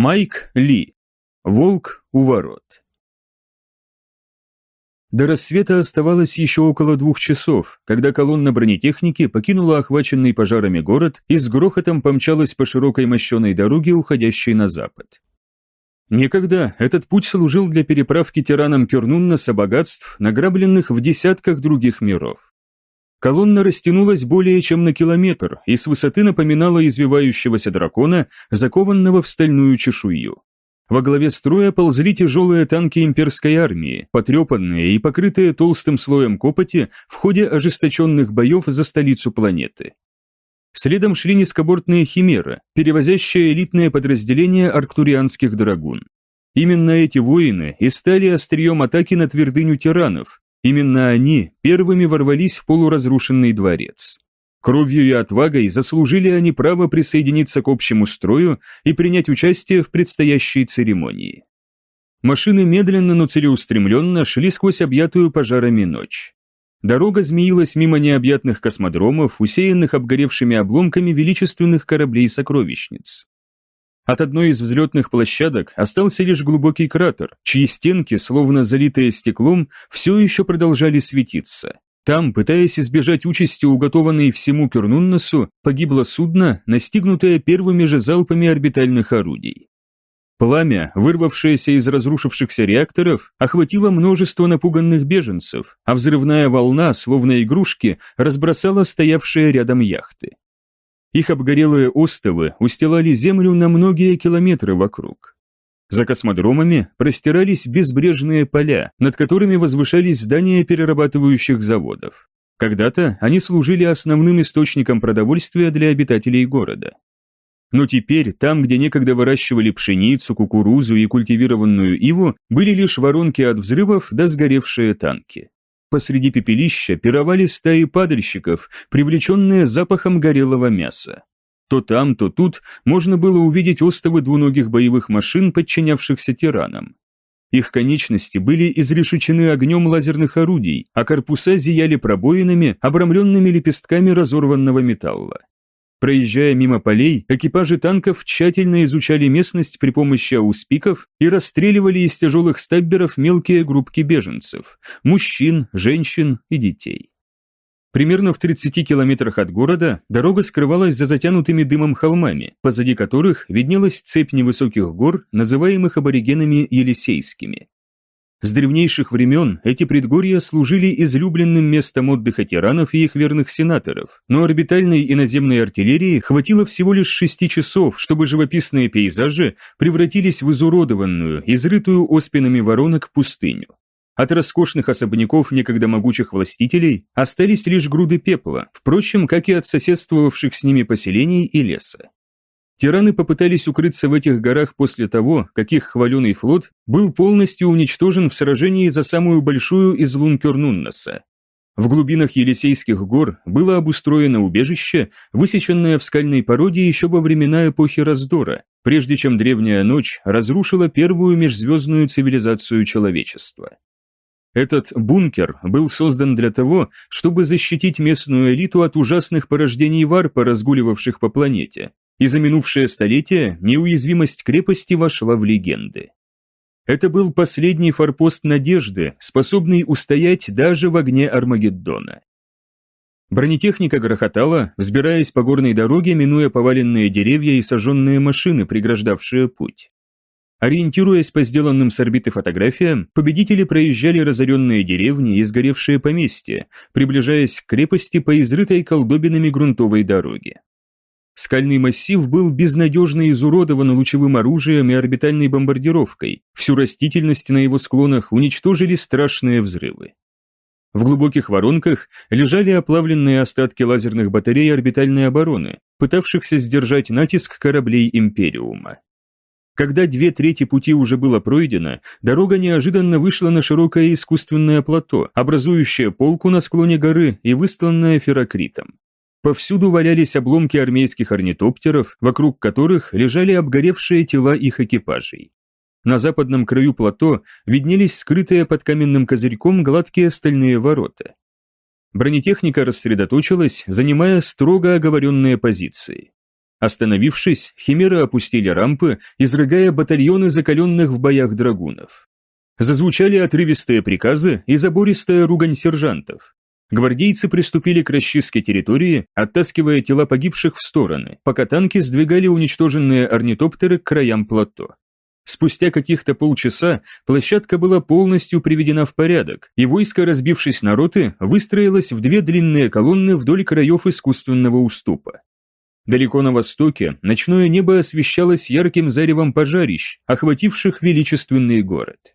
Майк Ли. Волк у ворот. До рассвета оставалось еще около двух часов, когда колонна бронетехники покинула охваченный пожарами город и с грохотом помчалась по широкой мощеной дороге, уходящей на запад. Некогда этот путь служил для переправки тиранам Кюрнуннаса богатств, награбленных в десятках других миров. Колонна растянулась более чем на километр и с высоты напоминала извивающегося дракона, закованного в стальную чешую. Во главе строя ползли тяжелые танки имперской армии, потрепанные и покрытые толстым слоем копоти в ходе ожесточенных боев за столицу планеты. Следом шли низкобортные химеры, перевозящие элитное подразделение арктурианских драгун. Именно эти воины и стали острием атаки на твердыню тиранов, Именно они первыми ворвались в полуразрушенный дворец. Кровью и отвагой заслужили они право присоединиться к общему строю и принять участие в предстоящей церемонии. Машины медленно, но целеустремленно шли сквозь объятую пожарами ночь. Дорога змеилась мимо необъятных космодромов, усеянных обгоревшими обломками величественных кораблей-сокровищниц. От одной из взлетных площадок остался лишь глубокий кратер, чьи стенки, словно залитые стеклом, все еще продолжали светиться. Там, пытаясь избежать участи, уготованной всему Кюрнунносу, погибло судно, настигнутое первыми же залпами орбитальных орудий. Пламя, вырвавшееся из разрушившихся реакторов, охватило множество напуганных беженцев, а взрывная волна, словно игрушки, разбросала стоявшие рядом яхты. Их обгорелые остовы устилали землю на многие километры вокруг. За космодромами простирались безбрежные поля, над которыми возвышались здания перерабатывающих заводов. Когда-то они служили основным источником продовольствия для обитателей города. Но теперь там, где некогда выращивали пшеницу, кукурузу и культивированную иву, были лишь воронки от взрывов да сгоревшие танки. Посреди пепелища пировали стаи падальщиков, привлеченные запахом горелого мяса. То там, то тут можно было увидеть остовы двуногих боевых машин, подчинявшихся тиранам. Их конечности были изрешечены огнем лазерных орудий, а корпуса зияли пробоинами, обрамленными лепестками разорванного металла. Проезжая мимо полей, экипажи танков тщательно изучали местность при помощи ауспиков и расстреливали из тяжелых стабберов мелкие группки беженцев – мужчин, женщин и детей. Примерно в 30 километрах от города дорога скрывалась за затянутыми дымом холмами, позади которых виднелась цепь невысоких гор, называемых аборигенами Елисейскими. С древнейших времен эти предгорья служили излюбленным местом отдыха тиранов и их верных сенаторов, но орбитальной и наземной артиллерии хватило всего лишь шести часов, чтобы живописные пейзажи превратились в изуродованную, изрытую оспинами воронок пустыню. От роскошных особняков некогда могучих властителей остались лишь груды пепла, впрочем, как и от соседствовавших с ними поселений и леса. Тираны попытались укрыться в этих горах после того, как их хваленый флот был полностью уничтожен в сражении за самую большую из лун Кёрнуннаса. В глубинах Елисейских гор было обустроено убежище, высеченное в скальной породе еще во времена эпохи раздора, прежде чем древняя ночь разрушила первую межзвездную цивилизацию человечества. Этот бункер был создан для того, чтобы защитить местную элиту от ужасных порождений варпа, разгуливавших по планете, и за минувшее столетие неуязвимость крепости вошла в легенды. Это был последний форпост надежды, способный устоять даже в огне Армагеддона. Бронетехника грохотала, взбираясь по горной дороге, минуя поваленные деревья и сожженные машины, преграждавшие путь. Ориентируясь по сделанным с орбиты фотографиям, победители проезжали разоренные деревни и сгоревшие поместья, приближаясь к крепости по изрытой колдобинами грунтовой дороге. Скальный массив был безнадежно изуродован лучевым оружием и орбитальной бомбардировкой. Всю растительность на его склонах уничтожили страшные взрывы. В глубоких воронках лежали оплавленные остатки лазерных батарей орбитальной обороны, пытавшихся сдержать натиск кораблей Империума. Когда две трети пути уже было пройдено, дорога неожиданно вышла на широкое искусственное плато, образующее полку на склоне горы и выстланное ферокритом. Повсюду валялись обломки армейских орнитоптеров, вокруг которых лежали обгоревшие тела их экипажей. На западном краю плато виднелись скрытые под каменным козырьком гладкие стальные ворота. Бронетехника рассредоточилась, занимая строго оговоренные позиции. Остановившись, химеры опустили рампы, изрыгая батальоны закаленных в боях драгунов. Зазвучали отрывистые приказы и забористая ругань сержантов. Гвардейцы приступили к расчистке территории, оттаскивая тела погибших в стороны, пока танки сдвигали уничтоженные орнитоптеры к краям плато. Спустя каких-то полчаса площадка была полностью приведена в порядок, и войско, разбившись на роты, выстроилось в две длинные колонны вдоль краев искусственного уступа. Далеко на востоке ночное небо освещалось ярким заревом пожарищ, охвативших величественный город.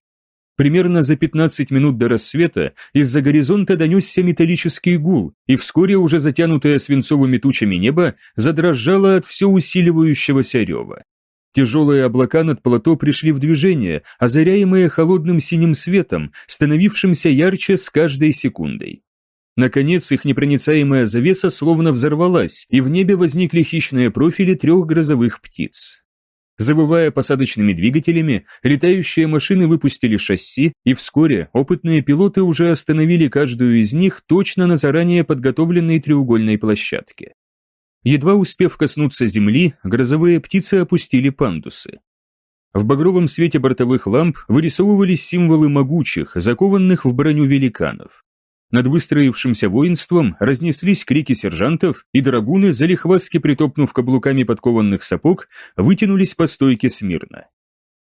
Примерно за 15 минут до рассвета из-за горизонта донесся металлический гул, и вскоре уже затянутое свинцовыми тучами небо задрожало от все усиливающегося рева. Тяжелые облака над плато пришли в движение, озаряемые холодным синим светом, становившимся ярче с каждой секундой. Наконец их непроницаемая завеса словно взорвалась, и в небе возникли хищные профили трех грозовых птиц. Завывая посадочными двигателями, летающие машины выпустили шасси, и вскоре опытные пилоты уже остановили каждую из них точно на заранее подготовленной треугольной площадке. Едва успев коснуться земли, грозовые птицы опустили пандусы. В багровом свете бортовых ламп вырисовывались символы могучих, закованных в броню великанов. Над выстроившимся воинством разнеслись крики сержантов, и драгуны, залихвастски притопнув каблуками подкованных сапог, вытянулись по стойке смирно.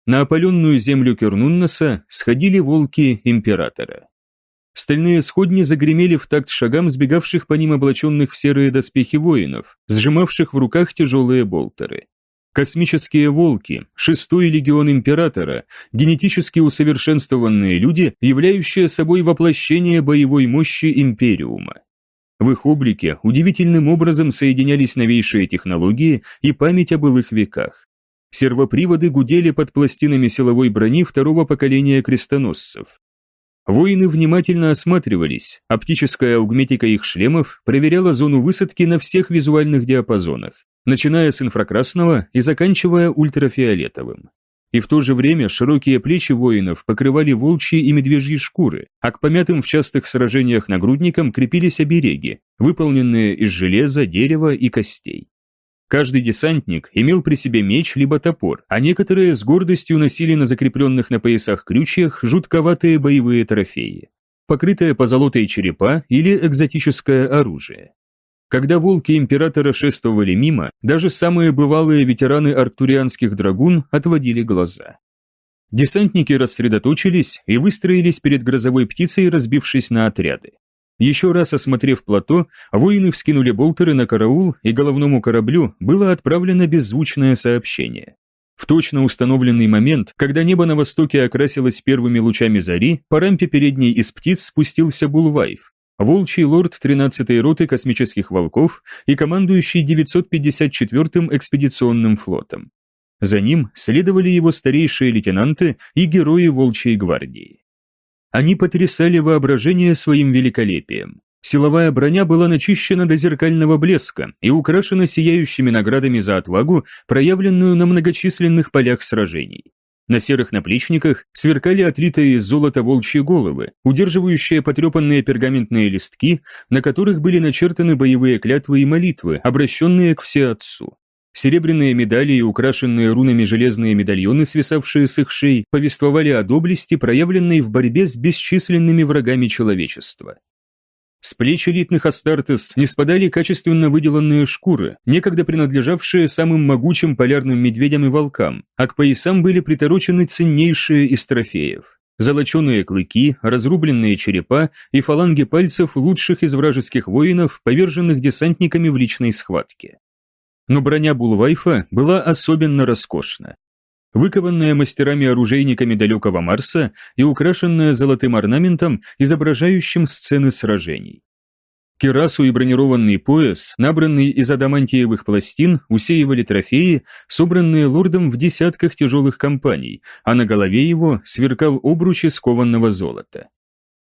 На опаленную землю Кернуннаса сходили волки императора. Стальные сходни загремели в такт шагам сбегавших по ним облаченных в серые доспехи воинов, сжимавших в руках тяжелые болтеры. Космические волки, шестой легион императора, генетически усовершенствованные люди, являющие собой воплощение боевой мощи Империума. В их облике удивительным образом соединялись новейшие технологии и память о былых веках. Сервоприводы гудели под пластинами силовой брони второго поколения крестоносцев. Воины внимательно осматривались, оптическая аугметика их шлемов проверяла зону высадки на всех визуальных диапазонах, начиная с инфракрасного и заканчивая ультрафиолетовым. И в то же время широкие плечи воинов покрывали волчьи и медвежьи шкуры, а к помятым в частых сражениях нагрудникам крепились обереги, выполненные из железа, дерева и костей. Каждый десантник имел при себе меч либо топор, а некоторые с гордостью носили на закрепленных на поясах крючьях жутковатые боевые трофеи, покрытые позолотой черепа или экзотическое оружие. Когда волки императора шествовали мимо, даже самые бывалые ветераны арктурианских драгун отводили глаза. Десантники рассредоточились и выстроились перед грозовой птицей, разбившись на отряды. Еще раз осмотрев плато, воины вскинули болтеры на караул, и головному кораблю было отправлено беззвучное сообщение. В точно установленный момент, когда небо на востоке окрасилось первыми лучами зари, по рампе передней из птиц спустился Булвайф, волчий лорд 13-й роты космических волков и командующий 954-м экспедиционным флотом. За ним следовали его старейшие лейтенанты и герои волчьей гвардии. Они потрясали воображение своим великолепием. Силовая броня была начищена до зеркального блеска и украшена сияющими наградами за отвагу, проявленную на многочисленных полях сражений. На серых наплечниках сверкали отлитые из золота волчьи головы, удерживающие потрепанные пергаментные листки, на которых были начертаны боевые клятвы и молитвы, обращенные к Всеотцу. Серебряные медали и украшенные рунами железные медальоны, свисавшие с их шеи, повествовали о доблести, проявленной в борьбе с бесчисленными врагами человечества. С плеч элитных Астартес не спадали качественно выделанные шкуры, некогда принадлежавшие самым могучим полярным медведям и волкам, а к поясам были приторочены ценнейшие из трофеев. Золоченые клыки, разрубленные черепа и фаланги пальцев лучших из вражеских воинов, поверженных десантниками в личной схватке. Но броня Булвайфа была особенно роскошна выкованная мастерами-оружейниками далекого Марса и украшенная золотым орнаментом, изображающим сцены сражений. Кирасу и бронированный пояс, набранный из адамантиевых пластин, усеивали трофеи, собранные лордом в десятках тяжелых компаний, а на голове его сверкал обруч из кованного золота.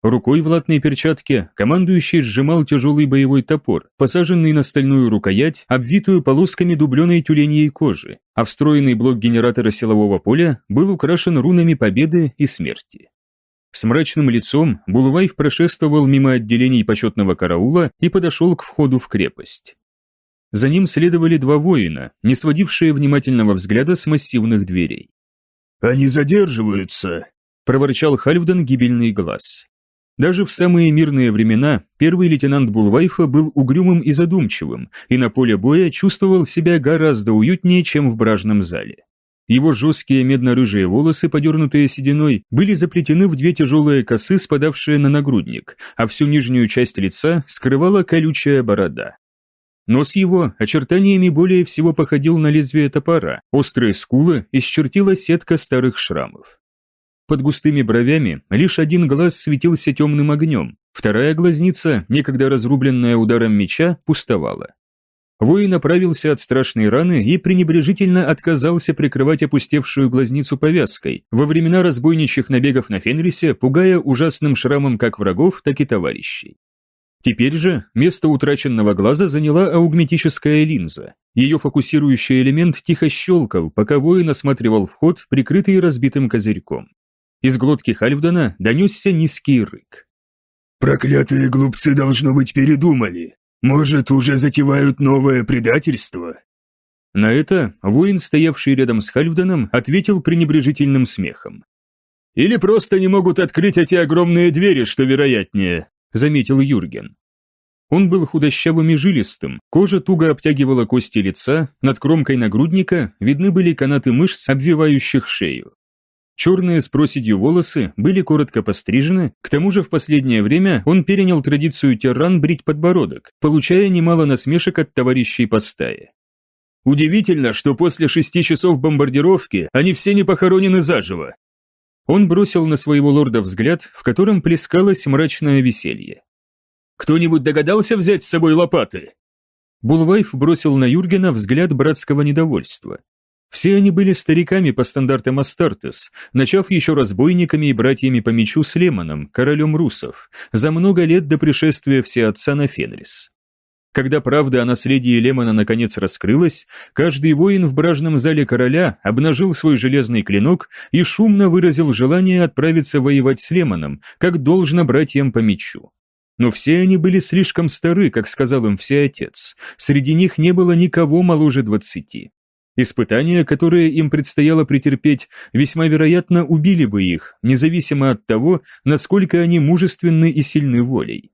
Рукой в латной перчатке командующий сжимал тяжелый боевой топор, посаженный на стальную рукоять, обвитую полосками дубленой тюленьей кожи, а встроенный блок генератора силового поля был украшен рунами победы и смерти. С мрачным лицом Булвайф прошествовал мимо отделений почетного караула и подошел к входу в крепость. За ним следовали два воина, не сводившие внимательного взгляда с массивных дверей. «Они задерживаются!» – проворчал Хальфдан гибельный глаз. Даже в самые мирные времена первый лейтенант Булвайфа был угрюмым и задумчивым, и на поле боя чувствовал себя гораздо уютнее, чем в бражном зале. Его жесткие медно-рыжие волосы, подернутые сединой, были заплетены в две тяжелые косы, спадавшие на нагрудник, а всю нижнюю часть лица скрывала колючая борода. Нос его очертаниями более всего походил на лезвие топора, острые скулы исчертила сетка старых шрамов. Под густыми бровями лишь один глаз светился темным огнем, вторая глазница, некогда разрубленная ударом меча, пустовала. Воин оправился от страшной раны и пренебрежительно отказался прикрывать опустевшую глазницу повязкой, во времена разбойничьих набегов на Фенрисе, пугая ужасным шрамом как врагов, так и товарищей. Теперь же место утраченного глаза заняла аугметическая линза. Ее фокусирующий элемент тихо щелкал, пока воин осматривал вход, прикрытый разбитым козырьком. Из глотки Хальфдана донесся низкий рык. «Проклятые глупцы, должно быть, передумали. Может, уже затевают новое предательство?» На это воин, стоявший рядом с Хальфданом, ответил пренебрежительным смехом. «Или просто не могут открыть эти огромные двери, что вероятнее», — заметил Юрген. Он был худощавым и жилистым, кожа туго обтягивала кости лица, над кромкой нагрудника видны были канаты мышц, обвивающих шею. Черные с проседью волосы были коротко пострижены, к тому же в последнее время он перенял традицию терран брить подбородок, получая немало насмешек от товарищей по стае. Удивительно, что после шести часов бомбардировки они все не похоронены заживо. Он бросил на своего лорда взгляд, в котором плескалось мрачное веселье. «Кто-нибудь догадался взять с собой лопаты?» Булвайф бросил на Юргена взгляд братского недовольства. Все они были стариками по стандартам Астартес, начав еще разбойниками и братьями по мечу с Лемоном, королем русов, за много лет до пришествия всеотца на Фенрис. Когда правда о наследии Лемона наконец раскрылась, каждый воин в бражном зале короля обнажил свой железный клинок и шумно выразил желание отправиться воевать с Лемоном, как должно братьям по мечу. Но все они были слишком стары, как сказал им всеотец. Среди них не было никого моложе двадцати. Испытания, которые им предстояло претерпеть, весьма вероятно убили бы их, независимо от того, насколько они мужественны и сильны волей.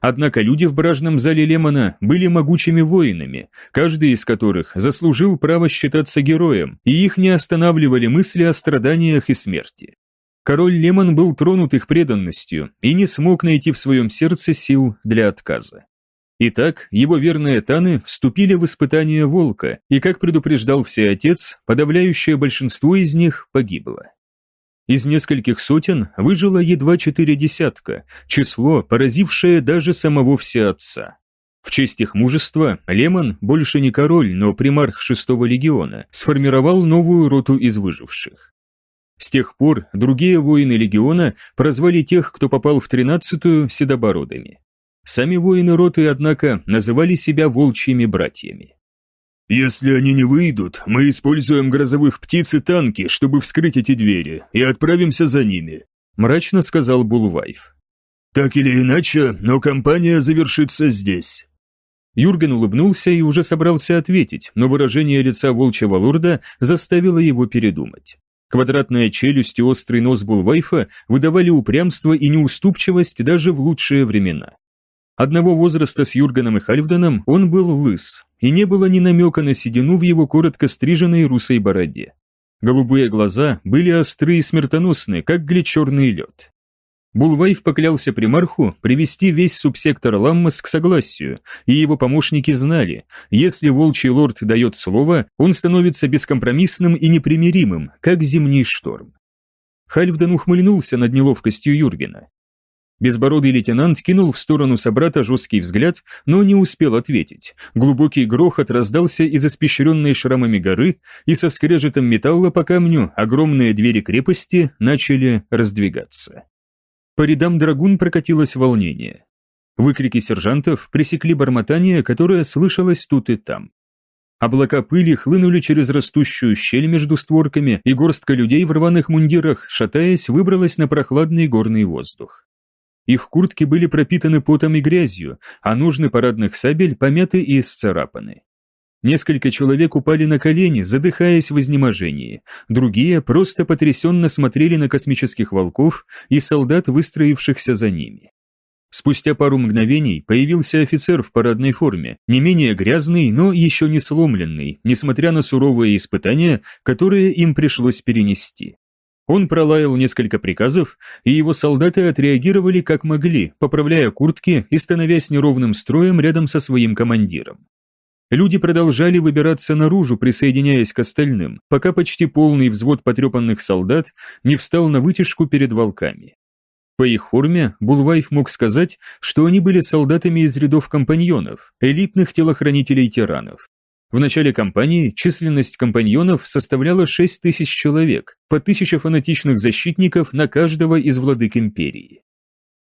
Однако люди в бражном зале Лемона были могучими воинами, каждый из которых заслужил право считаться героем, и их не останавливали мысли о страданиях и смерти. Король Лемон был тронут их преданностью и не смог найти в своем сердце сил для отказа. Итак, его верные таны вступили в испытание волка, и, как предупреждал всеотец, подавляющее большинство из них погибло. Из нескольких сотен выжило едва четыре десятка, число, поразившее даже самого всеотца. В честь их мужества Лемон, больше не король, но примарх шестого легиона, сформировал новую роту из выживших. С тех пор другие воины легиона прозвали тех, кто попал в тринадцатую, седобородами. Сами воины роты, однако, называли себя волчьими братьями. «Если они не выйдут, мы используем грозовых птиц и танки, чтобы вскрыть эти двери, и отправимся за ними», мрачно сказал Булвайф. «Так или иначе, но кампания завершится здесь». Юрген улыбнулся и уже собрался ответить, но выражение лица волчьего лорда заставило его передумать. Квадратная челюсть и острый нос Булвайфа выдавали упрямство и неуступчивость даже в лучшие времена. Одного возраста с Юрганом и Хальфданом он был лыс, и не было ни намека на седину в его коротко стриженной русой бороде. Голубые глаза были острые и смертоносны, как глечерный лед. Булвайф поклялся примарху привести весь субсектор Ламмас к согласию, и его помощники знали, если волчий лорд дает слово, он становится бескомпромиссным и непримиримым, как зимний шторм. Хальфдан ухмыльнулся над неловкостью Юргена. Безбородый лейтенант кинул в сторону собрата жесткий взгляд, но не успел ответить. Глубокий грохот раздался из испещренной шрамами горы, и со скрежетом металла по камню огромные двери крепости начали раздвигаться. По рядам драгун прокатилось волнение. Выкрики сержантов пресекли бормотание, которое слышалось тут и там. Облака пыли хлынули через растущую щель между створками, и горстка людей в рваных мундирах, шатаясь, выбралась на прохладный горный воздух. Их куртки были пропитаны потом и грязью, а ножны парадных сабель помяты и исцарапаны. Несколько человек упали на колени, задыхаясь в изнеможении. Другие просто потрясенно смотрели на космических волков и солдат, выстроившихся за ними. Спустя пару мгновений появился офицер в парадной форме, не менее грязный, но еще не сломленный, несмотря на суровые испытания, которые им пришлось перенести. Он пролаял несколько приказов, и его солдаты отреагировали как могли, поправляя куртки и становясь неровным строем рядом со своим командиром. Люди продолжали выбираться наружу, присоединяясь к остальным, пока почти полный взвод потрепанных солдат не встал на вытяжку перед волками. По их форме Булвайф мог сказать, что они были солдатами из рядов компаньонов, элитных телохранителей-тиранов. В начале кампании численность компаньонов составляла 6 тысяч человек, по тысяче фанатичных защитников на каждого из владык империи.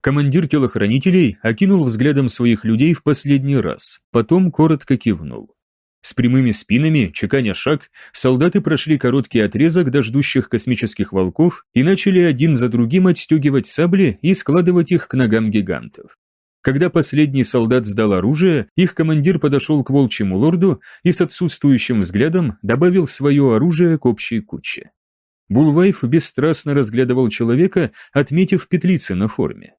Командир телохранителей окинул взглядом своих людей в последний раз, потом коротко кивнул. С прямыми спинами, чеканя шаг, солдаты прошли короткий отрезок до ждущих космических волков и начали один за другим отстегивать сабли и складывать их к ногам гигантов. Когда последний солдат сдал оружие, их командир подошел к волчьему лорду и с отсутствующим взглядом добавил свое оружие к общей куче. Булвайф бесстрастно разглядывал человека, отметив петлицы на форме.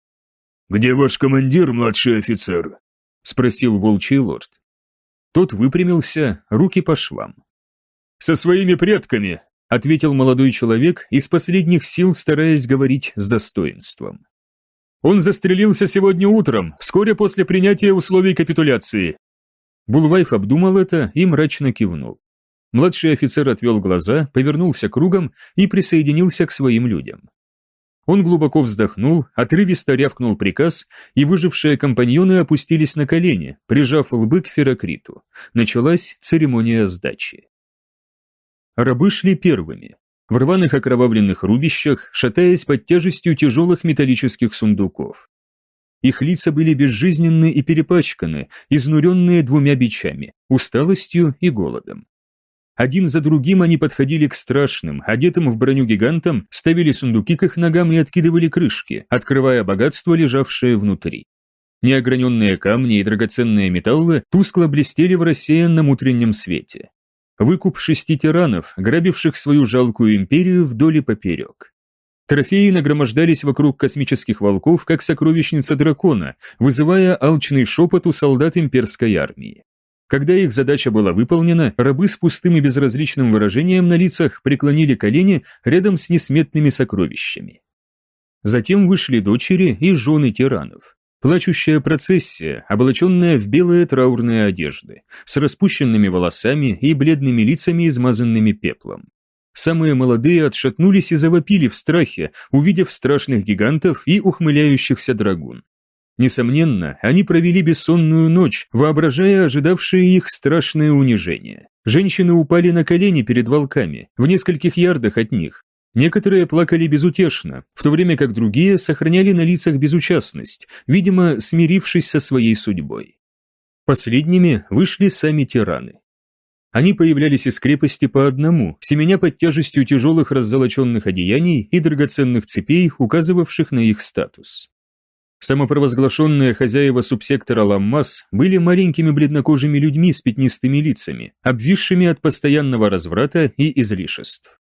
«Где ваш командир, младший офицер?» – спросил волчий лорд. Тот выпрямился, руки по швам. «Со своими предками», – ответил молодой человек, из последних сил стараясь говорить с достоинством. «Он застрелился сегодня утром, вскоре после принятия условий капитуляции». Булвайф обдумал это и мрачно кивнул. Младший офицер отвел глаза, повернулся кругом и присоединился к своим людям. Он глубоко вздохнул, отрывисто рявкнул приказ, и выжившие компаньоны опустились на колени, прижав лбы к Ферокриту. Началась церемония сдачи. Рабы шли первыми. В рваных окровавленных рубищах, шатаясь под тяжестью тяжелых металлических сундуков. Их лица были безжизненны и перепачканы, изнуренные двумя бичами, усталостью и голодом. Один за другим они подходили к страшным, одетым в броню гигантам, ставили сундуки к их ногам и откидывали крышки, открывая богатство, лежавшее внутри. Неограненные камни и драгоценные металлы тускло блестели в рассеянном утреннем свете. Выкуп шести тиранов, грабивших свою жалкую империю вдоль и поперек. Трофеи нагромождались вокруг космических волков, как сокровищница дракона, вызывая алчный шепот у солдат имперской армии. Когда их задача была выполнена, рабы с пустым и безразличным выражением на лицах преклонили колени рядом с несметными сокровищами. Затем вышли дочери и жены тиранов. Плачущая процессия, облаченная в белые траурные одежды, с распущенными волосами и бледными лицами, измазанными пеплом. Самые молодые отшатнулись и завопили в страхе, увидев страшных гигантов и ухмыляющихся драгун. Несомненно, они провели бессонную ночь, воображая ожидавшие их страшное унижение. Женщины упали на колени перед волками, в нескольких ярдах от них. Некоторые плакали безутешно, в то время как другие сохраняли на лицах безучастность, видимо, смирившись со своей судьбой. Последними вышли сами тираны. Они появлялись из крепости по одному, семеня под тяжестью тяжелых раззолоченных одеяний и драгоценных цепей, указывавших на их статус. Самопровозглашенные хозяева субсектора Ламмас были маленькими бледнокожими людьми с пятнистыми лицами, обвисшими от постоянного разврата и излишеств.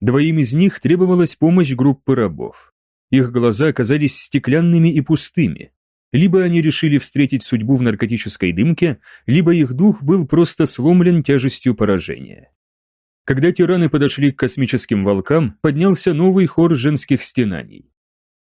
Двоим из них требовалась помощь группы рабов. Их глаза оказались стеклянными и пустыми. Либо они решили встретить судьбу в наркотической дымке, либо их дух был просто сломлен тяжестью поражения. Когда тираны подошли к космическим волкам, поднялся новый хор женских стенаний.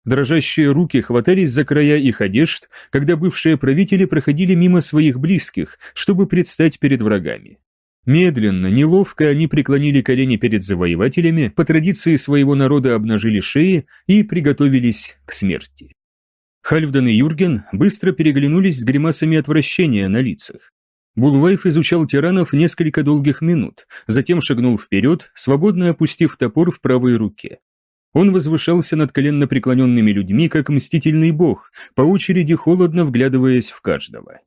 Дрожащие руки хватались за края их одежд, когда бывшие правители проходили мимо своих близких, чтобы предстать перед врагами. Медленно, неловко они преклонили колени перед завоевателями, по традиции своего народа обнажили шеи и приготовились к смерти. Хальфдан и Юрген быстро переглянулись с гримасами отвращения на лицах. Булвайф изучал тиранов несколько долгих минут, затем шагнул вперед, свободно опустив топор в правой руке. Он возвышался над коленно преклоненными людьми, как мстительный бог, по очереди холодно вглядываясь в каждого.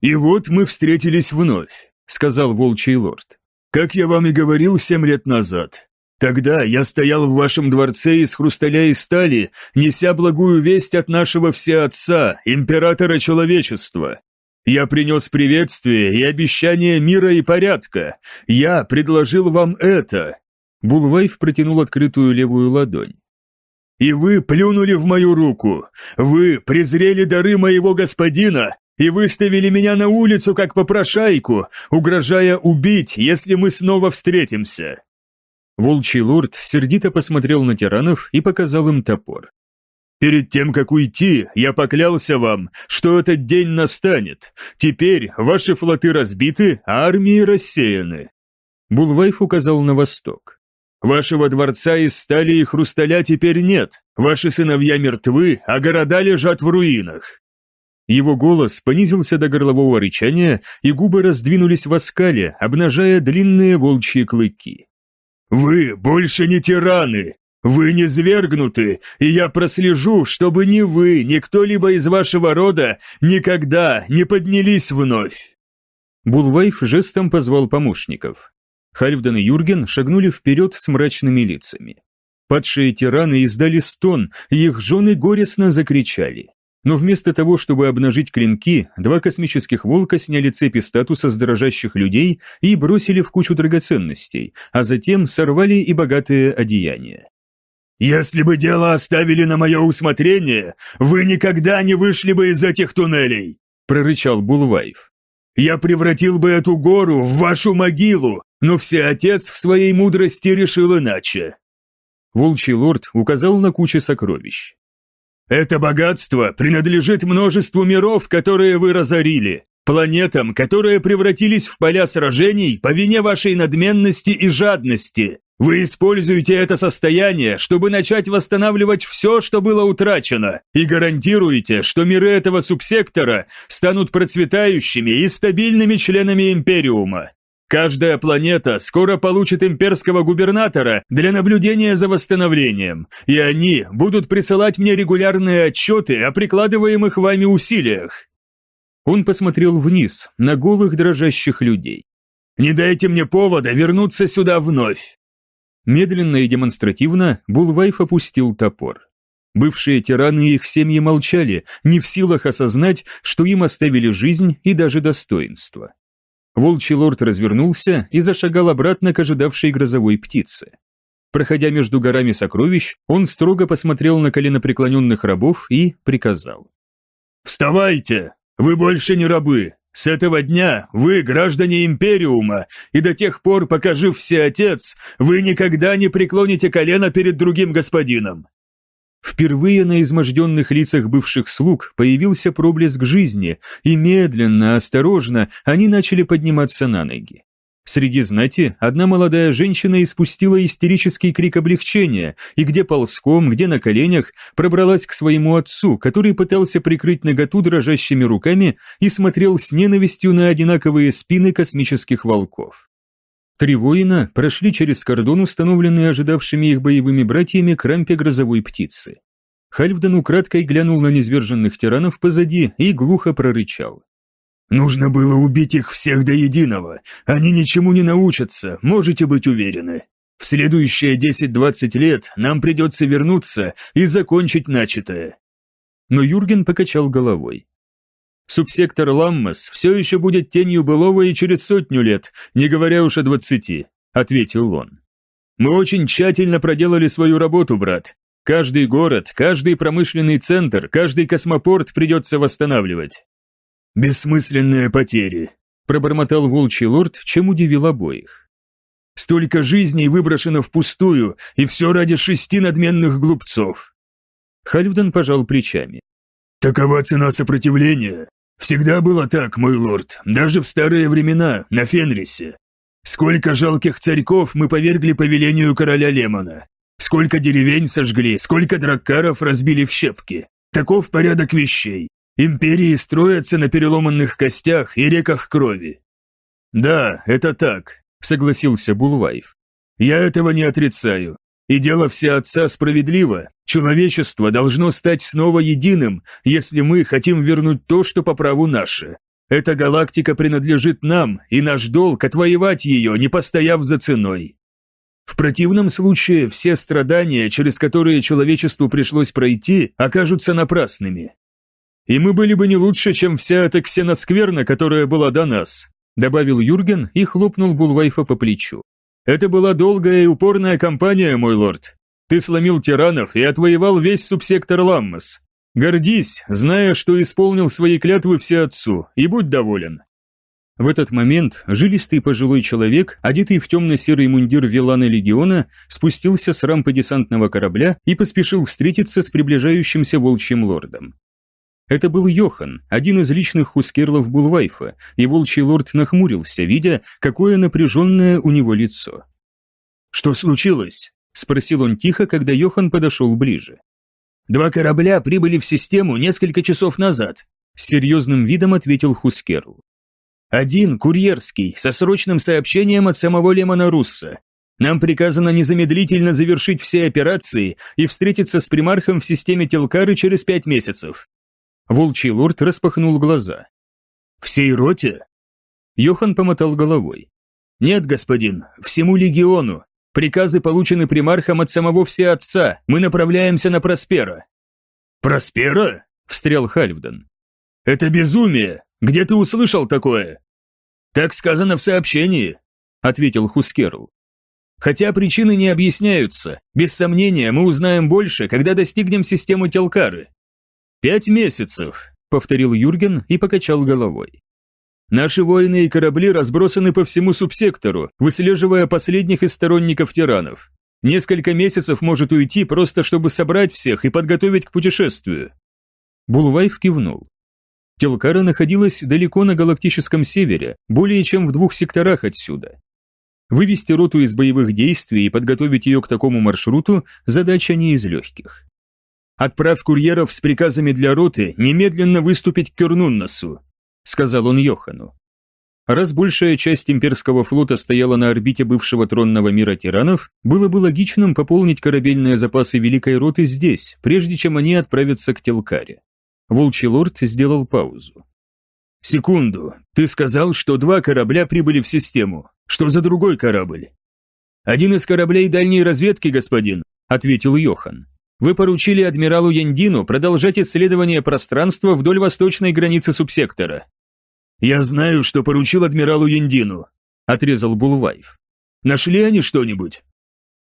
«И вот мы встретились вновь», — сказал волчий лорд. «Как я вам и говорил семь лет назад. Тогда я стоял в вашем дворце из хрусталя и стали, неся благую весть от нашего всеотца, императора человечества. Я принес приветствие и обещание мира и порядка. Я предложил вам это». Булвайф протянул открытую левую ладонь. «И вы плюнули в мою руку. Вы презрели дары моего господина и выставили меня на улицу как попрошайку, угрожая убить, если мы снова встретимся. Волчий лорд сердито посмотрел на тиранов и показал им топор. «Перед тем, как уйти, я поклялся вам, что этот день настанет. Теперь ваши флоты разбиты, а армии рассеяны». Булвайф указал на восток. «Вашего дворца из стали и хрусталя теперь нет. Ваши сыновья мертвы, а города лежат в руинах». Его голос понизился до горлового рычания, и губы раздвинулись в оскале, обнажая длинные волчьи клыки. «Вы больше не тираны! Вы не свергнуты, и я прослежу, чтобы ни вы, ни кто-либо из вашего рода никогда не поднялись вновь!» Булвайф жестом позвал помощников. Хальфдан и Юрген шагнули вперед с мрачными лицами. Падшие тираны издали стон, их жены горестно закричали. Но вместо того, чтобы обнажить клинки, два космических волка сняли цепи статуса с дрожащих людей и бросили в кучу драгоценностей, а затем сорвали и богатые одеяния. «Если бы дело оставили на мое усмотрение, вы никогда не вышли бы из этих туннелей!» – прорычал Булвайф. «Я превратил бы эту гору в вашу могилу, но всеотец в своей мудрости решил иначе». Волчий лорд указал на кучу сокровищ. Это богатство принадлежит множеству миров, которые вы разорили, планетам, которые превратились в поля сражений по вине вашей надменности и жадности. Вы используете это состояние, чтобы начать восстанавливать все, что было утрачено, и гарантируете, что миры этого субсектора станут процветающими и стабильными членами Империума. Каждая планета скоро получит имперского губернатора для наблюдения за восстановлением, и они будут присылать мне регулярные отчеты о прикладываемых вами усилиях». Он посмотрел вниз, на голых дрожащих людей. «Не дайте мне повода вернуться сюда вновь!» Медленно и демонстративно Булвайф опустил топор. Бывшие тираны и их семьи молчали, не в силах осознать, что им оставили жизнь и даже достоинство. Волчий лорд развернулся и зашагал обратно к ожидавшей грозовой птице. Проходя между горами сокровищ, он строго посмотрел на коленопреклоненных рабов и приказал. «Вставайте! Вы больше не рабы! С этого дня вы граждане Империума, и до тех пор, пока жив Всеотец, вы никогда не преклоните колено перед другим господином. Впервые на изможденных лицах бывших слуг появился проблеск жизни, и медленно, осторожно они начали подниматься на ноги. Среди знати одна молодая женщина испустила истерический крик облегчения, и где ползком, где на коленях, пробралась к своему отцу, который пытался прикрыть наготу дрожащими руками и смотрел с ненавистью на одинаковые спины космических волков. Три воина прошли через кордон, установленный ожидавшими их боевыми братьями к рампе грозовой птицы. Хальфдан украдкой глянул на низверженных тиранов позади и глухо прорычал. «Нужно было убить их всех до единого. Они ничему не научатся, можете быть уверены. В следующие 10-20 лет нам придется вернуться и закончить начатое». Но Юрген покачал головой. Субсектор Ламмас все еще будет тенью былого и через сотню лет, не говоря уж о двадцати», — ответил он. «Мы очень тщательно проделали свою работу, брат. Каждый город, каждый промышленный центр, каждый космопорт придется восстанавливать». «Бессмысленные потери», — пробормотал волчий лорд, чем удивил обоих. «Столько жизней выброшено впустую, и все ради шести надменных глупцов». Хальфдан пожал плечами. «Такова цена сопротивления. Всегда было так, мой лорд, даже в старые времена, на Фенрисе. Сколько жалких царьков мы повергли по велению короля Лемона. Сколько деревень сожгли, сколько драккаров разбили в щепки. Таков порядок вещей. Империи строятся на переломанных костях и реках крови. Да, это так, согласился Булвайф. Я этого не отрицаю. И дело все отца справедливо. Человечество должно стать снова единым, если мы хотим вернуть то, что по праву наше. Эта галактика принадлежит нам, и наш долг отвоевать ее, не постояв за ценой. В противном случае все страдания, через которые человечеству пришлось пройти, окажутся напрасными. И мы были бы не лучше, чем вся эта ксеноскверна, которая была до нас, добавил Юрген и хлопнул Булвайфа по плечу. Это была долгая и упорная кампания, мой лорд. Ты сломил тиранов и отвоевал весь субсектор Ламмас. Гордись, зная, что исполнил свои клятвы все отцу, и будь доволен. В этот момент жилистый пожилой человек, одетый в темно-серый мундир Вилана Легиона, спустился с рампы десантного корабля и поспешил встретиться с приближающимся волчьим лордом. Это был Йохан, один из личных хускерлов Булвайфа, и волчий лорд нахмурился, видя, какое напряженное у него лицо. «Что случилось?» – спросил он тихо, когда Йохан подошел ближе. «Два корабля прибыли в систему несколько часов назад», – с серьезным видом ответил Хускерл. «Один курьерский, со срочным сообщением от самого Лемона Русса. Нам приказано незамедлительно завершить все операции и встретиться с примархом в системе Телкары через пять месяцев. Волчий лорд распахнул глаза. «Всей роте?» Йохан помотал головой. «Нет, господин, всему легиону. Приказы получены примархом от самого всеотца. Мы направляемся на Проспера». «Проспера?» – встрял Хальфден. «Это безумие! Где ты услышал такое?» «Так сказано в сообщении», – ответил Хускерл. «Хотя причины не объясняются. Без сомнения, мы узнаем больше, когда достигнем системы Телкары. «Пять месяцев», — повторил Юрген и покачал головой. «Наши воины и корабли разбросаны по всему субсектору, выслеживая последних из сторонников тиранов. Несколько месяцев может уйти просто, чтобы собрать всех и подготовить к путешествию». Булвайф кивнул. Телкара находилась далеко на галактическом севере, более чем в двух секторах отсюда. Вывести роту из боевых действий и подготовить ее к такому маршруту – задача не из легких. Отправь курьеров с приказами для роты немедленно выступить к Кюрнуннасу», — сказал он Йохану. Раз большая часть имперского флота стояла на орбите бывшего тронного мира тиранов, было бы логичным пополнить корабельные запасы Великой Роты здесь, прежде чем они отправятся к Телкаре. Волчий лорд сделал паузу. «Секунду, ты сказал, что два корабля прибыли в систему. Что за другой корабль?» «Один из кораблей дальней разведки, господин», — ответил Йохан. Вы поручили адмиралу Яндину продолжать исследование пространства вдоль восточной границы субсектора. Я знаю, что поручил адмиралу Яндину, отрезал Булвайф. Нашли они что-нибудь?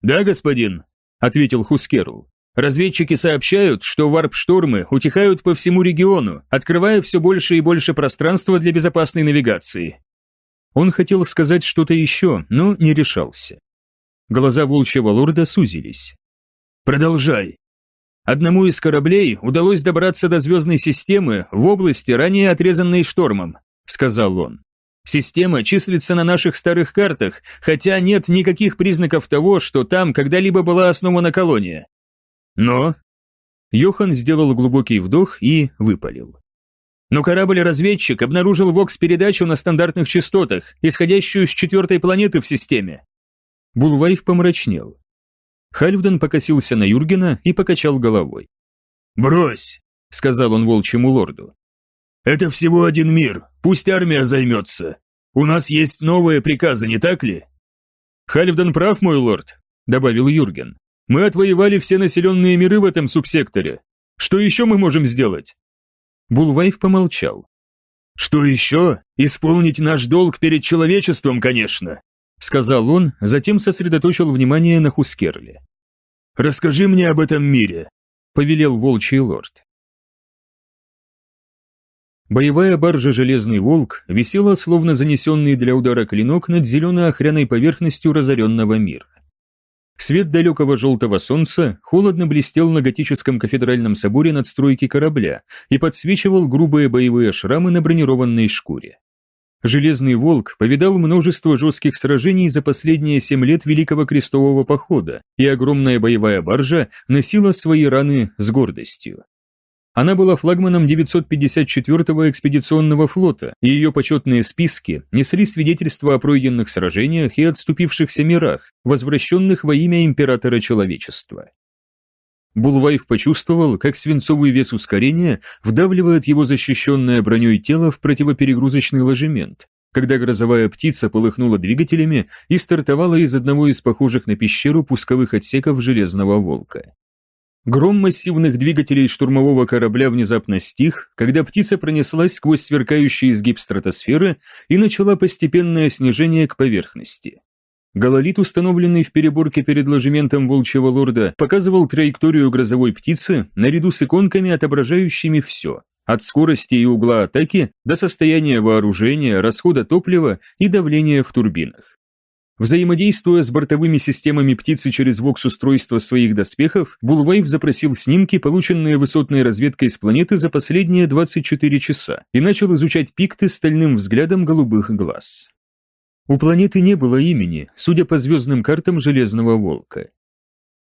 Да, господин, ответил Хускерл. Разведчики сообщают, что варп-штормы утихают по всему региону, открывая все больше и больше пространства для безопасной навигации. Он хотел сказать что-то еще, но не решался. Глаза волчьего лорда сузились. Продолжай. Одному из кораблей удалось добраться до звездной системы в области, ранее отрезанной штормом, сказал он. Система числится на наших старых картах, хотя нет никаких признаков того, что там когда-либо была основана колония. Но... Йохан сделал глубокий вдох и выпалил. Но корабль-разведчик обнаружил вокс-передачу на стандартных частотах, исходящую с четвертой планеты в системе. Булвайф помрачнел. Хальфден покосился на Юргена и покачал головой. «Брось!» – сказал он волчьему лорду. «Это всего один мир, пусть армия займется. У нас есть новые приказы, не так ли?» «Хальфден прав, мой лорд», – добавил Юрген. «Мы отвоевали все населенные миры в этом субсекторе. Что еще мы можем сделать?» Булвайф помолчал. «Что еще? Исполнить наш долг перед человечеством, конечно сказал он, затем сосредоточил внимание на Хускерле. «Расскажи мне об этом мире», – повелел волчий лорд. Боевая баржа «Железный волк» висела, словно занесенный для удара клинок над зелено-охряной поверхностью разоренного мира. Свет далекого желтого солнца холодно блестел на готическом кафедральном соборе надстройки корабля и подсвечивал грубые боевые шрамы на бронированной шкуре. Железный волк повидал множество жестких сражений за последние семь лет Великого Крестового Похода, и огромная боевая баржа носила свои раны с гордостью. Она была флагманом 954-го экспедиционного флота, и ее почетные списки несли свидетельства о пройденных сражениях и отступившихся мирах, возвращенных во имя императора человечества. Булвайф почувствовал, как свинцовый вес ускорения вдавливает его защищенное броней тело в противоперегрузочный ложемент, когда грозовая птица полыхнула двигателями и стартовала из одного из похожих на пещеру пусковых отсеков Железного Волка. Гром массивных двигателей штурмового корабля внезапно стих, когда птица пронеслась сквозь сверкающий изгиб стратосферы и начала постепенное снижение к поверхности. Гололит, установленный в переборке перед ложементом Волчьего Лорда, показывал траекторию грозовой птицы наряду с иконками, отображающими все, от скорости и угла атаки до состояния вооружения, расхода топлива и давления в турбинах. Взаимодействуя с бортовыми системами птицы через вокс-устройство своих доспехов, Булвайв запросил снимки, полученные высотной разведкой с планеты за последние 24 часа, и начал изучать пикты стальным взглядом голубых глаз. У планеты не было имени, судя по звездным картам Железного Волка.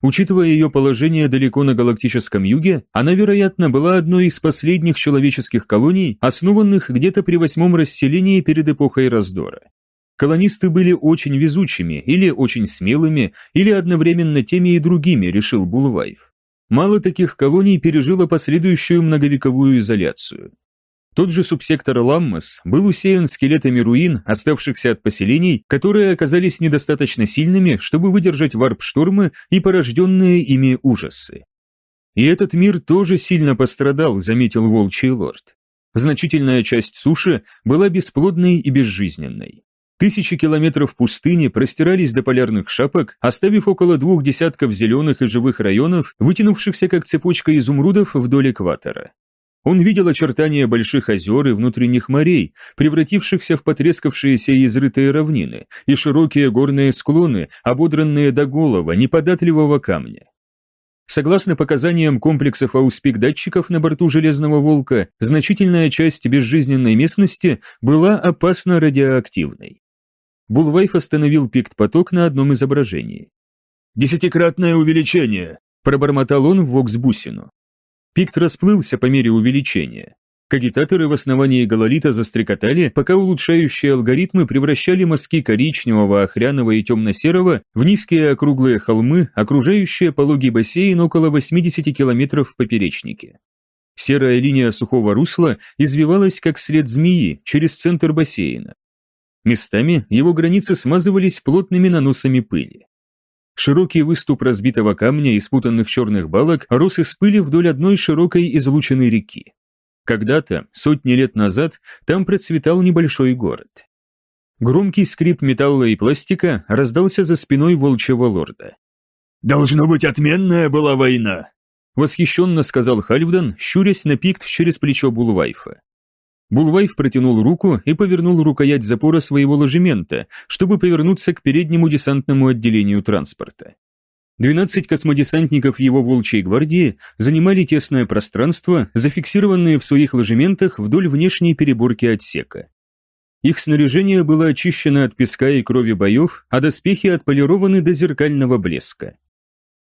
Учитывая ее положение далеко на галактическом юге, она, вероятно, была одной из последних человеческих колоний, основанных где-то при восьмом расселении перед эпохой раздора. Колонисты были очень везучими, или очень смелыми, или одновременно теми и другими, решил Булвайф. Мало таких колоний пережило последующую многовековую изоляцию. Тот же субсектор Ламмас был усеян скелетами руин, оставшихся от поселений, которые оказались недостаточно сильными, чтобы выдержать варп-штормы и порожденные ими ужасы. И этот мир тоже сильно пострадал, заметил Волчий Лорд. Значительная часть суши была бесплодной и безжизненной. Тысячи километров пустыни простирались до полярных шапок, оставив около двух десятков зеленых и живых районов, вытянувшихся как цепочка изумрудов вдоль экватора. Он видел очертания больших озер и внутренних морей, превратившихся в потрескавшиеся и изрытые равнины, и широкие горные склоны, ободранные до голова, неподатливого камня. Согласно показаниям комплексов ауспик-датчиков на борту «Железного волка», значительная часть безжизненной местности была опасно радиоактивной. Булвайф остановил пикт-поток на одном изображении. «Десятикратное увеличение!» – пробормотал он в вокс-бусину. Пикт расплылся по мере увеличения. Кагитаторы в основании гололита застрекотали, пока улучшающие алгоритмы превращали мазки коричневого, охряного и темно-серого в низкие округлые холмы, окружающие пологий бассейн около 80 километров в поперечнике. Серая линия сухого русла извивалась, как след змеи, через центр бассейна. Местами его границы смазывались плотными наносами пыли. Широкий выступ разбитого камня и спутанных черных балок рос из пыли вдоль одной широкой излученной реки. Когда-то, сотни лет назад, там процветал небольшой город. Громкий скрип металла и пластика раздался за спиной волчьего лорда. «Должно быть, отменная была война!» Восхищенно сказал Хальфдан, щурясь на пикт через плечо Булвайфа. Булвайф протянул руку и повернул рукоять запора своего ложемента, чтобы повернуться к переднему десантному отделению транспорта. Двенадцать космодесантников его волчьей гвардии занимали тесное пространство, зафиксированное в своих ложементах вдоль внешней переборки отсека. Их снаряжение было очищено от песка и крови боев, а доспехи отполированы до зеркального блеска.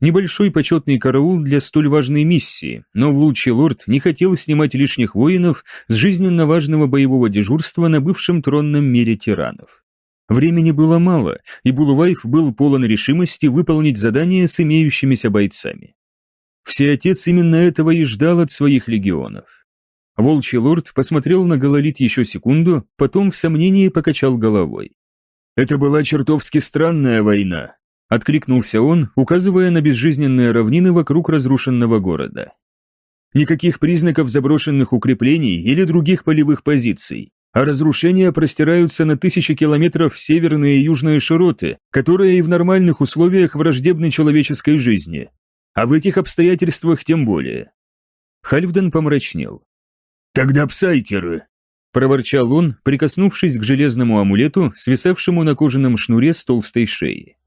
Небольшой почетный караул для столь важной миссии, но Волчий Лорд не хотел снимать лишних воинов с жизненно важного боевого дежурства на бывшем тронном мире тиранов. Времени было мало, и Булуваев был полон решимости выполнить задание с имеющимися бойцами. Всеотец именно этого и ждал от своих легионов. Волчий лорд посмотрел на Гололит еще секунду, потом в сомнении покачал головой. «Это была чертовски странная война», Откликнулся он, указывая на безжизненные равнины вокруг разрушенного города. Никаких признаков заброшенных укреплений или других полевых позиций, а разрушения простираются на тысячи километров в северные и южные широты, которые и в нормальных условиях враждебны человеческой жизни. А в этих обстоятельствах тем более. Хальфден помрачнел. «Тогда псайкеры!» – проворчал он, прикоснувшись к железному амулету, свисавшему на кожаном шнуре с толстой шеи.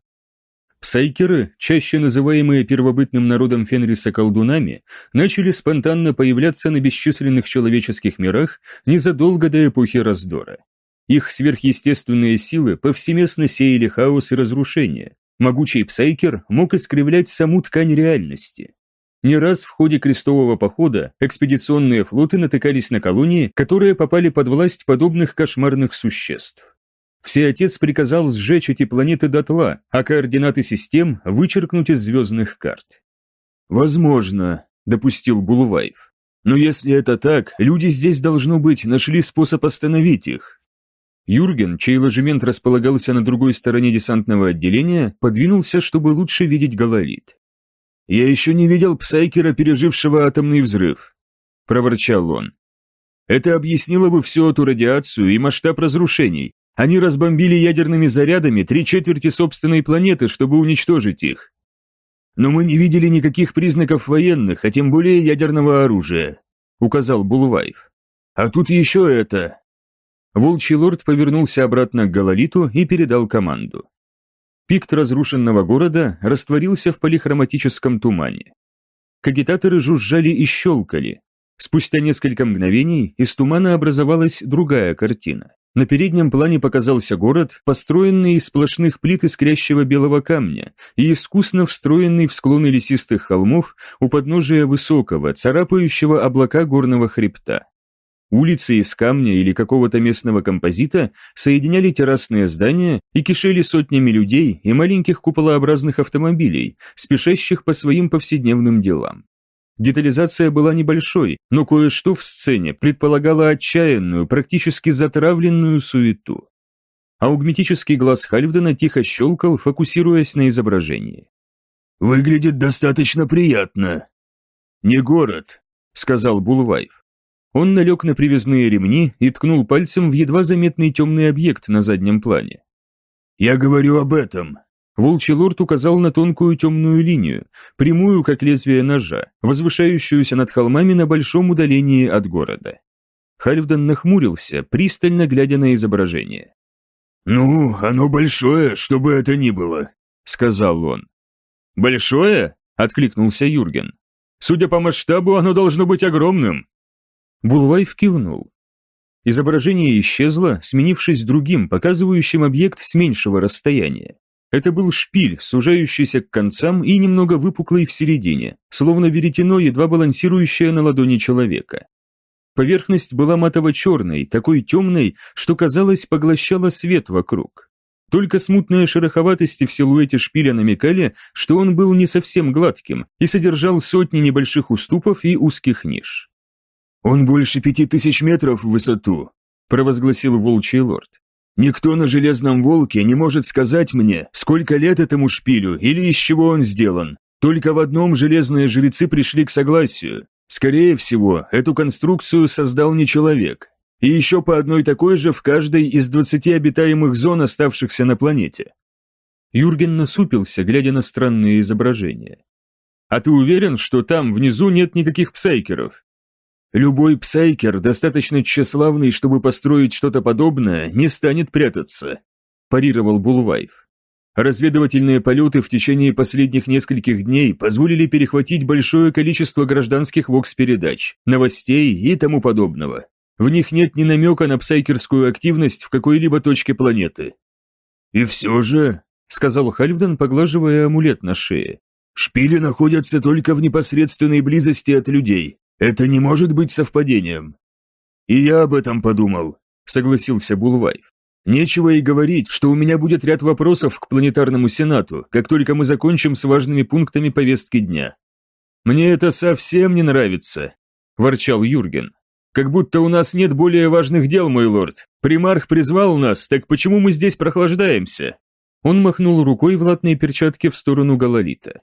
Псайкеры, чаще называемые первобытным народом Фенриса колдунами, начали спонтанно появляться на бесчисленных человеческих мирах незадолго до эпохи раздора. Их сверхъестественные силы повсеместно сеяли хаос и разрушение. Могучий псайкер мог искривлять саму ткань реальности. Не раз в ходе крестового похода экспедиционные флоты натыкались на колонии, которые попали под власть подобных кошмарных существ. Всеотец приказал сжечь эти планеты дотла, а координаты систем вычеркнуть из звездных карт. «Возможно», – допустил Булвайф. «Но если это так, люди здесь, должно быть, нашли способ остановить их». Юрген, чей ложемент располагался на другой стороне десантного отделения, подвинулся, чтобы лучше видеть гололит. «Я еще не видел псайкера, пережившего атомный взрыв», – проворчал он. «Это объяснило бы всю эту радиацию и масштаб разрушений. Они разбомбили ядерными зарядами три четверти собственной планеты, чтобы уничтожить их. Но мы не видели никаких признаков военных, а тем более ядерного оружия», – указал Булвайф. «А тут еще это, Волчий лорд повернулся обратно к Гололиту и передал команду. Пикт разрушенного города растворился в полихроматическом тумане. Кагитаторы жужжали и щелкали. Спустя несколько мгновений из тумана образовалась другая картина. На переднем плане показался город, построенный из сплошных плит искрящего белого камня и искусно встроенный в склоны лесистых холмов у подножия высокого, царапающего облака горного хребта. Улицы из камня или какого-то местного композита соединяли террасные здания и кишели сотнями людей и маленьких куполообразных автомобилей, спешащих по своим повседневным делам. Детализация была небольшой, но кое-что в сцене предполагало отчаянную, практически затравленную суету. Аугметический глаз Хальфдена тихо щелкал, фокусируясь на изображении. «Выглядит достаточно приятно». «Не город», — сказал Булвайф. Он налег на привязные ремни и ткнул пальцем в едва заметный темный объект на заднем плане. «Я говорю об этом». Волчий лорд указал на тонкую темную линию, прямую, как лезвие ножа, возвышающуюся над холмами на большом удалении от города. Хальфдан нахмурился, пристально глядя на изображение. «Ну, оно большое, что бы это ни было», — сказал он. «Большое?» — откликнулся Юрген. «Судя по масштабу, оно должно быть огромным. Булвайф кивнул. Изображение исчезло, сменившись другим, показывающим объект с меньшего расстояния. Это был шпиль, сужающийся к концам и немного выпуклый в середине, словно веретено, едва балансирующее на ладони человека. Поверхность была матово-черной, такой темной, что, казалось, поглощала свет вокруг. Только смутные шероховатости в силуэте шпиля намекали, что он был не совсем гладким и содержал сотни небольших уступов и узких ниш. «Он больше пяти тысяч метров в высоту», – провозгласил волчий лорд. «Никто на Железном Волке не может сказать мне, сколько лет этому шпилю или из чего он сделан. Только в одном железные жрецы пришли к согласию. Скорее всего, эту конструкцию создал не человек. И еще по одной такой же в каждой из двадцати обитаемых зон, оставшихся на планете». Юрген насупился, глядя на странные изображения. «А ты уверен, что там внизу нет никаких псайкеров?» Любой псайкер, достаточно тщеславный, чтобы построить что-то подобное, не станет прятаться», – парировал Булвайф. Разведывательные полеты в течение последних нескольких дней позволили перехватить большое количество гражданских вокс-передач, новостей и тому подобного. В них нет ни намека на псайкерскую активность в какой-либо точке планеты. «И все же», – сказал Хальфдан, поглаживая амулет на шее, – «шпили находятся только в непосредственной близости от людей, это не может быть совпадением. И я об этом подумал, согласился Булвайф. Нечего и говорить, что у меня будет ряд вопросов к планетарному сенату, как только мы закончим с важными пунктами повестки дня. Мне это совсем не нравится, ворчал Юрген. Как будто у нас нет более важных дел, мой лорд. Примарх призвал нас, так почему мы здесь прохлаждаемся? Он махнул рукой в латной перчатке в сторону Галалита.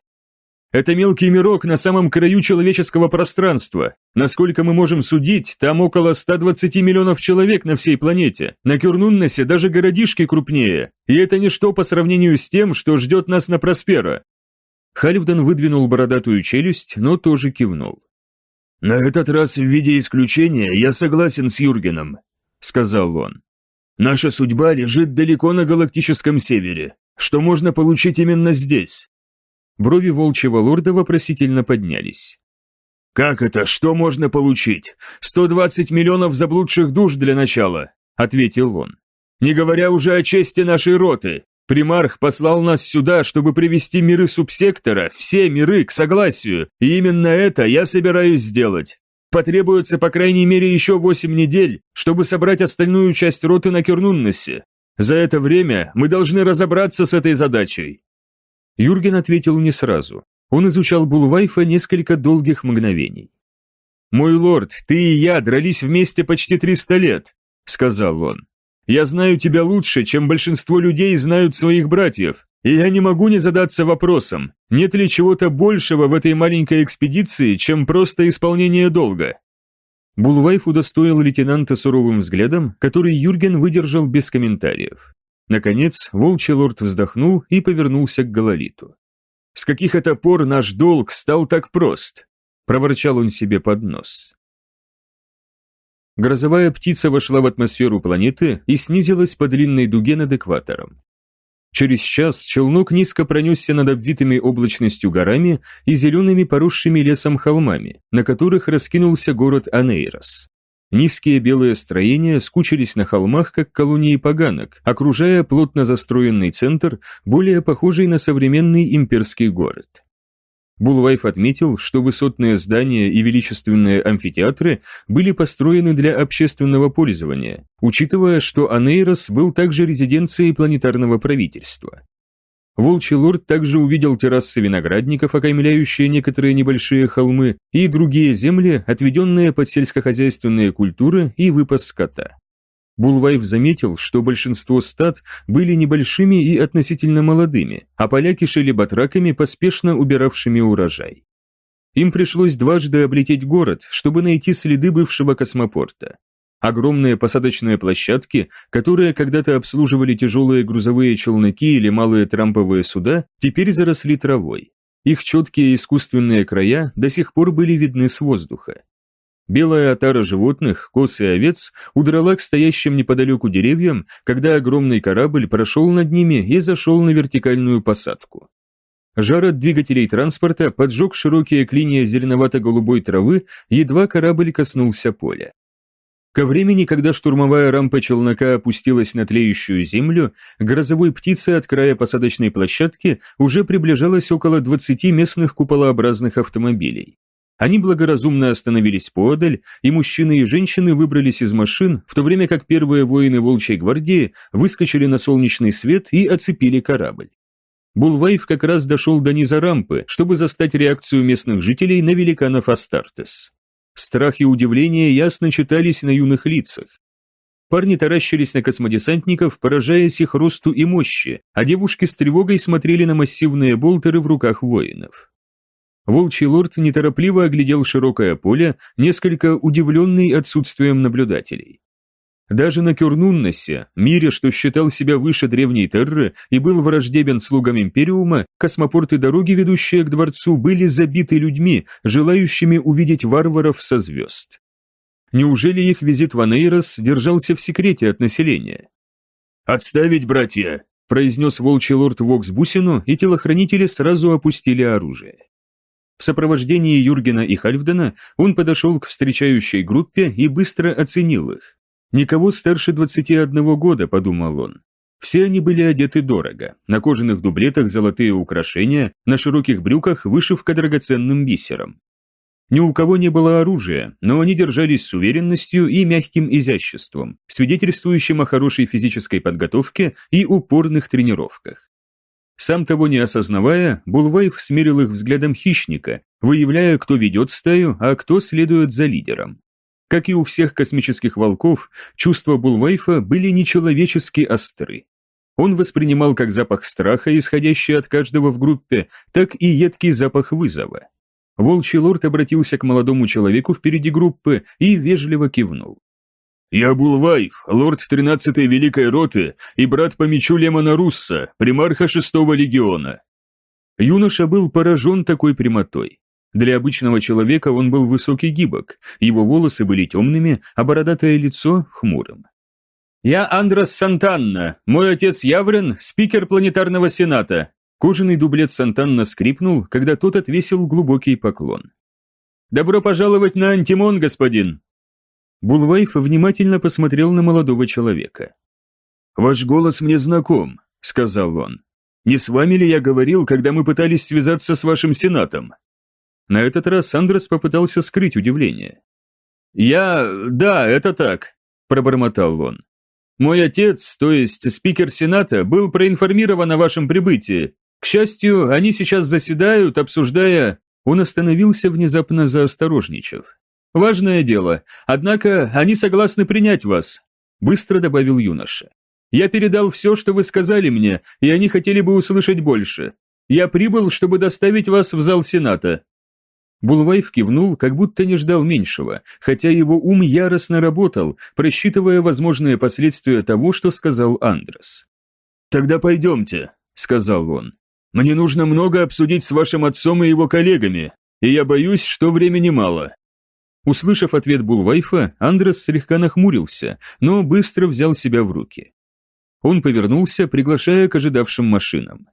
Это мелкий мирок на самом краю человеческого пространства. Насколько мы можем судить, там около 120 миллионов человек на всей планете. На Кюрнуннесе даже городишки крупнее. И это ничто по сравнению с тем, что ждет нас на Проспера. Хальфдан выдвинул бородатую челюсть, но тоже кивнул. «На этот раз в виде исключения я согласен с Юргеном», — сказал он. «Наша судьба лежит далеко на галактическом севере. Что можно получить именно здесь? Брови волчьего лорда вопросительно поднялись. «Как это? Что можно получить? 120 миллионов заблудших душ для начала», — ответил он. «Не говоря уже о чести нашей роты. Примарх послал нас сюда, чтобы привести миры субсектора, все миры, к согласию, и именно это я собираюсь сделать. Потребуется по крайней мере еще 8 недель, чтобы собрать остальную часть роты на Кернуннесе. За это время мы должны разобраться с этой задачей. Юрген ответил не сразу. Он изучал Булвайфа несколько долгих мгновений. «Мой лорд, ты и я дрались вместе почти 300 лет», — сказал он. Я знаю тебя лучше, чем большинство людей знают своих братьев, и я не могу не задаться вопросом, нет ли чего-то большего в этой маленькой экспедиции, чем просто исполнение долга. Булвайф удостоил лейтенанта суровым взглядом, который Юрген выдержал без комментариев. Наконец, волчий лорд вздохнул и повернулся к Гололиту. «С каких это пор наш долг стал так прост?» – проворчал он себе под нос. Грозовая птица вошла в атмосферу планеты и снизилась по длинной дуге над экватором. Через час челнок низко пронесся над обвитыми облачностью горами и зелеными поросшими лесом холмами, на которых раскинулся город Анейрос. Низкие белые строения скучились на холмах, как колонии поганок, окружая плотно застроенный центр, более похожий на современный имперский город. Булвайф отметил, что высотные здания и величественные амфитеатры были построены для общественного пользования, учитывая, что Анейрос был также резиденцией планетарного правительства. Волчий лорд также увидел террасы виноградников, окаймляющие некоторые небольшие холмы, и другие земли, отведенные под сельскохозяйственные культуры и выпас скота. Булвайф заметил, что большинство стад были небольшими и относительно молодыми, а поля кишели батраками, поспешно убиравшими урожай. Им пришлось дважды облететь город, чтобы найти следы бывшего космопорта. Огромные посадочные площадки, которые когда-то обслуживали тяжелые грузовые челноки или малые трамповые суда, теперь заросли травой. Их четкие искусственные края до сих пор были видны с воздуха. Белая отара животных, коз и овец удрала к стоящим неподалеку деревьям, когда огромный корабль прошел над ними и зашел на вертикальную посадку. Жар от двигателей транспорта поджег широкие клинья зеленовато-голубой травы, едва корабль коснулся поля. Ко времени, когда штурмовая рампа челнока опустилась на тлеющую землю, грозовой птице от края посадочной площадки уже приближалось около 20 местных куполообразных автомобилей. Они благоразумно остановились поодаль, и мужчины и женщины выбрались из машин, в то время как первые воины Волчьей гвардии выскочили на солнечный свет и оцепили корабль. Булвайф как раз дошел до низа рампы, чтобы застать реакцию местных жителей на великанов Астартес. Страх и удивление ясно читались на юных лицах. Парни таращились на космодесантников, поражаясь их росту и мощи, а девушки с тревогой смотрели на массивные болтеры в руках воинов. Волчий лорд неторопливо оглядел широкое поле, несколько удивленный отсутствием наблюдателей. Даже на Кюрнунносе, мире, что считал себя выше древней Терры и был враждебен слугам Империума, космопорты дороги, ведущие к дворцу, были забиты людьми, желающими увидеть варваров со звезд. Неужели их визит в Анейрос держался в секрете от населения? «Отставить, братья!» – произнес волчий лорд Вокс Бусину, и телохранители сразу опустили оружие. В сопровождении Юргена и Хальфдена он подошел к встречающей группе и быстро оценил их. Никого старше 21 года, подумал он. Все они были одеты дорого, на кожаных дублетах золотые украшения, на широких брюках вышивка драгоценным бисером. Ни у кого не было оружия, но они держались с уверенностью и мягким изяществом, свидетельствующим о хорошей физической подготовке и упорных тренировках. Сам того не осознавая, Булвайф смерил их взглядом хищника, выявляя, кто ведет стаю, а кто следует за лидером. Как и у всех космических волков, чувства Булвайфа были нечеловечески остры. Он воспринимал как запах страха, исходящий от каждого в группе, так и едкий запах вызова. Волчий лорд обратился к молодому человеку впереди группы и вежливо кивнул. «Я Булвайф, лорд 13-й Великой Роты и брат по мечу Лемона Русса, примарха 6-го легиона». Юноша был поражен такой прямотой. Для обычного человека он был высокий гибок, его волосы были темными, а бородатое лицо – хмурым. «Я Андрос Сантанна, мой отец Яврен, спикер планетарного сената». Кожаный дублет Сантанна скрипнул, когда тот отвесил глубокий поклон. «Добро пожаловать на Антимон, господин!» Булвайф внимательно посмотрел на молодого человека. «Ваш голос мне знаком», — сказал он. «Не с вами ли я говорил, когда мы пытались связаться с вашим сенатом?» На этот раз Андрес попытался скрыть удивление. «Я... да, это так», – пробормотал он. «Мой отец, то есть спикер Сената, был проинформирован о вашем прибытии. К счастью, они сейчас заседают, обсуждая...» Он остановился, внезапно заосторожничав. «Важное дело. Однако они согласны принять вас. быстро добавил юноша. «Я передал все, что вы сказали мне, и они хотели бы услышать больше. Я прибыл, чтобы доставить вас в зал Сената». Булвайф кивнул, как будто не ждал меньшего, хотя его ум яростно работал, просчитывая возможные последствия того, что сказал Андрес. «Тогда пойдемте», — сказал он. «Мне нужно много обсудить с вашим отцом и его коллегами, и я боюсь, что времени мало». Услышав ответ Булвайфа, Андрес слегка нахмурился, но быстро взял себя в руки. Он повернулся, приглашая к ожидавшим машинам.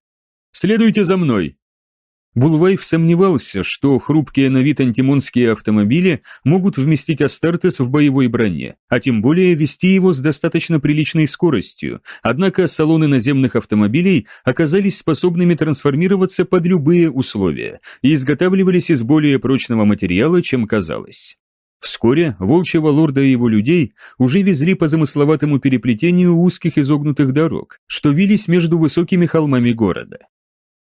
«Следуйте за мной!» Булвайф сомневался, что хрупкие на вид антимонские автомобили могут вместить Астартес в боевой броне, а тем более вести его с достаточно приличной скоростью, однако салоны наземных автомобилей оказались способными трансформироваться под любые условия и изготавливались из более прочного материала, чем казалось. Вскоре волчьего лорда и его людей уже везли по замысловатому переплетению узких изогнутых дорог, что вились между высокими холмами города.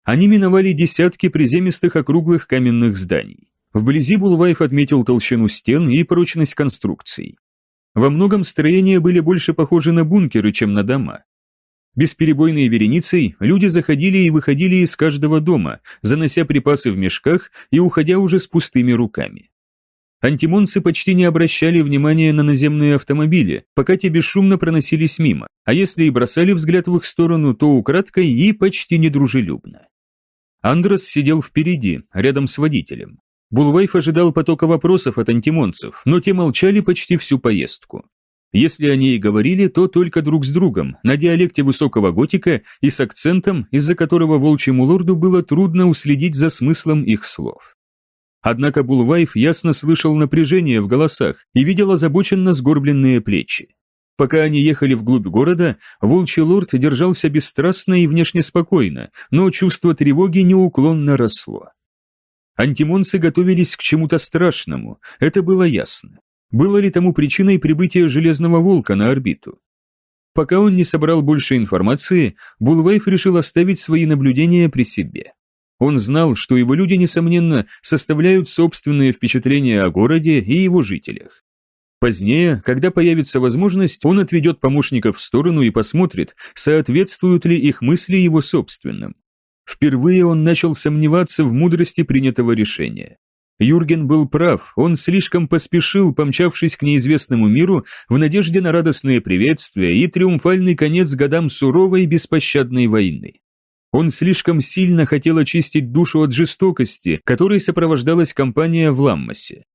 Они миновали десятки приземистых округлых каменных зданий. Вблизи Булвайф отметил толщину стен и прочность конструкций. Во многом строения были больше похожи на бункеры, чем на дома. Бесперебойной вереницей люди заходили и выходили из каждого дома, занося припасы в мешках и уходя уже с пустыми руками. Антимонцы почти не обращали внимания на наземные автомобили, пока те бесшумно проносились мимо, а если и бросали взгляд в их сторону, то украдкой и почти недружелюбно. Андрес сидел впереди, рядом с водителем. Булвайф ожидал потока вопросов от антимонцев, но те молчали почти всю поездку. Если они и говорили, то только друг с другом, на диалекте высокого готика и с акцентом, из-за которого волчьему лорду было трудно уследить за смыслом их слов. Однако Булвайф ясно слышал напряжение в голосах и видел озабоченно сгорбленные плечи. Пока они ехали вглубь города, волчий лорд держался бесстрастно и внешне спокойно, но чувство тревоги неуклонно росло. Антимонцы готовились к чему-то страшному, это было ясно. Было ли тому причиной прибытия Железного Волка на орбиту? Пока он не собрал больше информации, Булвейф решил оставить свои наблюдения при себе. Он знал, что его люди, несомненно, составляют собственные впечатления о городе и его жителях. Позднее, когда появится возможность, он отведет помощников в сторону и посмотрит, соответствуют ли их мысли его собственным. Впервые он начал сомневаться в мудрости принятого решения. Юрген был прав, он слишком поспешил, помчавшись к неизвестному миру в надежде на радостные приветствия и триумфальный конец годам суровой беспощадной войны. Он слишком сильно хотел очистить душу от жестокости, которой сопровождалась кампания в Ламмасе.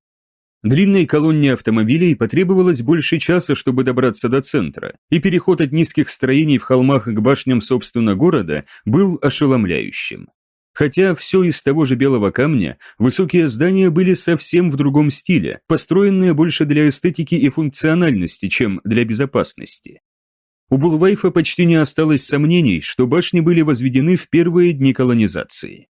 Длинной колонне автомобилей потребовалось больше часа, чтобы добраться до центра, и переход от низких строений в холмах к башням собственно города был ошеломляющим. Хотя все из того же белого камня, высокие здания были совсем в другом стиле, построенные больше для эстетики и функциональности, чем для безопасности. У Булвайфа почти не осталось сомнений, что башни были возведены в первые дни колонизации.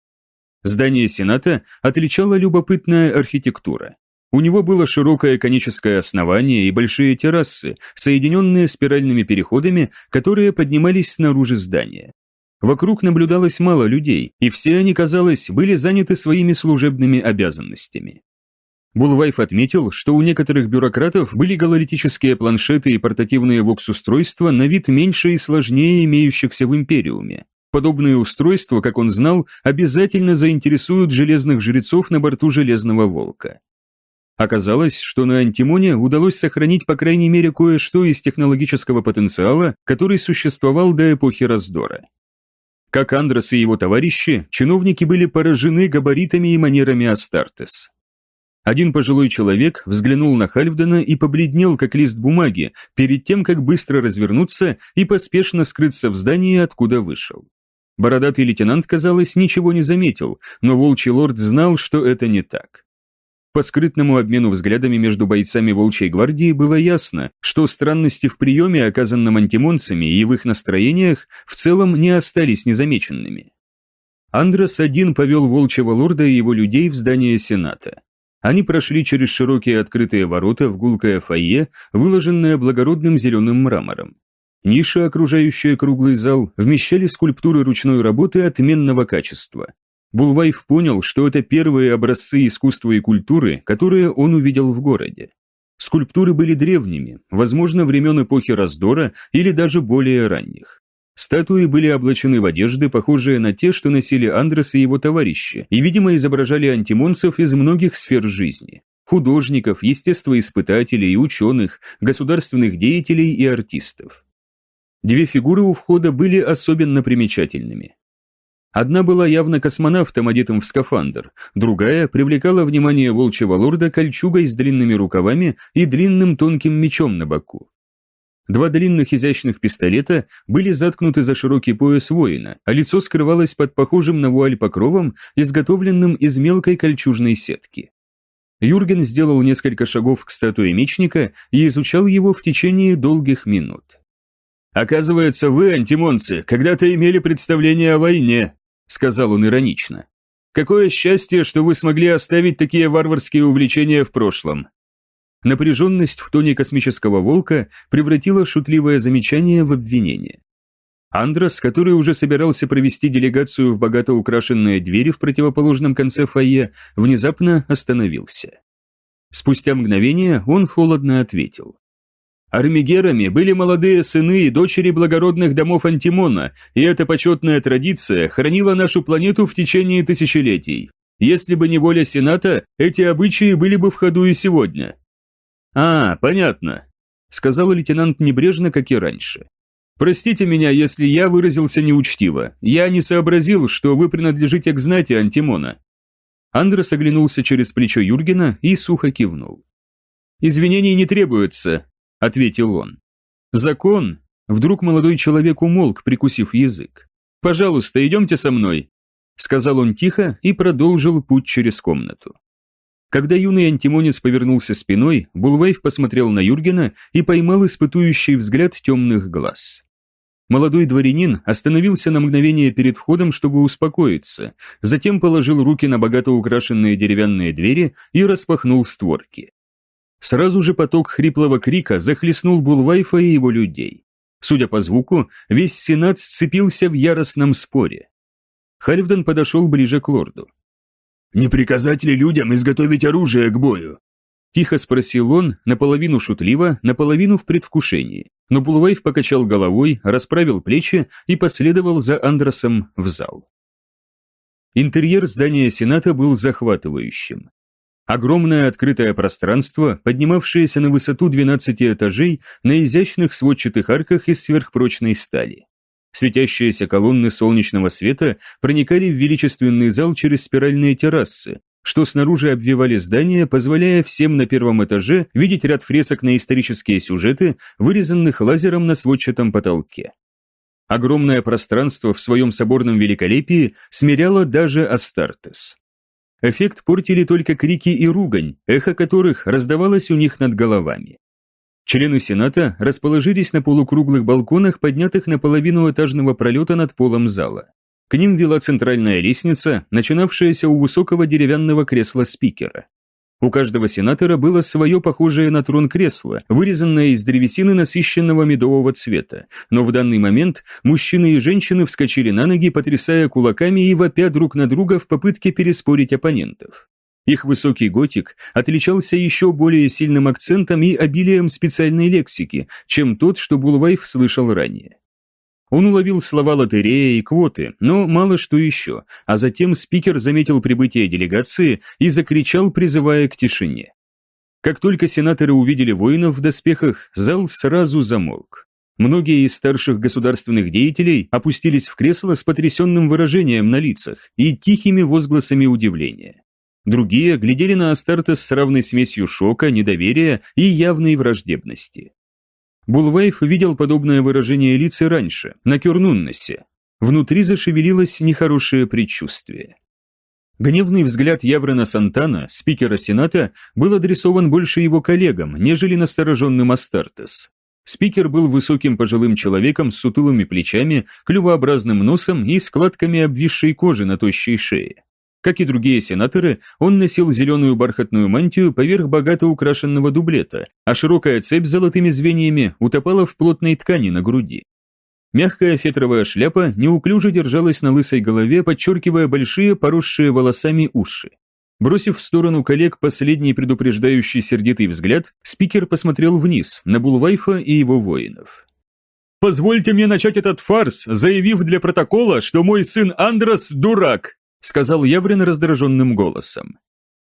Здание Сената отличала любопытная архитектура. У него было широкое коническое основание и большие террасы, соединенные спиральными переходами, которые поднимались снаружи здания. Вокруг наблюдалось мало людей, и все они, казалось, были заняты своими служебными обязанностями. Булвайф отметил, что у некоторых бюрократов были гололитические планшеты и портативные вокс-устройства на вид меньше и сложнее имеющихся в Империуме. Подобные устройства, как он знал, обязательно заинтересуют железных жрецов на борту Железного Волка. Оказалось, что на Антимоне удалось сохранить по крайней мере кое-что из технологического потенциала, который существовал до эпохи раздора. Как Андрос и его товарищи, чиновники были поражены габаритами и манерами Астартес. Один пожилой человек взглянул на Хальфдена и побледнел, как лист бумаги, перед тем, как быстро развернуться и поспешно скрыться в здании, откуда вышел. Бородатый лейтенант, казалось, ничего не заметил, но волчий лорд знал, что это не так. По скрытному обмену взглядами между бойцами Волчьей гвардии было ясно, что странности в приеме, оказанном антимонцами и в их настроениях, в целом не остались незамеченными. Андрес один повел Волчьего лорда и его людей в здание Сената. Они прошли через широкие открытые ворота в гулкое фойе, выложенное благородным зеленым мрамором. Ниши, окружающие круглый зал, вмещали скульптуры ручной работы отменного качества. Булвайф понял, что это первые образцы искусства и культуры, которые он увидел в городе. Скульптуры были древними, возможно, времен эпохи раздора или даже более ранних. Статуи были облачены в одежды, похожие на те, что носили Андрес и его товарищи, и, видимо, изображали антимонцев из многих сфер жизни – художников, естествоиспытателей, ученых, государственных деятелей и артистов. Две фигуры у входа были особенно примечательными. Одна была явно космонавтом, одетым в скафандр, другая привлекала внимание волчьего лорда кольчугой с длинными рукавами и длинным тонким мечом на боку. Два длинных изящных пистолета были заткнуты за широкий пояс воина, а лицо скрывалось под похожим на вуаль покровом, изготовленным из мелкой кольчужной сетки. Юрген сделал несколько шагов к статуе мечника и изучал его в течение долгих минут. «Оказывается, вы, антимонцы, когда-то имели представление о войне», сказал он иронично. «Какое счастье, что вы смогли оставить такие варварские увлечения в прошлом. Напряженность в тоне космического волка превратила шутливое замечание в обвинение. Андрос, который уже собирался провести делегацию в богато украшенные двери в противоположном конце фойе, внезапно остановился. Спустя мгновение он холодно ответил. Армигерами были молодые сыны и дочери благородных домов Антимона, и эта почетная традиция хранила нашу планету в течение тысячелетий. Если бы не воля Сената, эти обычаи были бы в ходу и сегодня. «А, понятно», — сказал лейтенант небрежно, как и раньше. «Простите меня, если я выразился неучтиво. Я не сообразил, что вы принадлежите к знати Антимона». Андрес оглянулся через плечо Юргена и сухо кивнул. «Извинений не требуется», — ответил он. «Закон?» Вдруг молодой человек умолк, прикусив язык. «Пожалуйста, идемте со мной», — сказал он тихо и продолжил путь через комнату. Когда юный антимонец повернулся спиной, Булвейв посмотрел на Юргена и поймал испытующий взгляд темных глаз. Молодой дворянин остановился на мгновение перед входом, чтобы успокоиться, затем положил руки на богато украшенные деревянные двери и распахнул створки. Сразу же поток хриплого крика захлестнул Булвайфа и его людей. Судя по звуку, весь сенат сцепился в яростном споре. Хальфден подошел ближе к лорду. «Не приказать ли людям изготовить оружие к бою?» Тихо спросил он, наполовину шутливо, наполовину в предвкушении. Но Булвайф покачал головой, расправил плечи и последовал за Андросом в зал. Интерьер здания Сената был захватывающим. Огромное открытое пространство, поднимавшееся на высоту 12 этажей на изящных сводчатых арках из сверхпрочной стали. Светящиеся колонны солнечного света проникали в величественный зал через спиральные террасы, что снаружи обвивали здание, позволяя всем на первом этаже видеть ряд фресок на исторические сюжеты, вырезанных лазером на сводчатом потолке. Огромное пространство в своем соборном великолепии смиряло даже Астартес. Эффект портили только крики и ругань, эхо которых раздавалось у них над головами. Члены Сената расположились на полукруглых балконах, поднятых на половину этажного пролета над полом зала. К ним вела центральная лестница, начинавшаяся у высокого деревянного кресла спикера. У каждого сенатора было свое похожее на трон кресло, вырезанное из древесины насыщенного медового цвета, но в данный момент мужчины и женщины вскочили на ноги, потрясая кулаками и вопя друг на друга в попытке переспорить оппонентов. Их высокий готик отличался еще более сильным акцентом и обилием специальной лексики, чем тот, что Булвайф слышал ранее. Он уловил слова лотерея и квоты, но мало что еще, а затем спикер заметил прибытие делегации и закричал, призывая к тишине. Как только сенаторы увидели воинов в доспехах, зал сразу замолк. Многие из старших государственных деятелей опустились в кресло с потрясенным выражением на лицах и тихими возгласами удивления. Другие глядели на Астартес с равной смесью шока, недоверия и явной враждебности. Булвейф видел подобное выражение лиц и раньше, на Кюрнуннесе. Внутри зашевелилось нехорошее предчувствие. Гневный взгляд Яврена Сантана, спикера Сената, был адресован больше его коллегам, нежели настороженным Астартес. Спикер был высоким пожилым человеком с сутулыми плечами, клювообразным носом и складками обвисшей кожи на тощей шее. Как и другие сенаторы, он носил зеленую бархатную мантию поверх богато украшенного дублета, а широкая цепь с золотыми звеньями утопала в плотной ткани на груди. Мягкая фетровая шляпа неуклюже держалась на лысой голове, подчеркивая большие поросшие волосами уши. Бросив в сторону коллег последний предупреждающий сердитый взгляд, спикер посмотрел вниз, на Булвайфа и его воинов. «Позвольте мне начать этот фарс, заявив для протокола, что мой сын Андрос – дурак», сказал Яврин раздраженным голосом.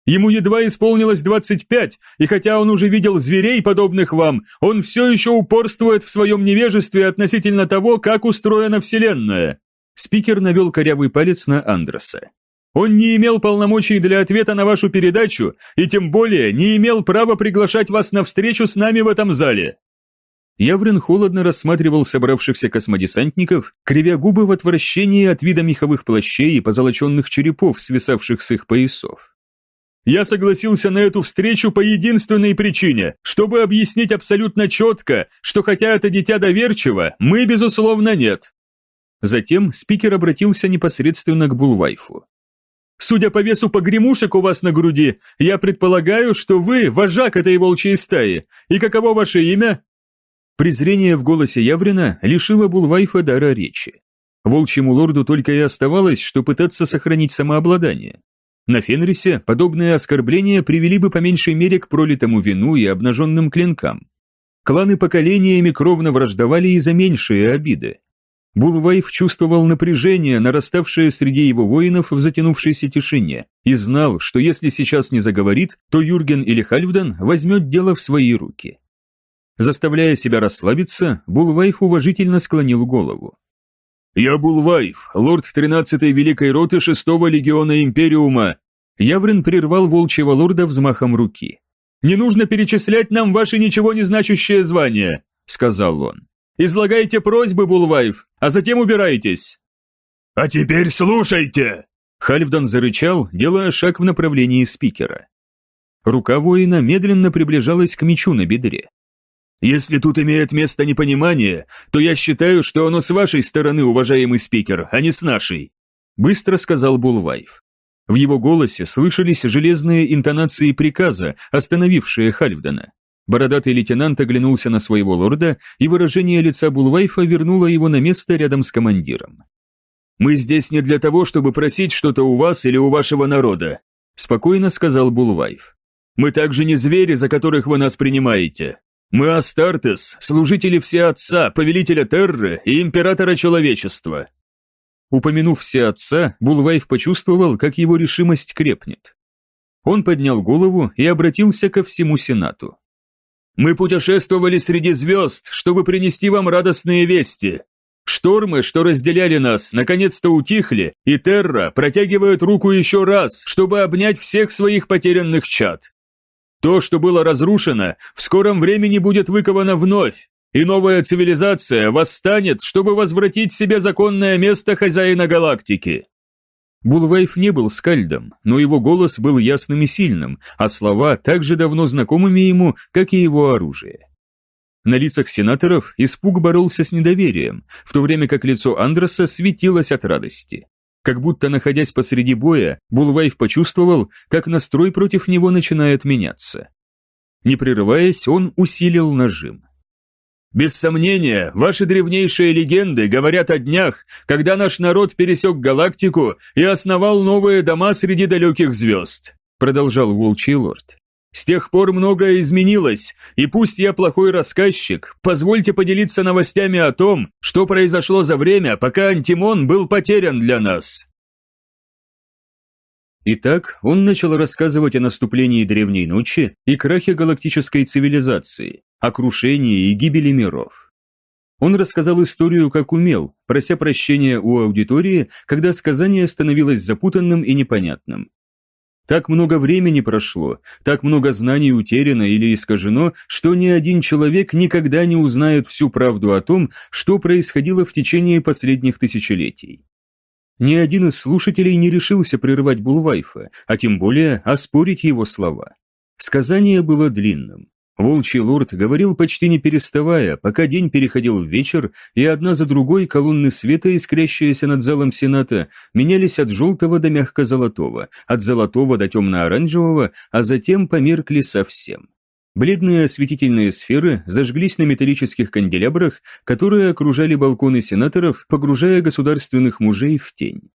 Ему едва исполнилось 25, и хотя он уже видел зверей, подобных вам, он все еще упорствует в своем невежестве относительно того, как устроена Вселенная. Спикер навел корявый палец на Андерса. Он не имел полномочий для ответа на вашу передачу и тем более не имел права приглашать вас на встречу с нами в этом зале. Яврин холодно рассматривал собравшихся космодесантников, кривя губы в отвращении от вида меховых плащей и позолоченных черепов, свисавших с их поясов. «Я согласился на эту встречу по единственной причине, чтобы объяснить абсолютно четко, что хотя это дитя доверчиво, мы, безусловно, нет». Затем спикер обратился непосредственно к Булвайфу. Судя по весу погремушек у вас на груди, я предполагаю, что вы вожак этой волчьей стаи. И каково ваше имя?» Презрение в голосе Яврина лишило Булвайфа дара речи. Волчьему лорду только и оставалось, что пытаться сохранить самообладание. На Фенрисе подобные оскорбления привели бы по меньшей мере к пролитому вину и обнаженным клинкам. Кланы поколениями кровно враждовали и за меньшие обиды. Булвайф чувствовал напряжение, нараставшее среди его воинов в затянувшейся тишине, и знал, что если сейчас не заговорит, то Юрген или Хальфдан возьмет дело в свои руки. Заставляя себя расслабиться, Булвайф уважительно склонил голову. «Я Булвайф, лорд 13-й Великой Роты 6-го Легиона Империума!» Яврин прервал волчьего лорда взмахом руки. «Не нужно перечислять нам ваши ничего не значащие звания», — сказал он. Излагайте просьбы, Булвайф, а затем убирайтесь!» «А теперь слушайте!» Хальфдан зарычал, делая шаг в направлении спикера. Рука воина медленно приближалась к мечу на бедре. «Если тут имеет место непонимание, то я считаю, что оно с вашей стороны, уважаемый спикер, а не с нашей», быстро сказал Булвайф. В его голосе слышались железные интонации приказа, остановившие Хальфдана. Бородатый лейтенант оглянулся на своего лорда, и выражение лица Булвайфа вернуло его на место рядом с командиром. «Мы здесь не для того, чтобы просить что-то у вас или у вашего народа», спокойно сказал Булвайф. «Мы также не звери, за которых вы нас принимаете. Мы Астартес, служители Всеотца, повелителя Терры и императора человечества». Упомянув Всеотца, Булвайф почувствовал, как его решимость крепнет. Он поднял голову и обратился ко всему Сенату. Мы путешествовали среди звезд, чтобы принести вам радостные вести. Штормы, что разделяли нас, наконец-то утихли, и Терра протягивает руку еще раз, чтобы обнять всех своих потерянных чад. То, что было разрушено, в скором времени будет выковано вновь, и новая цивилизация восстанет, чтобы возвратить себе законное место хозяина галактики. Булвайф не был скальдом, но его голос был ясным и сильным, а слова так же давно знакомыми ему, как и его оружие. На лицах сенаторов испуг боролся с недоверием, в то время как лицо Андроса светилось от радости. Как будто находясь посреди боя, Булвайф почувствовал, как настрой против него начинает меняться. Не прерываясь, он усилил нажим. Без сомнения, ваши древнейшие легенды говорят о днях, когда наш народ пересек галактику и основал новые дома среди далеких звезд», продолжал Волчий Лорд. «С тех пор многое изменилось, и пусть я плохой рассказчик, позвольте поделиться новостями о том, что произошло за время, пока Антимон был потерян для нас». Итак, он начал рассказывать о наступлении Древней Ночи и крахе галактической цивилизации, о крушении и гибели миров. Он рассказал историю как умел, прося прощения у аудитории, когда сказание становилось запутанным и непонятным. Так много времени прошло, так много знаний утеряно или искажено, что ни один человек никогда не узнает всю правду о том, что происходило в течение последних тысячелетий. Ни один из слушателей не решился прерывать Булвайфа, а тем более оспорить его слова. Сказание было длинным. Волчий лорд говорил почти не переставая, пока день переходил в вечер, и одна за другой колонны света, искрящиеся над залом Сената, менялись от желтого до мягко-золотого, от золотого до темно-оранжевого, а затем померкли совсем. Бледные осветительные сферы зажглись на металлических канделябрах, которые окружали балконы сенаторов, погружая государственных мужей в тень.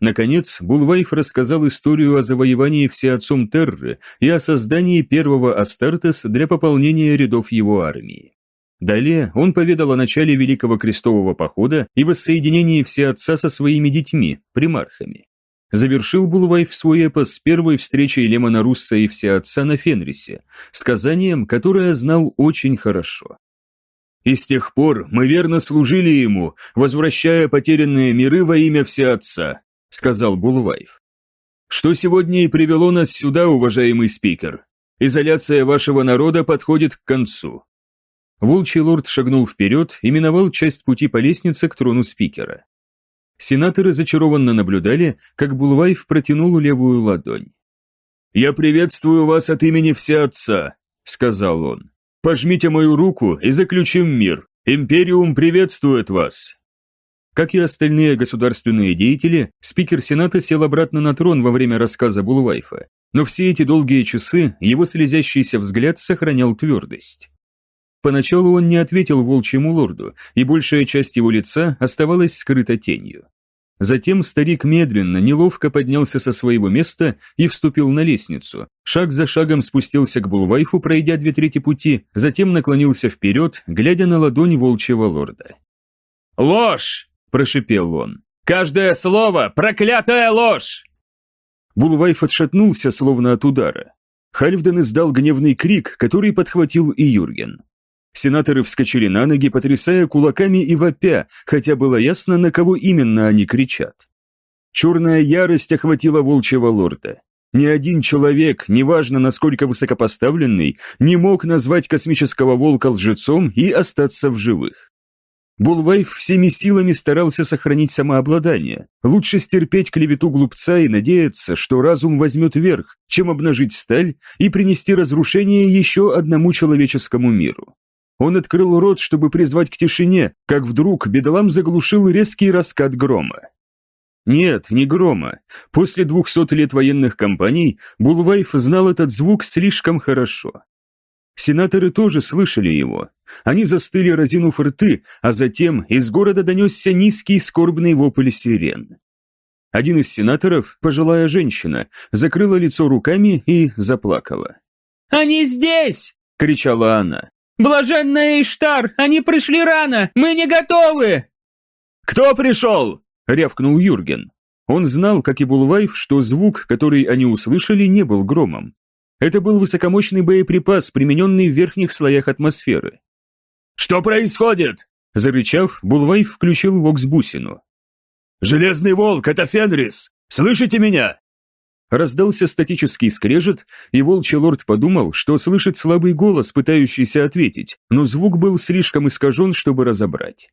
Наконец, Булвайф рассказал историю о завоевании всеотцом Терры и о создании первого Астартес для пополнения рядов его армии. Далее он поведал о начале Великого Крестового Похода и воссоединении всеотца со своими детьми, примархами. Завершил Булвайф свой эпос первой встречей Лемона Русса и всеотца на Фенрисе, сказанием, которое знал очень хорошо. И с тех пор мы верно служили ему, возвращая потерянные миры во имя Всеотца, сказал Булвайф. Что сегодня и привело нас сюда, уважаемый спикер? Изоляция вашего народа подходит к концу. Волчий лорд шагнул вперед и миновал часть пути по лестнице к трону спикера. Сенаторы зачарованно наблюдали, как Булвайф протянул левую ладонь. «Я приветствую вас от имени Всеотца», — сказал он. Пожмите мою руку и заключим мир. Империум приветствует вас!» Как и остальные государственные деятели, спикер Сената сел обратно на трон во время рассказа Булвайфа, но все эти долгие часы его слезящийся взгляд сохранял твердость. Поначалу он не ответил волчьему лорду, и большая часть его лица оставалась скрыта тенью. Затем старик медленно, неловко поднялся со своего места и вступил на лестницу. Шаг за шагом спустился к Булвайфу, пройдя две трети пути, затем наклонился вперед, глядя на ладонь волчьего лорда. «Ложь!» – прошипел он. «Каждое слово – проклятая ложь!» Булвайф отшатнулся, словно от удара. Хальфден издал гневный крик, который подхватил и Юрген. Сенаторы вскочили на ноги, потрясая кулаками и вопя, хотя было ясно, на кого именно они кричат. Черная ярость охватила волчьего лорда. Ни один человек, неважно насколько высокопоставленный, не мог назвать космического волка лжецом и остаться в живых. Булвайф всеми силами старался сохранить самообладание. Лучше стерпеть клевету глупца и надеяться, что разум возьмет верх, чем обнажить сталь и принести разрушение еще одному человеческому миру. Он открыл рот, чтобы призвать к тишине, как вдруг бедолам заглушил резкий раскат грома. Нет, не грома. После двухсот лет военных кампаний Булвайф знал этот звук слишком хорошо. Сенаторы тоже слышали его. Они застыли, разинув рты, а затем из города донесся низкий скорбный вопль сирен. Один из сенаторов, пожилая женщина, закрыла лицо руками и заплакала. «Они здесь!» – кричала она. «Блаженная Иштар! Они пришли рано! Мы не готовы!» «Кто пришел?» – рявкнул Юрген. Он знал, как и Булвайф, что звук, который они услышали, не был громом. Это был высокомощный боеприпас, примененный в верхних слоях атмосферы. «Что происходит?» Зарычав, Булвайф включил воксбусину. «Железный волк, это Фенрис! Слышите меня?» Раздался статический скрежет, и волчий лорд подумал, что слышит слабый голос, пытающийся ответить, но звук был слишком искажен, чтобы разобрать.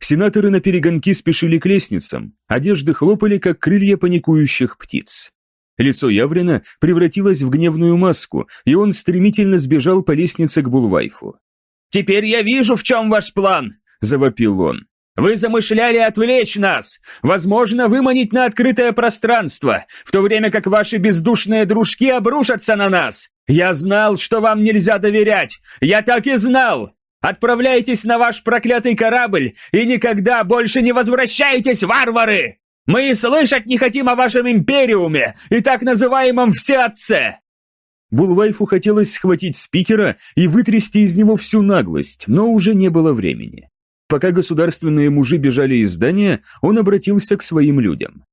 Сенаторы на перегонки спешили к лестницам, одежды хлопали, как крылья паникующих птиц. Лицо Яврина превратилось в гневную маску, и он стремительно сбежал по лестнице к Булвайфу. «Теперь я вижу, в чем ваш план!» – завопил он. Вы замышляли отвлечь нас, возможно, выманить на открытое пространство, в то время как ваши бездушные дружки обрушатся на нас. Я знал, что вам нельзя доверять. Я так и знал. Отправляйтесь на ваш проклятый корабль и никогда больше не возвращайтесь, варвары! Мы и слышать не хотим о вашем империуме и так называемом всеотце!» Булвайфу хотелось схватить спикера и вытрясти из него всю наглость, но уже не было времени. Пока государственные мужи бежали из здания, он обратился к своим людям.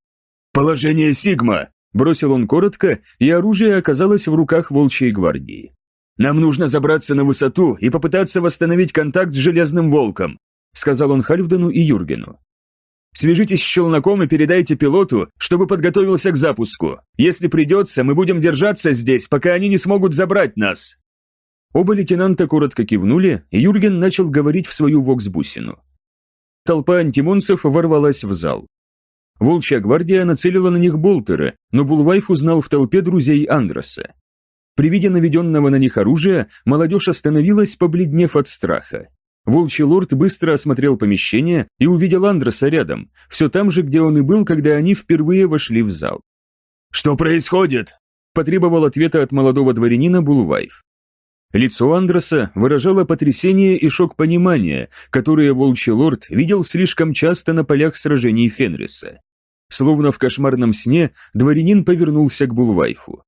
«Положение Сигма!» – бросил он коротко, и оружие оказалось в руках Волчьей гвардии. «Нам нужно забраться на высоту и попытаться восстановить контакт с Железным Волком», – сказал он Хальфдану и Юргену. «Свяжитесь с челноком и передайте пилоту, чтобы подготовился к запуску. Если придется, мы будем держаться здесь, пока они не смогут забрать нас». Оба лейтенанта коротко кивнули, и Юрген начал говорить в свою воксбусину. Толпа антимонцев ворвалась в зал. Волчья гвардия нацелила на них болтеры, но Булвайф узнал в толпе друзей Андроса. При виде наведенного на них оружия, молодежь остановилась, побледнев от страха. Волчий лорд быстро осмотрел помещение и увидел Андроса рядом, все там же, где он и был, когда они впервые вошли в зал. «Что происходит?» – потребовал ответа от молодого дворянина Булвайф. Лицо Андроса выражало потрясение и шок понимания, которые Волчий Лорд видел слишком часто на полях сражений Фенриса. Словно в кошмарном сне, дворянин повернулся к Булвайфу.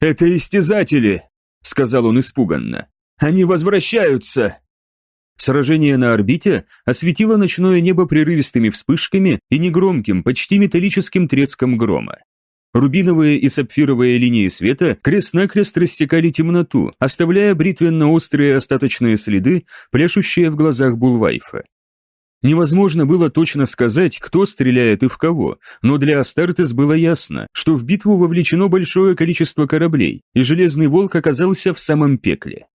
«Это истязатели!» — сказал он испуганно. «Они возвращаются!» Сражение на орбите осветило ночное небо прерывистыми вспышками и негромким, почти металлическим треском грома. Рубиновые и сапфировые линии света крест-накрест рассекали темноту, оставляя бритвенно-острые остаточные следы, пляшущие в глазах Булвайфа. Невозможно было точно сказать, кто стреляет и в кого, но для Астартес было ясно, что в битву вовлечено большое количество кораблей, и Железный Волк оказался в самом пекле.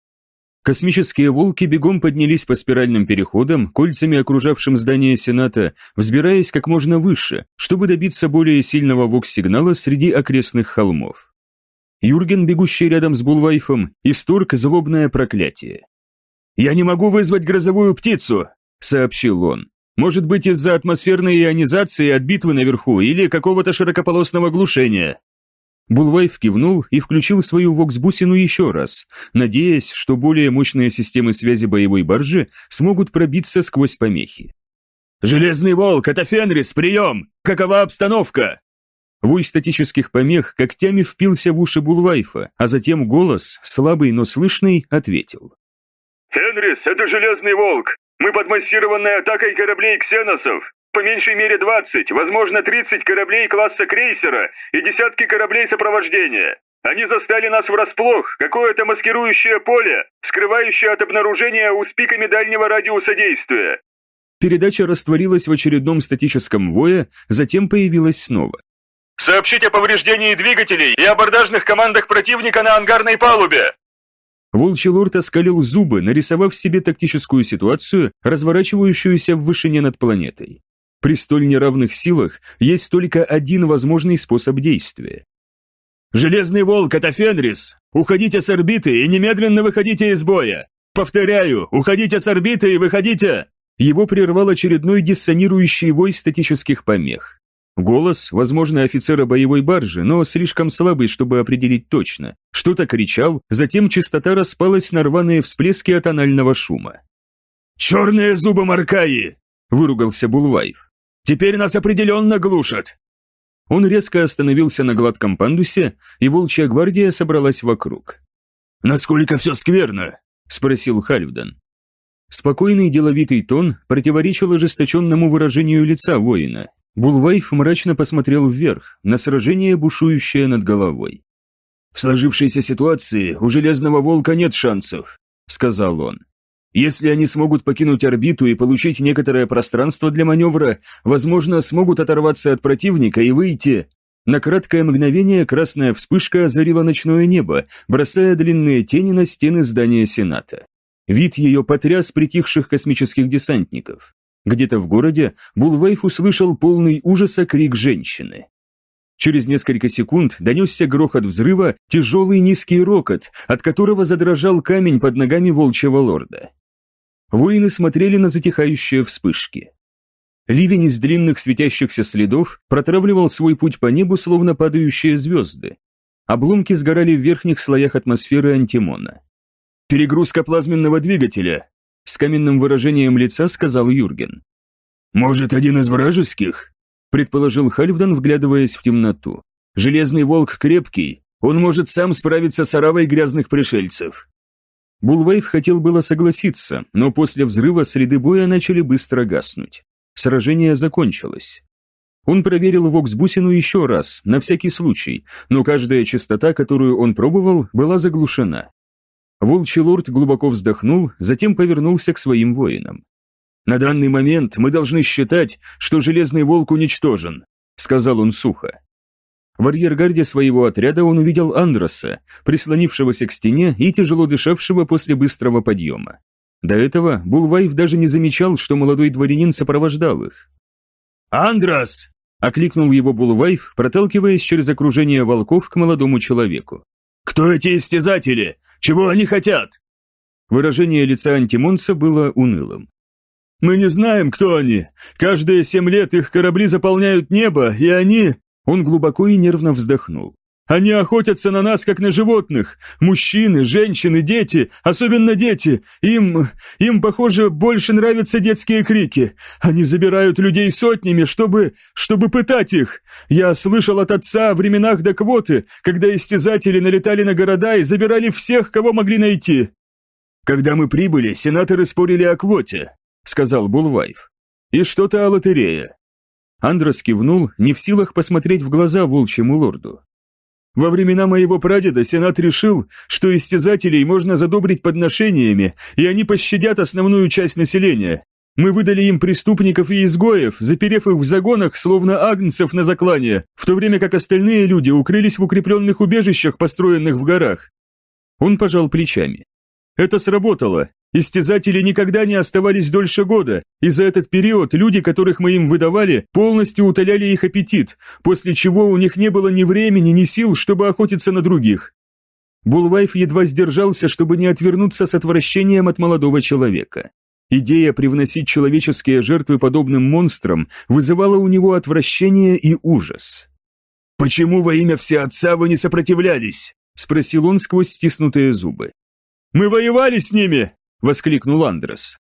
Космические волки бегом поднялись по спиральным переходам, кольцами окружавшим здание Сената, взбираясь как можно выше, чтобы добиться более сильного вокс-сигнала среди окрестных холмов. Юрген, бегущий рядом с Булвайфом, исторг злобное проклятие. «Я не могу вызвать грозовую птицу!» — сообщил он. «Может быть, из-за атмосферной ионизации от битвы наверху или какого-то широкополосного глушения. Булвайф кивнул и включил свою воксбусину еще раз, надеясь, что более мощные системы связи боевой баржи смогут пробиться сквозь помехи. «Железный волк, это Фенрис, прием! Какова обстановка?» Вой статических помех когтями впился в уши Булвайфа, а затем голос, слабый, но слышный, ответил. «Фенрис, это Железный волк! Мы под массированной атакой кораблей ксеносов! По меньшей мере 20, возможно 30 кораблей класса крейсера и десятки кораблей сопровождения. Они застали нас врасплох, какое-то маскирующее поле, скрывающее от обнаружения успиками дальнего радиуса действия. Передача растворилась в очередном статическом вое, затем появилась снова. «Сообщить о повреждении двигателей и абордажных командах противника на ангарной палубе!» Волчий лорд оскалил зубы, нарисовав себе тактическую ситуацию, разворачивающуюся в вышине над планетой. При столь неравных силах есть только один возможный способ действия. «Железный волк, это Фенрис! Уходите с орбиты и немедленно выходите из боя! Повторяю, уходите с орбиты и выходите!» Его прервал очередной диссонирующий вой статических помех. Голос, возможно, офицера боевой баржи, но слишком слабый, чтобы определить точно. Что-то кричал, затем частота распалась на рваные всплески атонального шума. «Черные зубы Маркаи!» – выругался Булвайф. «Теперь нас определенно глушат!» Он резко остановился на гладком пандусе, и волчья гвардия собралась вокруг. «Насколько все скверно?» – спросил Хальфдан. Спокойный деловитый тон противоречил ожесточенному выражению лица воина. Булвайф мрачно посмотрел вверх, на сражение, бушующее над головой. «В сложившейся ситуации у Железного Волка нет шансов», – сказал он. Если они смогут покинуть орбиту и получить некоторое пространство для маневра, возможно, смогут оторваться от противника и выйти. На краткое мгновение красная вспышка озарила ночное небо, бросая длинные тени на стены здания Сената. Вид ее потряс притихших космических десантников. Где-то в городе Булвейф услышал полный ужаса крик женщины. Через несколько секунд донесся грохот взрыва, тяжелый низкий рокот, от которого задрожал камень под ногами волчьего лорда. Воины смотрели на затихающие вспышки. Ливень из длинных светящихся следов протравливал свой путь по небу, словно падающие звезды. Обломки сгорали в верхних слоях атмосферы антимона. «Перегрузка плазменного двигателя», — с каменным выражением лица сказал Юрген. «Может, один из вражеских?» предположил Хальфдан, вглядываясь в темноту. «Железный волк крепкий, он может сам справиться с оравой грязных пришельцев». Булвейв хотел было согласиться, но после взрыва среды боя начали быстро гаснуть. Сражение закончилось. Он проверил воксбусину еще раз, на всякий случай, но каждая частота, которую он пробовал, была заглушена. Волчий лорд глубоко вздохнул, затем повернулся к своим воинам. «На данный момент мы должны считать, что Железный Волк уничтожен», — сказал он сухо. В арьергарде своего отряда он увидел Андроса, прислонившегося к стене и тяжело дышавшего после быстрого подъема. До этого Булвайф даже не замечал, что молодой дворянин сопровождал их. «Андрос!» – окликнул его Булвайф, проталкиваясь через окружение волков к молодому человеку. «Кто эти истязатели? Чего они хотят?» Выражение лица антимонца было унылым. Мы не знаем, кто они. Каждые семь лет их корабли заполняют небо, и они...» Он глубоко и нервно вздохнул. Они охотятся на нас, как на животных. Мужчины, женщины, дети, особенно дети. Им, им, похоже, больше нравятся детские крики. Они забирают людей сотнями, чтобы, чтобы пытать их. Я слышал от отца о временах до квоты, когда истязатели налетали на города и забирали всех, кого могли найти. Когда мы прибыли, сенаторы спорили о квоте, сказал Булвайф. И что-то о лотерее. Андрос кивнул, не в силах посмотреть в глаза волчьему лорду. Во времена моего прадеда Сенат решил, что истязателей можно задобрить подношениями, и они пощадят основную часть населения. Мы выдали им преступников и изгоев, заперев их в загонах, словно агнцев на заклание, в то время как остальные люди укрылись в укрепленных убежищах, построенных в горах. Он пожал плечами. Это сработало. Истязатели никогда не оставались дольше года, и за этот период люди, которых мы им выдавали, полностью утоляли их аппетит, после чего у них не было ни времени, ни сил, чтобы охотиться на других. Булвайф едва сдержался, чтобы не отвернуться с отвращением от молодого человека. Идея привносить человеческие жертвы подобным монстрам вызывала у него отвращение и ужас. «Почему во имя Всеотца вы не сопротивлялись?» – спросил он сквозь стиснутые зубы. «Мы воевали с ними!» – воскликнул Андрес.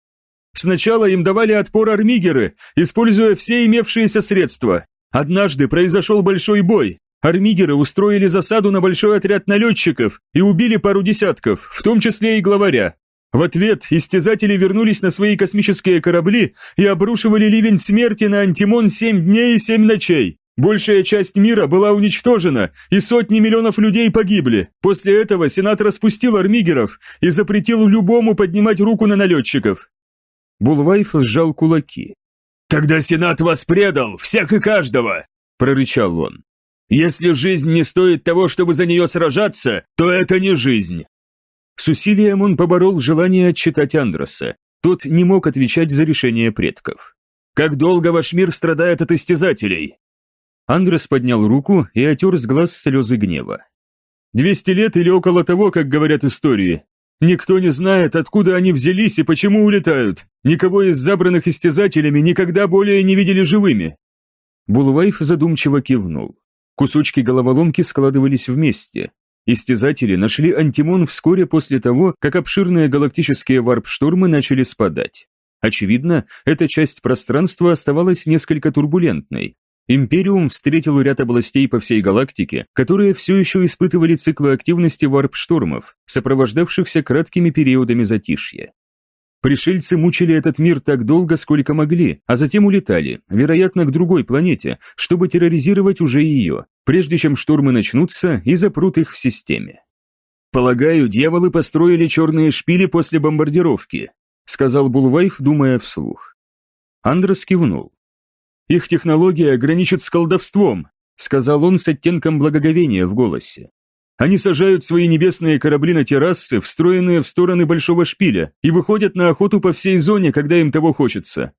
«Сначала им давали отпор армигеры, используя все имевшиеся средства. Однажды произошел большой бой. Армигеры устроили засаду на большой отряд налетчиков и убили пару десятков, в том числе и главаря. В ответ истязатели вернулись на свои космические корабли и обрушивали ливень смерти на Антимон семь дней и семь ночей. Большая часть мира была уничтожена, и сотни миллионов людей погибли. После этого Сенат распустил армигеров и запретил любому поднимать руку на налетчиков. Булвайф сжал кулаки. «Тогда Сенат вас предал, всех и каждого!» – прорычал он. «Если жизнь не стоит того, чтобы за нее сражаться, то это не жизнь!» С усилием он поборол желание отчитать Андроса. Тот не мог отвечать за решение предков. «Как долго ваш мир страдает от истязателей?» Андрес поднял руку и отер с глаз слезы гнева. «Двести лет или около того, как говорят истории. Никто не знает, откуда они взялись и почему улетают. Никого из забранных истязателями никогда более не видели живыми». Булвайф задумчиво кивнул. Кусочки головоломки складывались вместе. Истязатели нашли антимон вскоре после того, как обширные галактические варп-штормы начали спадать. Очевидно, эта часть пространства оставалась несколько турбулентной, Империум встретил ряд областей по всей галактике, которые все еще испытывали циклы активности варп-штормов, сопровождавшихся краткими периодами затишья. Пришельцы мучили этот мир так долго, сколько могли, а затем улетали, вероятно, к другой планете, чтобы терроризировать уже ее, прежде чем штормы начнутся и запрут их в системе. «Полагаю, дьяволы построили черные шпили после бомбардировки», сказал Булвайф, думая вслух. Андрес кивнул. Их технология граничит с колдовством», сказал он с оттенком благоговения в голосе. Они сажают свои небесные корабли на террасы, встроенные в стороны большого шпиля, и выходят на охоту по всей зоне, когда им того хочется.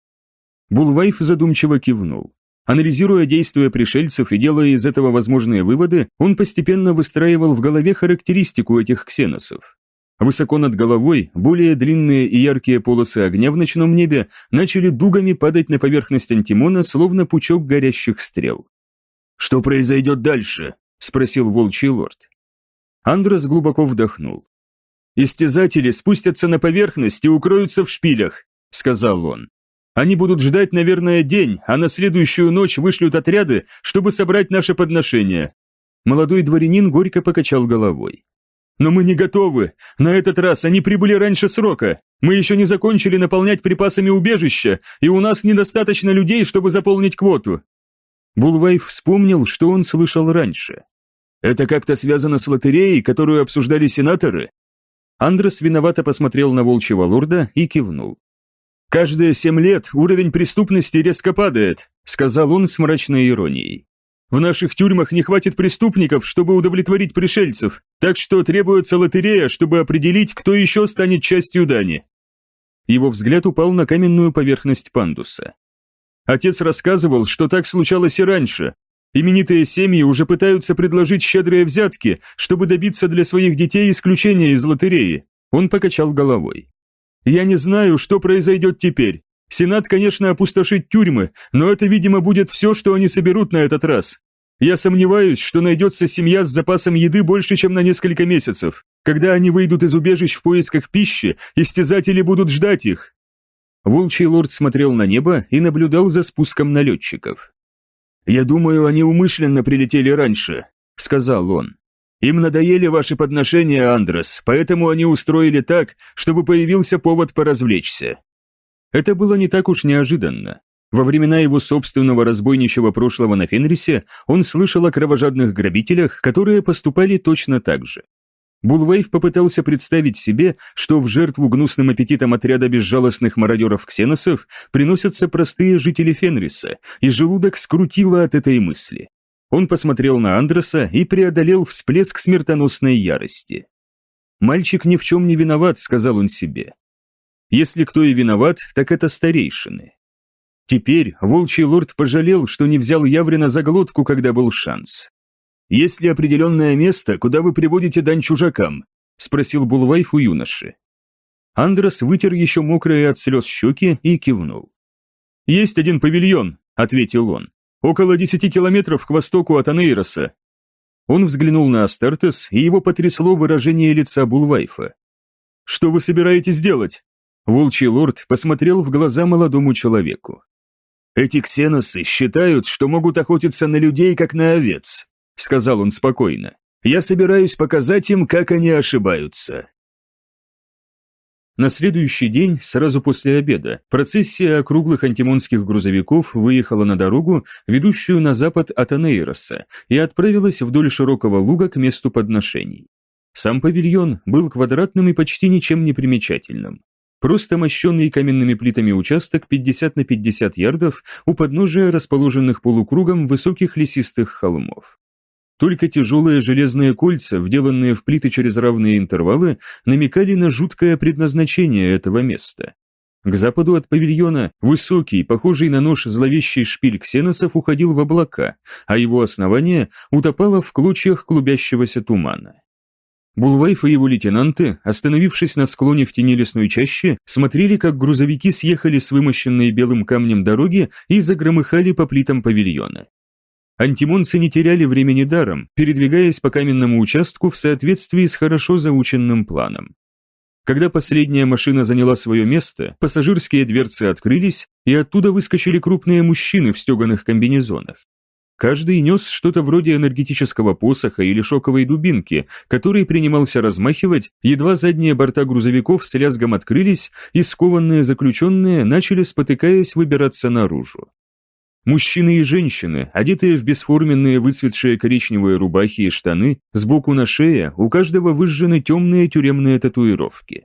Булвайф задумчиво кивнул. Анализируя действия пришельцев и делая из этого возможные выводы, он постепенно выстраивал в голове характеристику этих ксеносов. Высоко над головой более длинные и яркие полосы огня в ночном небе начали дугами падать на поверхность антимона, словно пучок горящих стрел. «Что произойдет дальше?» – спросил волчий лорд. Андрес глубоко вдохнул. «Истязатели спустятся на поверхность и укроются в шпилях», – сказал он. «Они будут ждать, наверное, день, а на следующую ночь вышлют отряды, чтобы собрать наше подношение». Молодой дворянин горько покачал головой. Но мы не готовы. На этот раз они прибыли раньше срока. Мы еще не закончили наполнять припасами убежища, и у нас недостаточно людей, чтобы заполнить квоту». Булвайф вспомнил, что он слышал раньше. «Это как-то связано с лотереей, которую обсуждали сенаторы?» Андрес виновато посмотрел на волчьего лорда и кивнул. «Каждые семь лет уровень преступности резко падает», сказал он с мрачной иронией. В наших тюрьмах не хватит преступников, чтобы удовлетворить пришельцев, так что требуется лотерея, чтобы определить, кто еще станет частью Дани». Его взгляд упал на каменную поверхность пандуса. Отец рассказывал, что так случалось и раньше. Именитые семьи уже пытаются предложить щедрые взятки, чтобы добиться для своих детей исключения из лотереи. Он покачал головой. «Я не знаю, что произойдет теперь. Сенат, конечно, опустошит тюрьмы, но это, видимо, будет все, что они соберут на этот раз. Я сомневаюсь, что найдется семья с запасом еды больше, чем на несколько месяцев. Когда они выйдут из убежищ в поисках пищи, истязатели будут ждать их». Волчий лорд смотрел на небо и наблюдал за спуском налетчиков. «Я думаю, они умышленно прилетели раньше», — сказал он. «Им надоели ваши подношения, Андрес, поэтому они устроили так, чтобы появился повод поразвлечься». Это было не так уж неожиданно. Во времена его собственного разбойничьего прошлого на Фенрисе он слышал о кровожадных грабителях, которые поступали точно так же. Булвейв попытался представить себе, что в жертву гнусным аппетитом отряда безжалостных мародеров-ксеносов приносятся простые жители Фенриса, и желудок скрутило от этой мысли. Он посмотрел на Андреса и преодолел всплеск смертоносной ярости. «Мальчик ни в чем не виноват», — сказал он себе. «Если кто и виноват, так это старейшины». Теперь волчий лорд пожалел, что не взял Яврина за глотку, когда был шанс. «Есть ли определенное место, куда вы приводите дань чужакам?» – спросил Булвайф у юноши. Андрес вытер еще мокрые от слез щеки и кивнул. «Есть один павильон», – ответил он. «Около десяти километров к востоку от Анейроса». Он взглянул на Астартес, и его потрясло выражение лица Булвайфа. «Что вы собираетесь делать?» Волчий лорд посмотрел в глаза молодому человеку. «Эти ксеносы считают, что могут охотиться на людей, как на овец», сказал он спокойно. «Я собираюсь показать им, как они ошибаются». На следующий день, сразу после обеда, процессия округлых антимонских грузовиков выехала на дорогу, ведущую на запад от Анейроса, и отправилась вдоль широкого луга к месту подношений. Сам павильон был квадратным и почти ничем не примечательным. Просто мощенный каменными плитами участок 50 на 50 ярдов у подножия расположенных полукругом высоких лесистых холмов. Только тяжелые железные кольца, вделанные в плиты через равные интервалы, намекали на жуткое предназначение этого места. К западу от павильона высокий, похожий на нож зловещий шпиль ксеносов уходил в облака, а его основание утопало в клочьях клубящегося тумана. Булвайф и его лейтенанты, остановившись на склоне в тени лесной чащи, смотрели, как грузовики съехали с вымощенной белым камнем дороги и загромыхали по плитам павильона. Антимонцы не теряли времени даром, передвигаясь по каменному участку в соответствии с хорошо заученным планом. Когда последняя машина заняла свое место, пассажирские дверцы открылись, и оттуда выскочили крупные мужчины в стеганых комбинезонах. Каждый нес что-то вроде энергетического посоха или шоковой дубинки, который принимался размахивать, едва задние борта грузовиков с лязгом открылись, и скованные заключенные начали, спотыкаясь, выбираться наружу. Мужчины и женщины, одетые в бесформенные выцветшие коричневые рубахи и штаны, сбоку на шее у каждого выжжены темные тюремные татуировки.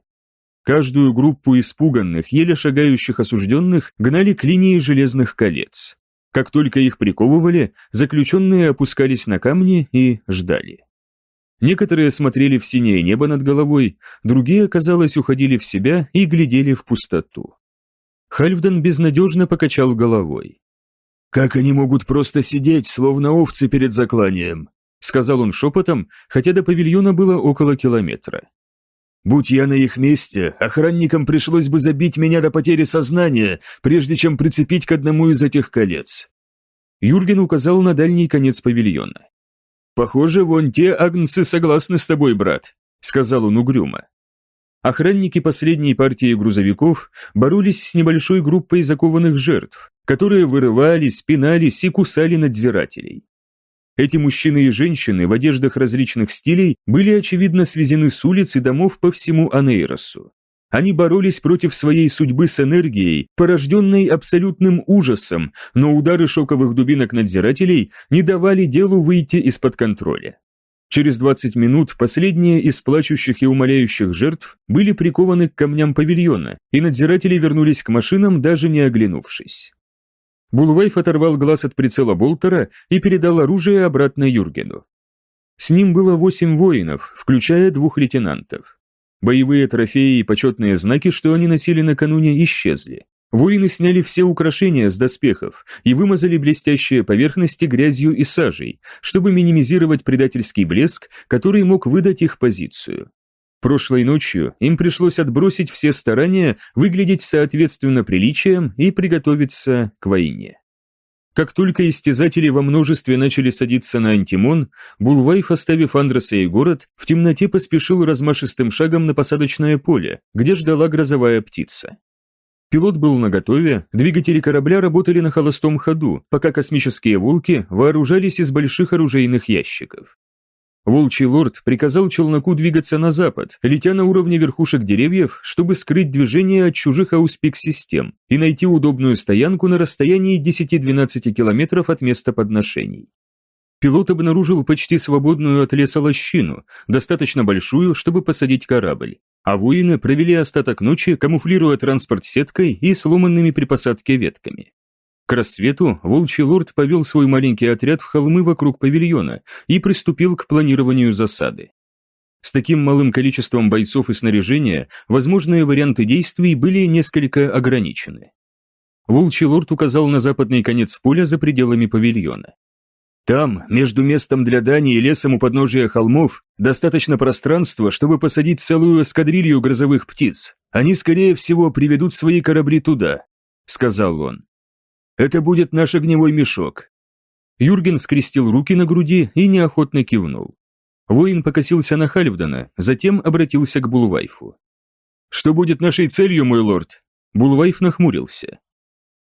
Каждую группу испуганных, еле шагающих осужденных гнали к линии железных колец. Как только их приковывали, заключенные опускались на камни и ждали. Некоторые смотрели в синее небо над головой, другие, казалось, уходили в себя и глядели в пустоту. Хальфден безнадежно покачал головой. «Как они могут просто сидеть, словно овцы перед закланием?» сказал он шепотом, хотя до павильона было около километра. Будь я на их месте, охранникам пришлось бы забить меня до потери сознания, прежде чем прицепить к одному из этих колец. Юрген указал на дальний конец павильона. «Похоже, вон те агнцы согласны с тобой, брат», — сказал он угрюмо. Охранники последней партии грузовиков боролись с небольшой группой закованных жертв, которые вырывались, пинались и кусали надзирателей. Эти мужчины и женщины в одеждах различных стилей были очевидно свезены с улиц и домов по всему Анейросу. Они боролись против своей судьбы с энергией, порожденной абсолютным ужасом, но удары шоковых дубинок надзирателей не давали делу выйти из-под контроля. Через 20 минут последние из плачущих и умоляющих жертв были прикованы к камням павильона, и надзиратели вернулись к машинам, даже не оглянувшись. Булвайф оторвал глаз от прицела Болтера и передал оружие обратно Юргену. С ним было восемь воинов, включая двух лейтенантов. Боевые трофеи и почетные знаки, что они носили накануне, исчезли. Воины сняли все украшения с доспехов и вымазали блестящие поверхности грязью и сажей, чтобы минимизировать предательский блеск, который мог выдать их позицию. Прошлой ночью им пришлось отбросить все старания выглядеть соответственно приличиям и приготовиться к войне. Как только истязатели во множестве начали садиться на антимон, Булвайф, оставив Андреса и город, в темноте поспешил размашистым шагом на посадочное поле, где ждала грозовая птица. Пилот был наготове, двигатели корабля работали на холостом ходу, пока космические волки вооружались из больших оружейных ящиков. Волчий лорд приказал челноку двигаться на запад, летя на уровне верхушек деревьев, чтобы скрыть движение от чужих ауспик-систем и найти удобную стоянку на расстоянии 10-12 километров от места подношений. Пилот обнаружил почти свободную от леса лощину, достаточно большую, чтобы посадить корабль, а воины провели остаток ночи, камуфлируя транспорт сеткой и сломанными при посадке ветками. К рассвету волчий лорд повел свой маленький отряд в холмы вокруг павильона и приступил к планированию засады. С таким малым количеством бойцов и снаряжения возможные варианты действий были несколько ограничены. Волчий лорд указал на западный конец поля за пределами павильона. Там, между местом для дани и лесом у подножия холмов, достаточно пространства, чтобы посадить целую эскадрилью грозовых птиц. Они, скорее всего, приведут свои корабли туда», — сказал он. Это будет наш огневой мешок». Юрген скрестил руки на груди и неохотно кивнул. Воин покосился на Хальфдена, затем обратился к Булвайфу. «Что будет нашей целью, мой лорд?» Булвайф нахмурился.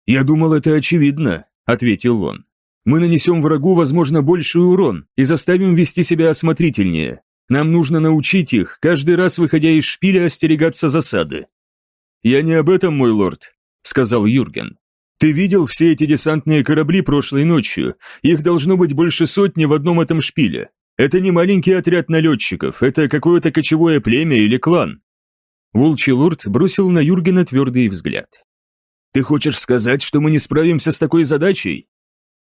«Я думал, это очевидно», — ответил он. «Мы нанесем врагу, возможно, больший урон и заставим вести себя осмотрительнее. Нам нужно научить их, каждый раз выходя из шпиля, остерегаться засады». «Я не об этом, мой лорд», — сказал Юрген. Ты видел все эти десантные корабли прошлой ночью? Их должно быть больше сотни в одном этом шпиле. Это не маленький отряд налетчиков, это какое-то кочевое племя или клан». Волчий лорд бросил на Юргена твердый взгляд. «Ты хочешь сказать, что мы не справимся с такой задачей?»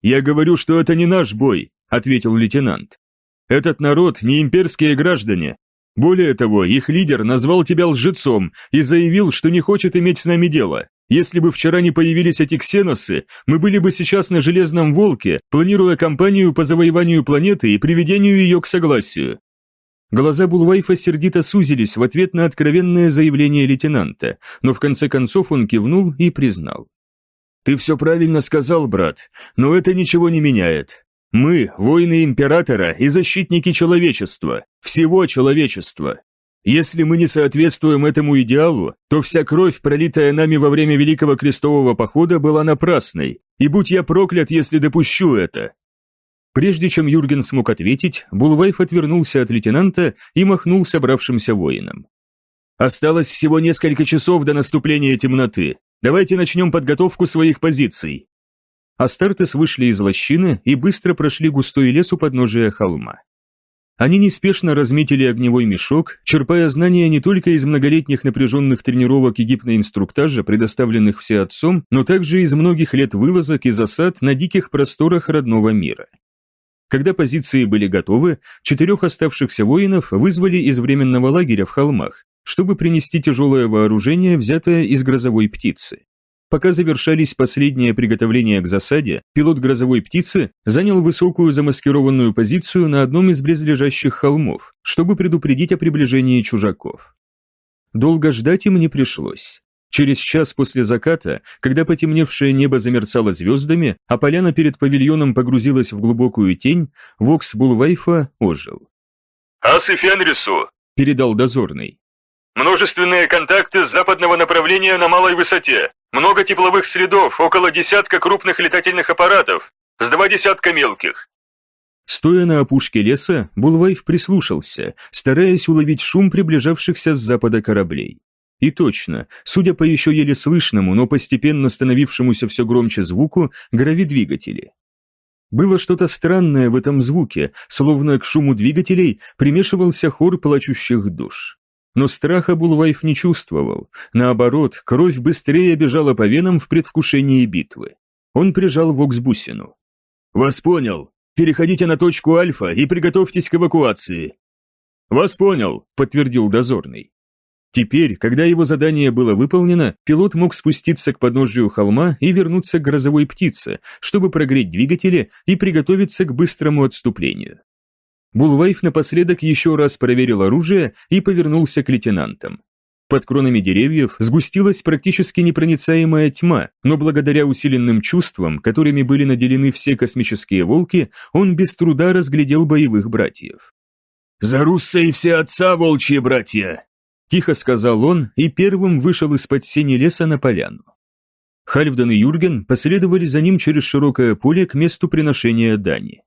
«Я говорю, что это не наш бой», — ответил лейтенант. «Этот народ не имперские граждане. Более того, их лидер назвал тебя лжецом и заявил, что не хочет иметь с нами дело. Если бы вчера не появились эти ксеносы, мы были бы сейчас на Железном Волке, планируя кампанию по завоеванию планеты и приведению ее к согласию. Глаза Булвайфа сердито сузились в ответ на откровенное заявление лейтенанта, но в конце концов он кивнул и признал. «Ты все правильно сказал, брат, но это ничего не меняет. Мы – воины Императора и защитники человечества, всего человечества. Если мы не соответствуем этому идеалу, то вся кровь, пролитая нами во время Великого Крестового Похода, была напрасной, и будь я проклят, если допущу это». Прежде чем Юрген смог ответить, Булвайф отвернулся от лейтенанта и махнул собравшимся воинам. «Осталось всего несколько часов до наступления темноты. Давайте начнем подготовку своих позиций». Астартес вышли из лощины и быстро прошли густой лес у подножия холма. Они неспешно разметили огневой мешок, черпая знания не только из многолетних напряженных тренировок и гипноинструктажа, предоставленных все отцом, но также из многих лет вылазок и засад на диких просторах родного мира. Когда позиции были готовы, четырех оставшихся воинов вызвали из временного лагеря в холмах, чтобы принести тяжелое вооружение, взятое из грозовой птицы. Пока завершались последние приготовления к засаде, пилот грозовой птицы занял высокую замаскированную позицию на одном из близлежащих холмов, чтобы предупредить о приближении чужаков. Долго ждать им не пришлось. Через час после заката, когда потемневшее небо замерцало звездами, а поляна перед павильоном погрузилась в глубокую тень, Вокс Булвайфа ожил. «Асы Фенрису!» – передал дозорный. «Множественные контакты с западного направления на малой высоте. Много тепловых следов, около десятка крупных летательных аппаратов, с два десятка мелких. Стоя на опушке леса, Булвайф прислушался, стараясь уловить шум приближавшихся с запада кораблей. И точно, судя по еще еле слышному, но постепенно становившемуся все громче звуку, гравидвигатели. Было что-то странное в этом звуке, словно к шуму двигателей примешивался хор плачущих душ. Но страха Булвайф не чувствовал. Наоборот, кровь быстрее бежала по венам в предвкушении битвы. Он прижал Воксбусину. «Вас понял. Переходите на точку Альфа и приготовьтесь к эвакуации». «Вас понял», — подтвердил дозорный. Теперь, когда его задание было выполнено, пилот мог спуститься к подножию холма и вернуться к грозовой птице, чтобы прогреть двигатели и приготовиться к быстрому отступлению. Булвайф напоследок еще раз проверил оружие и повернулся к лейтенантам. Под кронами деревьев сгустилась практически непроницаемая тьма, но благодаря усиленным чувствам, которыми были наделены все космические волки, он без труда разглядел боевых братьев. «За Русса и все отца, волчьи братья!» Тихо сказал он и первым вышел из-под сени леса на поляну. Хальфдан и Юрген последовали за ним через широкое поле к месту приношения дани.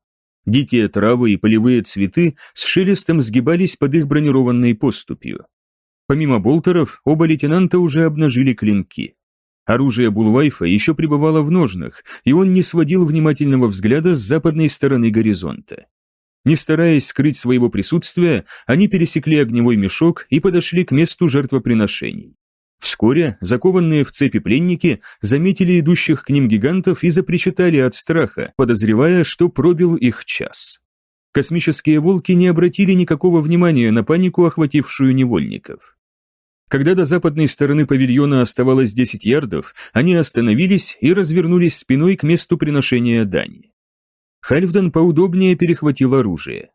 Дикие травы и полевые цветы с шелестом сгибались под их бронированной поступью. Помимо болтеров, оба лейтенанта уже обнажили клинки. Оружие Булвайфа еще пребывало в ножнах, и он не сводил внимательного взгляда с западной стороны горизонта. Не стараясь скрыть своего присутствия, они пересекли огневой мешок и подошли к месту жертвоприношений. Вскоре закованные в цепи пленники заметили идущих к ним гигантов и запричитали от страха, подозревая, что пробил их час. Космические волки не обратили никакого внимания на панику, охватившую невольников. Когда до западной стороны павильона оставалось 10 ярдов, они остановились и развернулись спиной к месту приношения дани. Хальфдан поудобнее перехватил оружие.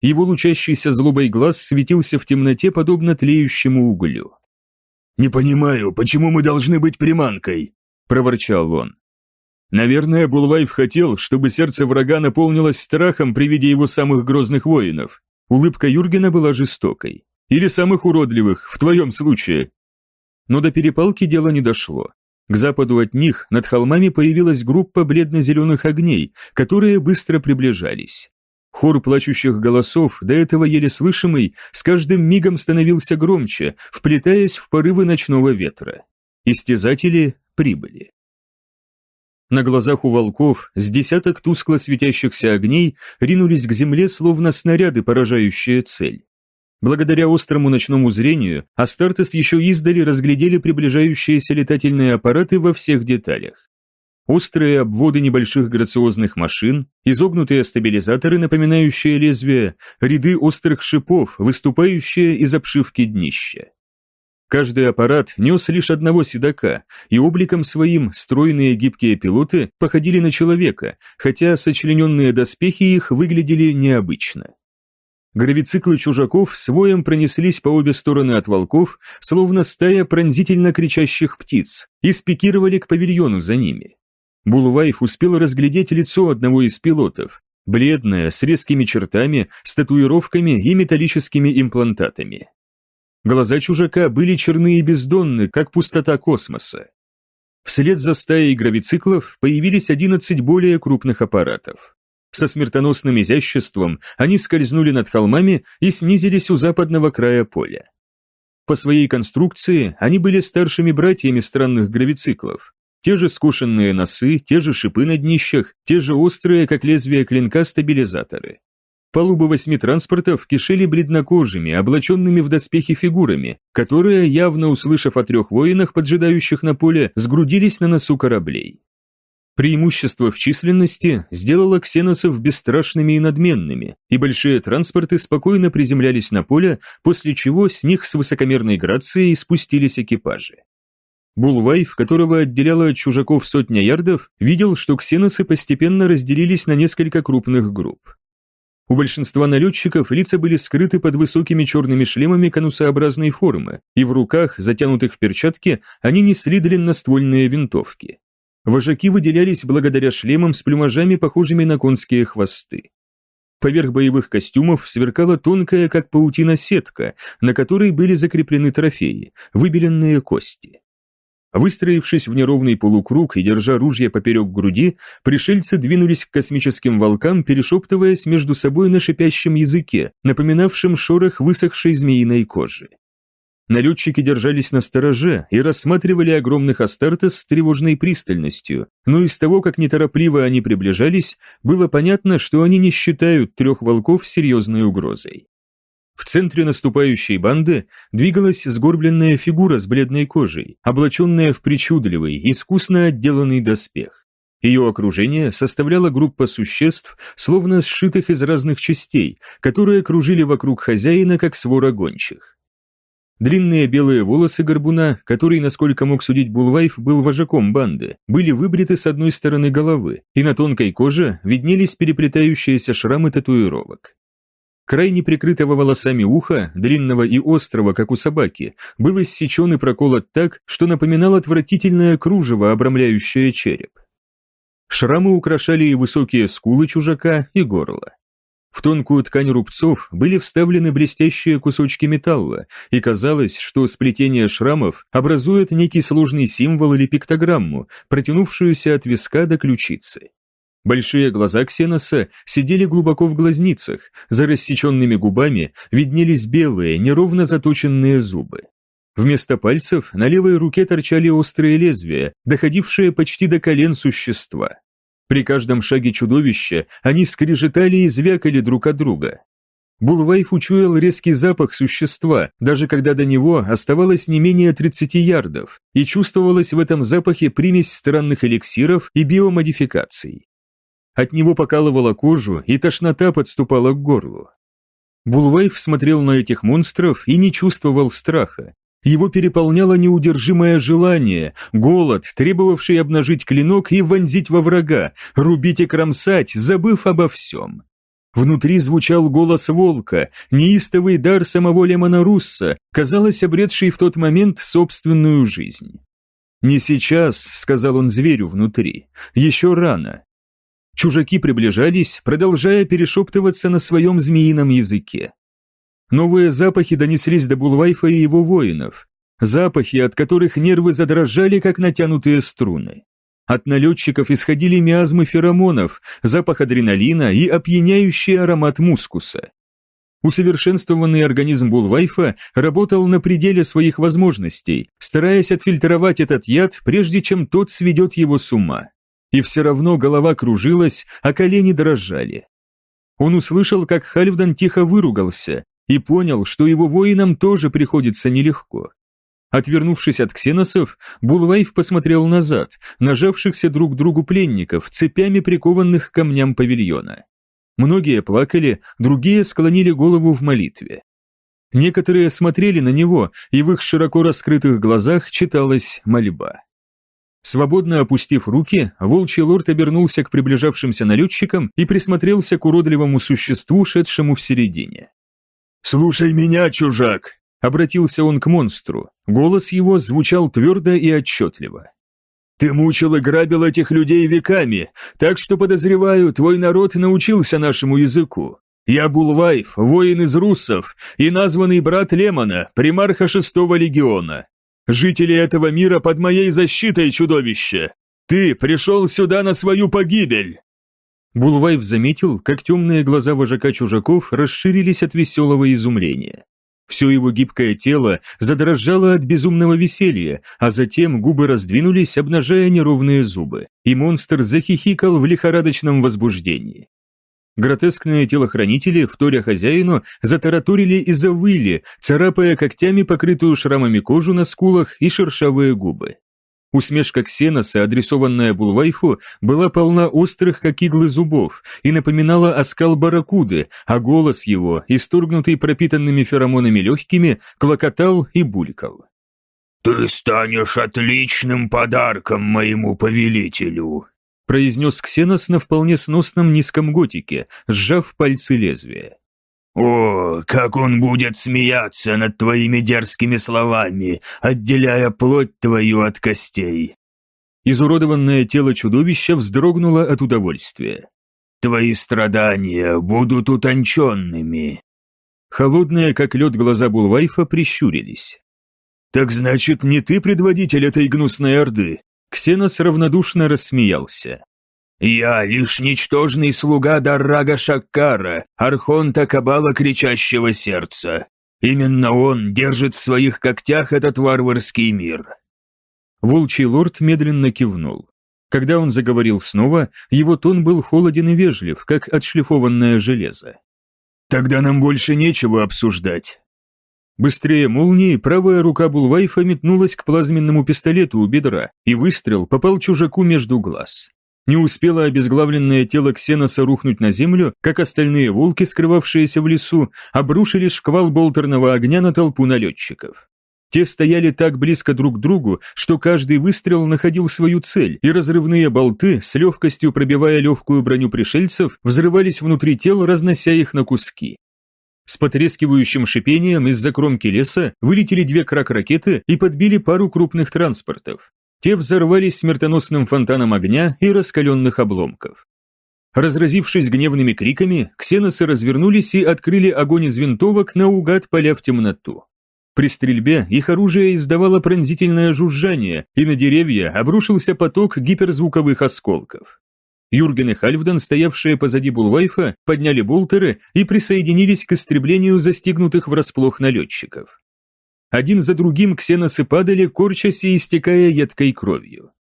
Его лучащийся злобой глаз светился в темноте, подобно тлеющему углю. «Не понимаю, почему мы должны быть приманкой?» – проворчал он. Наверное, Булвайф хотел, чтобы сердце врага наполнилось страхом при виде его самых грозных воинов. Улыбка Юргена была жестокой. Или самых уродливых, в твоем случае. Но до перепалки дело не дошло. К западу от них над холмами появилась группа бледно-зеленых огней, которые быстро приближались. Хор плачущих голосов, до этого еле слышимый, с каждым мигом становился громче, вплетаясь в порывы ночного ветра. Истязатели прибыли. На глазах у волков с десяток тускло светящихся огней ринулись к земле, словно снаряды, поражающие цель. Благодаря острому ночному зрению, Астартес еще издали разглядели приближающиеся летательные аппараты во всех деталях. Острые обводы небольших грациозных машин, изогнутые стабилизаторы, напоминающие лезвия, ряды острых шипов, выступающие из обшивки днища. Каждый аппарат нес лишь одного седока, и обликом своим стройные гибкие пилоты походили на человека, хотя сочлененные доспехи их выглядели необычно. Гравициклы чужаков с воем пронеслись по обе стороны от волков, словно стая пронзительно кричащих птиц, и спикировали к павильону за ними. Булвайф успел разглядеть лицо одного из пилотов, бледное, с резкими чертами, с татуировками и металлическими имплантатами. Глаза чужака были черны и бездонны, как пустота космоса. Вслед за стаей гравициклов появились 11 более крупных аппаратов. Со смертоносным изяществом они скользнули над холмами и снизились у западного края поля. По своей конструкции они были старшими братьями странных гравициклов. Те же скушенные носы, те же шипы на днищах, те же острые, как лезвие клинка, стабилизаторы. Палубы восьми транспортов кишели бледнокожими, облаченными в доспехи фигурами, которые, явно услышав о трех воинах, поджидающих на поле, сгрудились на носу кораблей. Преимущество в численности сделало ксеносов бесстрашными и надменными, и большие транспорты спокойно приземлялись на поле, после чего с них с высокомерной грацией спустились экипажи. Булвайф, которого отделяло от чужаков сотня ярдов, видел, что ксеносы постепенно разделились на несколько крупных групп. У большинства налетчиков лица были скрыты под высокими черными шлемами конусообразной формы, и в руках, затянутых в перчатки, они несли длинноствольные винтовки. Вожаки выделялись благодаря шлемам с плюмажами, похожими на конские хвосты. Поверх боевых костюмов сверкала тонкая, как паутина, сетка, на которой были закреплены трофеи, выбеленные кости. Выстроившись в неровный полукруг и держа ружья поперек груди, пришельцы двинулись к космическим волкам, перешептываясь между собой на шипящем языке, напоминавшем шорох высохшей змеиной кожи. Налетчики держались на стороже и рассматривали огромных Астартес с тревожной пристальностью, но из того, как неторопливо они приближались, было понятно, что они не считают трех волков серьезной угрозой. В центре наступающей банды двигалась сгорбленная фигура с бледной кожей, облаченная в причудливый, искусно отделанный доспех. Ее окружение составляла группа существ, словно сшитых из разных частей, которые кружили вокруг хозяина, как свора гончих. Длинные белые волосы горбуна, который, насколько мог судить Булвайф, был вожаком банды, были выбриты с одной стороны головы, и на тонкой коже виднелись переплетающиеся шрамы татуировок. Край неприкрытого волосами уха, длинного и острого, как у собаки, был иссечен и проколот так, что напоминал отвратительное кружево, обрамляющее череп. Шрамы украшали и высокие скулы чужака, и горло. В тонкую ткань рубцов были вставлены блестящие кусочки металла, и казалось, что сплетение шрамов образует некий сложный символ или пиктограмму, протянувшуюся от виска до ключицы. Большие глаза Ксеноса сидели глубоко в глазницах, за рассеченными губами виднелись белые, неровно заточенные зубы. Вместо пальцев на левой руке торчали острые лезвия, доходившие почти до колен существа. При каждом шаге чудовища они скрежетали и звякали друг от друга. Булвайф учуял резкий запах существа, даже когда до него оставалось не менее 30 ярдов, и чувствовалась в этом запахе примесь странных эликсиров и биомодификаций. От него покалывала кожу, и тошнота подступала к горлу. Булвайф смотрел на этих монстров и не чувствовал страха. Его переполняло неудержимое желание, голод, требовавший обнажить клинок и вонзить во врага, рубить и кромсать, забыв обо всем. Внутри звучал голос волка, неистовый дар самого Лемона Русса, казалось, обретший в тот момент собственную жизнь. «Не сейчас», — сказал он зверю внутри, — «еще рано, Чужаки приближались, продолжая перешептываться на своем змеином языке. Новые запахи донеслись до Булвайфа и его воинов. Запахи, от которых нервы задрожали, как натянутые струны. От налетчиков исходили миазмы феромонов, запах адреналина и опьяняющий аромат мускуса. Усовершенствованный организм Булвайфа работал на пределе своих возможностей, стараясь отфильтровать этот яд, прежде чем тот сведет его с ума и все равно голова кружилась, а колени дрожали. Он услышал, как Хальфдан тихо выругался, и понял, что его воинам тоже приходится нелегко. Отвернувшись от ксеносов, Булвайф посмотрел назад, нажавшихся друг другу пленников, цепями прикованных к камням павильона. Многие плакали, другие склонили голову в молитве. Некоторые смотрели на него, и в их широко раскрытых глазах читалась мольба. Свободно опустив руки, волчий лорд обернулся к приближавшимся налетчикам и присмотрелся к уродливому существу, шедшему в середине. «Слушай меня, чужак!» – обратился он к монстру. Голос его звучал твердо и отчетливо. «Ты мучил и грабил этих людей веками, так что, подозреваю, твой народ научился нашему языку. Я Булвайф, воин из руссов и названный брат Лемона, примарха шестого легиона. Жители этого мира под моей защитой, чудовище! Ты пришел сюда на свою погибель!» Булвайв заметил, как темные глаза вожака чужаков расширились от веселого изумления. Все его гибкое тело задрожало от безумного веселья, а затем губы раздвинулись, обнажая неровные зубы, и монстр захихикал в лихорадочном возбуждении. Гротескные телохранители, вторя хозяину, затараторили и завыли, царапая когтями покрытую шрамами кожу на скулах и шершавые губы. Усмешка Ксеноса, адресованная Булвайфу, была полна острых, как иглы зубов, и напоминала оскал барракуды, а голос его, исторгнутый пропитанными феромонами легкими, клокотал и булькал. «Ты станешь отличным подарком моему повелителю», произнес Ксенос на вполне сносном низком готике, сжав пальцы лезвия. «О, как он будет смеяться над твоими дерзкими словами, отделяя плоть твою от костей!» Изуродованное тело чудовища вздрогнуло от удовольствия. «Твои страдания будут утонченными!» Холодные, как лед, глаза Булвайфа прищурились. «Так значит, не ты предводитель этой гнусной орды?» Ксенос равнодушно рассмеялся. «Я лишь ничтожный слуга Даррага Шаккара, архонта Кабала Кричащего Сердца. Именно он держит в своих когтях этот варварский мир». Волчий лорд медленно кивнул. Когда он заговорил снова, его тон был холоден и вежлив, как отшлифованное железо. «Тогда нам больше нечего обсуждать. Быстрее молнии правая рука Булвайфа метнулась к плазменному пистолету у бедра, и выстрел попал чужаку между глаз. Не успело обезглавленное тело Ксеноса рухнуть на землю, как остальные волки, скрывавшиеся в лесу, обрушили шквал болтерного огня на толпу налетчиков. Те стояли так близко друг к другу, что каждый выстрел находил свою цель, и разрывные болты, с легкостью пробивая легкую броню пришельцев, взрывались внутри тел, разнося их на куски. С потрескивающим шипением из-за кромки леса вылетели две крак-ракеты и подбили пару крупных транспортов. Те взорвались смертоносным фонтаном огня и раскаленных обломков. Разразившись гневными криками, ксеносы развернулись и открыли огонь из винтовок, наугад поля в темноту. При стрельбе их оружие издавало пронзительное жужжание, и на деревья обрушился поток гиперзвуковых осколков. Юрген и Хальфдан, стоявшие позади Булвайфа, подняли болтеры и присоединились к истреблению застигнутых врасплох налетчиков. Один за другим ксеносы падали, корчась и истекая едкой кровью.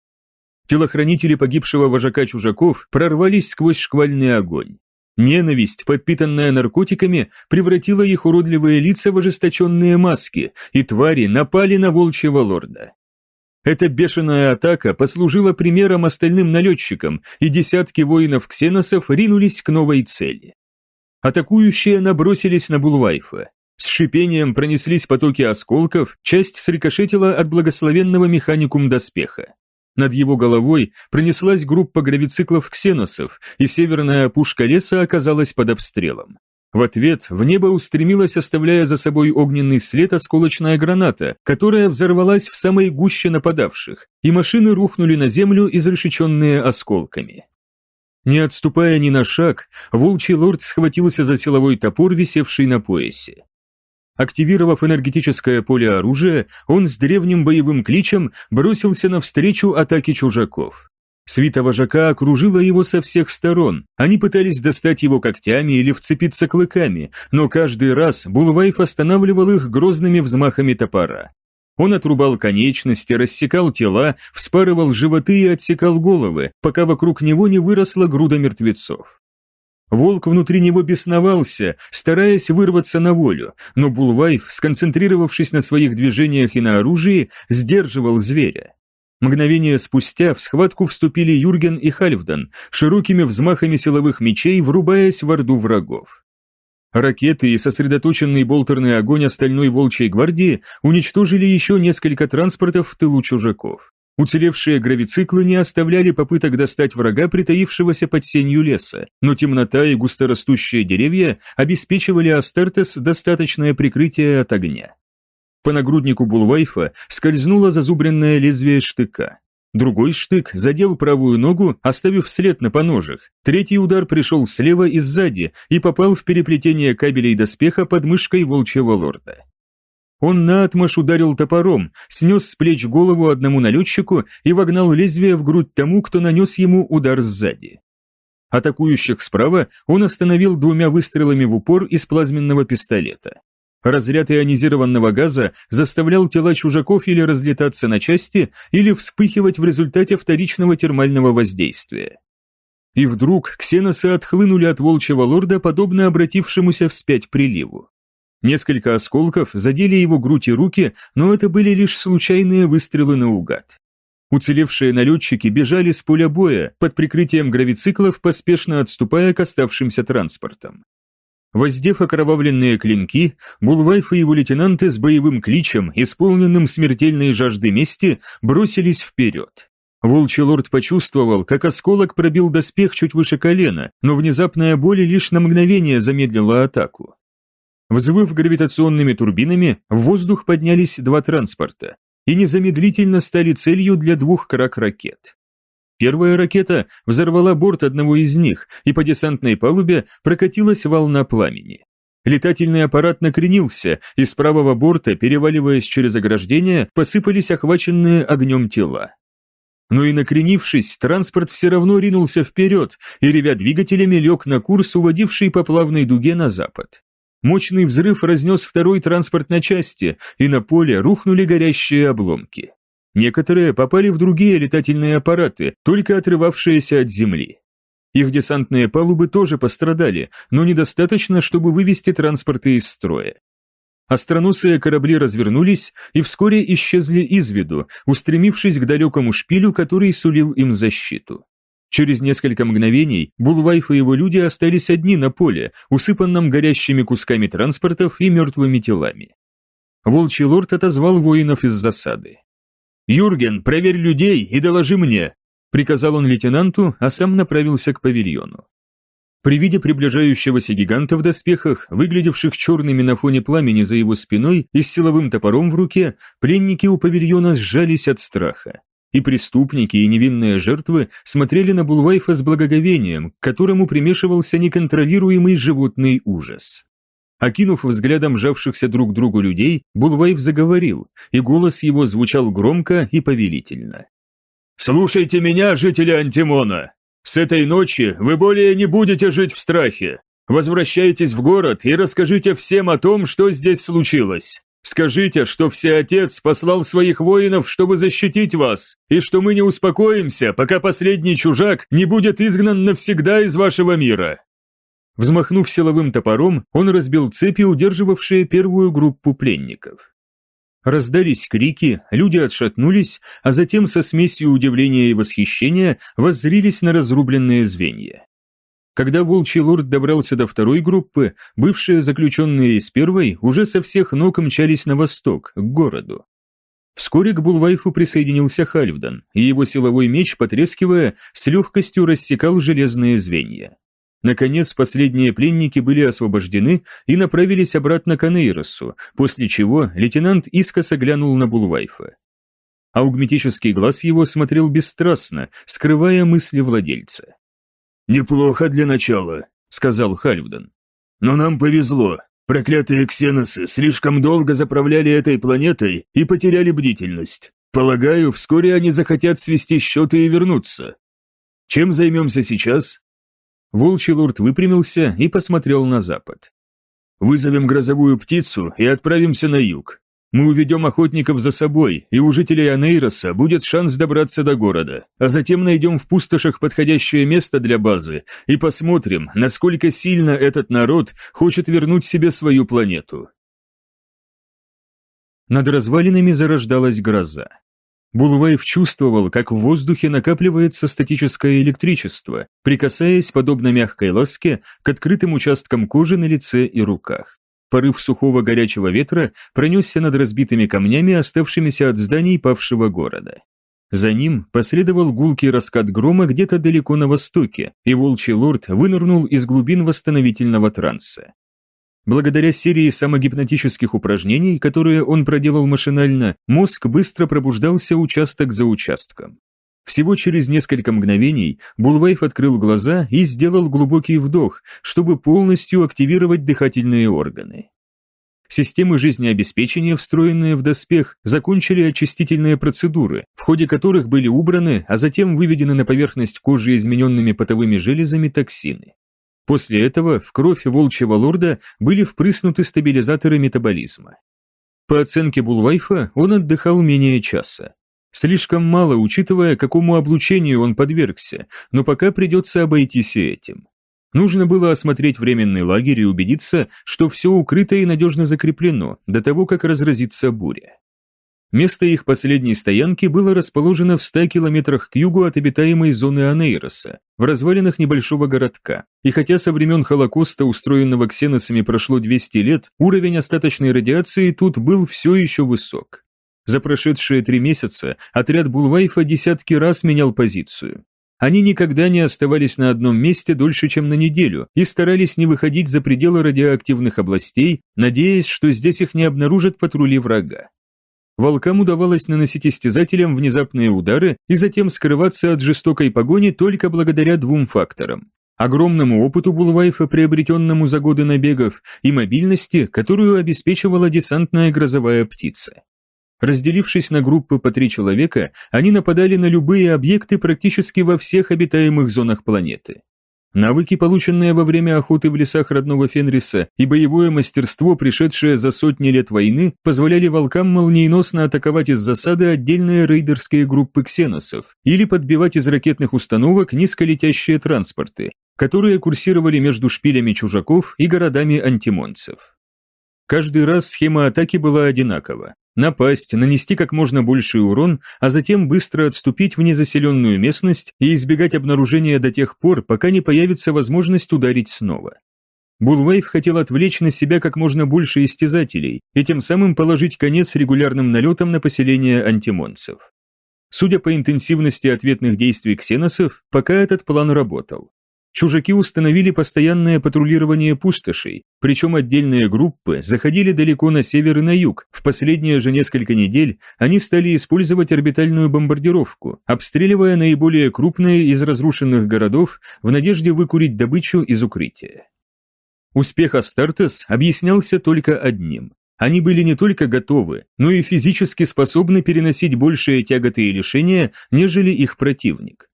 Телохранители погибшего вожака чужаков прорвались сквозь шквальный огонь. Ненависть, подпитанная наркотиками, превратила их уродливые лица в ожесточенные маски, и твари напали на волчьего лорда. Эта бешеная атака послужила примером остальным налетчикам, и десятки воинов-ксеносов ринулись к новой цели. Атакующие набросились на Булвайфа. С шипением пронеслись потоки осколков, часть срикошетила от благословенного механикум доспеха. Над его головой пронеслась группа гравициклов-ксеносов, и северная опушка леса оказалась под обстрелом. В ответ в небо устремилась, оставляя за собой огненный след осколочная граната, которая взорвалась в самой гуще нападавших, и машины рухнули на землю, изрешеченные осколками. Не отступая ни на шаг, волчий лорд схватился за силовой топор, висевший на поясе. Активировав энергетическое поле оружия, он с древним боевым кличем бросился навстречу атаке чужаков. Свита вожака окружила его со всех сторон. Они пытались достать его когтями или вцепиться клыками, но каждый раз Булвайф останавливал их грозными взмахами топора. Он отрубал конечности, рассекал тела, вспарывал животы и отсекал головы, пока вокруг него не выросла груда мертвецов. Волк внутри него бесновался, стараясь вырваться на волю, но Булвайф, сконцентрировавшись на своих движениях и на оружии, сдерживал зверя. Мгновение спустя в схватку вступили Юрген и Хальфдан, широкими взмахами силовых мечей врубаясь в орду врагов. Ракеты и сосредоточенный болтерный огонь остальной волчьей гвардии уничтожили еще несколько транспортов в тылу чужаков. Уцелевшие гравициклы не оставляли попыток достать врага, притаившегося под сенью леса, но темнота и густорастущие деревья обеспечивали Астартес достаточное прикрытие от огня. По нагруднику Булвайфа скользнуло зазубренное лезвие штыка. Другой штык задел правую ногу, оставив след на поножах. Третий удар пришел слева и сзади и попал в переплетение кабелей доспеха под мышкой волчьего лорда. Он наотмашь ударил топором, снес с плеч голову одному налетчику и вогнал лезвие в грудь тому, кто нанес ему удар сзади. Атакующих справа он остановил двумя выстрелами в упор из плазменного пистолета. Разряд ионизированного газа заставлял тела чужаков или разлетаться на части, или вспыхивать в результате вторичного термального воздействия. И вдруг ксеносы отхлынули от волчьего лорда, подобно обратившемуся вспять приливу. Несколько осколков задели его грудь и руки, но это были лишь случайные выстрелы наугад. Уцелевшие налетчики бежали с поля боя, под прикрытием гравициклов, поспешно отступая к оставшимся транспортам. Воздев окровавленные клинки, Булвайф и его лейтенанты с боевым кличем, исполненным смертельной жажды мести, бросились вперед. Волчий лорд почувствовал, как осколок пробил доспех чуть выше колена, но внезапная боль лишь на мгновение замедлила атаку. Взвыв гравитационными турбинами, в воздух поднялись два транспорта и незамедлительно стали целью для двух крак-ракет. Первая ракета взорвала борт одного из них, и по десантной палубе прокатилась волна пламени. Летательный аппарат накренился, и с правого борта, переваливаясь через ограждение, посыпались охваченные огнем тела. Но и накренившись, транспорт все равно ринулся вперед и, ревя двигателями, лег на курс, уводивший по плавной дуге на запад. Мощный взрыв разнес второй транспорт на части, и на поле рухнули горящие обломки. Некоторые попали в другие летательные аппараты, только отрывавшиеся от земли. Их десантные палубы тоже пострадали, но недостаточно, чтобы вывести транспорты из строя. Остроносые корабли развернулись и вскоре исчезли из виду, устремившись к далекому шпилю, который сулил им защиту. Через несколько мгновений Булвайф и его люди остались одни на поле, усыпанном горящими кусками транспортов и мертвыми телами. Волчий лорд отозвал воинов из засады. «Юрген, проверь людей и доложи мне», – приказал он лейтенанту, а сам направился к павильону. При виде приближающегося гиганта в доспехах, выглядевших черными на фоне пламени за его спиной и с силовым топором в руке, пленники у павильона сжались от страха. И преступники, и невинные жертвы смотрели на Булвайфа с благоговением, к которому примешивался неконтролируемый животный ужас. Окинув взглядом жавшихся друг к другу людей, Булвайф заговорил, и голос его звучал громко и повелительно. «Слушайте меня, жители Антимона! С этой ночи вы более не будете жить в страхе. Возвращайтесь в город и расскажите всем о том, что здесь случилось. Скажите, что Всеотец послал своих воинов, чтобы защитить вас, и что мы не успокоимся, пока последний чужак не будет изгнан навсегда из вашего мира». Взмахнув силовым топором, он разбил цепи, удерживавшие первую группу пленников. Раздались крики, люди отшатнулись, а затем со смесью удивления и восхищения воззрились на разрубленные звенья. Когда волчий лорд добрался до второй группы, бывшие заключенные из первой уже со всех ног мчались на восток, к городу. Вскоре к Булвайфу присоединился Хальфдан, и его силовой меч, потрескивая, с легкостью рассекал железные звенья. Наконец, последние пленники были освобождены и направились обратно к Анейросу, после чего лейтенант искоса глянул на Булвайфа. Аугметический глаз его смотрел бесстрастно, скрывая мысли владельца. «Неплохо для начала», — сказал Хальфдан. «Но нам повезло. Проклятые ксеносы слишком долго заправляли этой планетой и потеряли бдительность. Полагаю, вскоре они захотят свести счеты и вернуться. Чем займемся сейчас?» Волчий лорд выпрямился и посмотрел на запад. «Вызовем грозовую птицу и отправимся на юг. Мы уведем охотников за собой, и у жителей Анейроса будет шанс добраться до города, а затем найдем в пустошах подходящее место для базы и посмотрим, насколько сильно этот народ хочет вернуть себе свою планету». Над развалинами зарождалась гроза. Булваев чувствовал, как в воздухе накапливается статическое электричество, прикасаясь, подобно мягкой ласке, к открытым участкам кожи на лице и руках. Порыв сухого горячего ветра пронесся над разбитыми камнями, оставшимися от зданий павшего города. За ним последовал гулкий раскат грома где-то далеко на востоке, и волчий лорд вынырнул из глубин восстановительного транса. Благодаря серии самогипнотических упражнений, которые он проделал машинально, мозг быстро пробуждался участок за участком. Всего через несколько мгновений Булвайф открыл глаза и сделал глубокий вдох, чтобы полностью активировать дыхательные органы. Системы жизнеобеспечения, встроенные в доспех, закончили очистительные процедуры, в ходе которых были убраны, а затем выведены на поверхность кожи измененными потовыми железами токсины. После этого в кровь волчьего лорда были впрыснуты стабилизаторы метаболизма. По оценке Булвайфа, он отдыхал менее часа. Слишком мало, учитывая, какому облучению он подвергся, но пока придется обойтись и этим. Нужно было осмотреть временный лагерь и убедиться, что все укрыто и надежно закреплено, до того, как разразится буря. Место их последней стоянки было расположено в 100 километрах к югу от обитаемой зоны Анейроса, в развалинах небольшого городка. И хотя со времен Холокоста, устроенного ксеносами, прошло 200 лет, уровень остаточной радиации тут был все еще высок. За прошедшие три месяца отряд Булвайфа десятки раз менял позицию. Они никогда не оставались на одном месте дольше, чем на неделю, и старались не выходить за пределы радиоактивных областей, надеясь, что здесь их не обнаружат патрули врага. Волкам удавалось наносить истязателям внезапные удары и затем скрываться от жестокой погони только благодаря двум факторам. Огромному опыту Булвайфа, приобретенному за годы набегов, и мобильности, которую обеспечивала десантная грозовая птица. Разделившись на группы по три человека, они нападали на любые объекты практически во всех обитаемых зонах планеты. Навыки, полученные во время охоты в лесах родного Фенриса, и боевое мастерство, пришедшее за сотни лет войны, позволяли волкам молниеносно атаковать из засады отдельные рейдерские группы ксеносов или подбивать из ракетных установок низколетящие транспорты, которые курсировали между шпилями чужаков и городами антимонцев. Каждый раз схема атаки была одинакова. Напасть, нанести как можно больший урон, а затем быстро отступить в незаселенную местность и избегать обнаружения до тех пор, пока не появится возможность ударить снова. Булвайф хотел отвлечь на себя как можно больше истязателей и тем самым положить конец регулярным налетам на поселение антимонцев. Судя по интенсивности ответных действий ксеносов, пока этот план работал. Чужаки установили постоянное патрулирование пустошей, причем отдельные группы заходили далеко на север и на юг. В последние же несколько недель они стали использовать орбитальную бомбардировку, обстреливая наиболее крупные из разрушенных городов в надежде выкурить добычу из укрытия. Успех Астартес объяснялся только одним. Они были не только готовы, но и физически способны переносить большие тяготы и лишения, нежели их противник.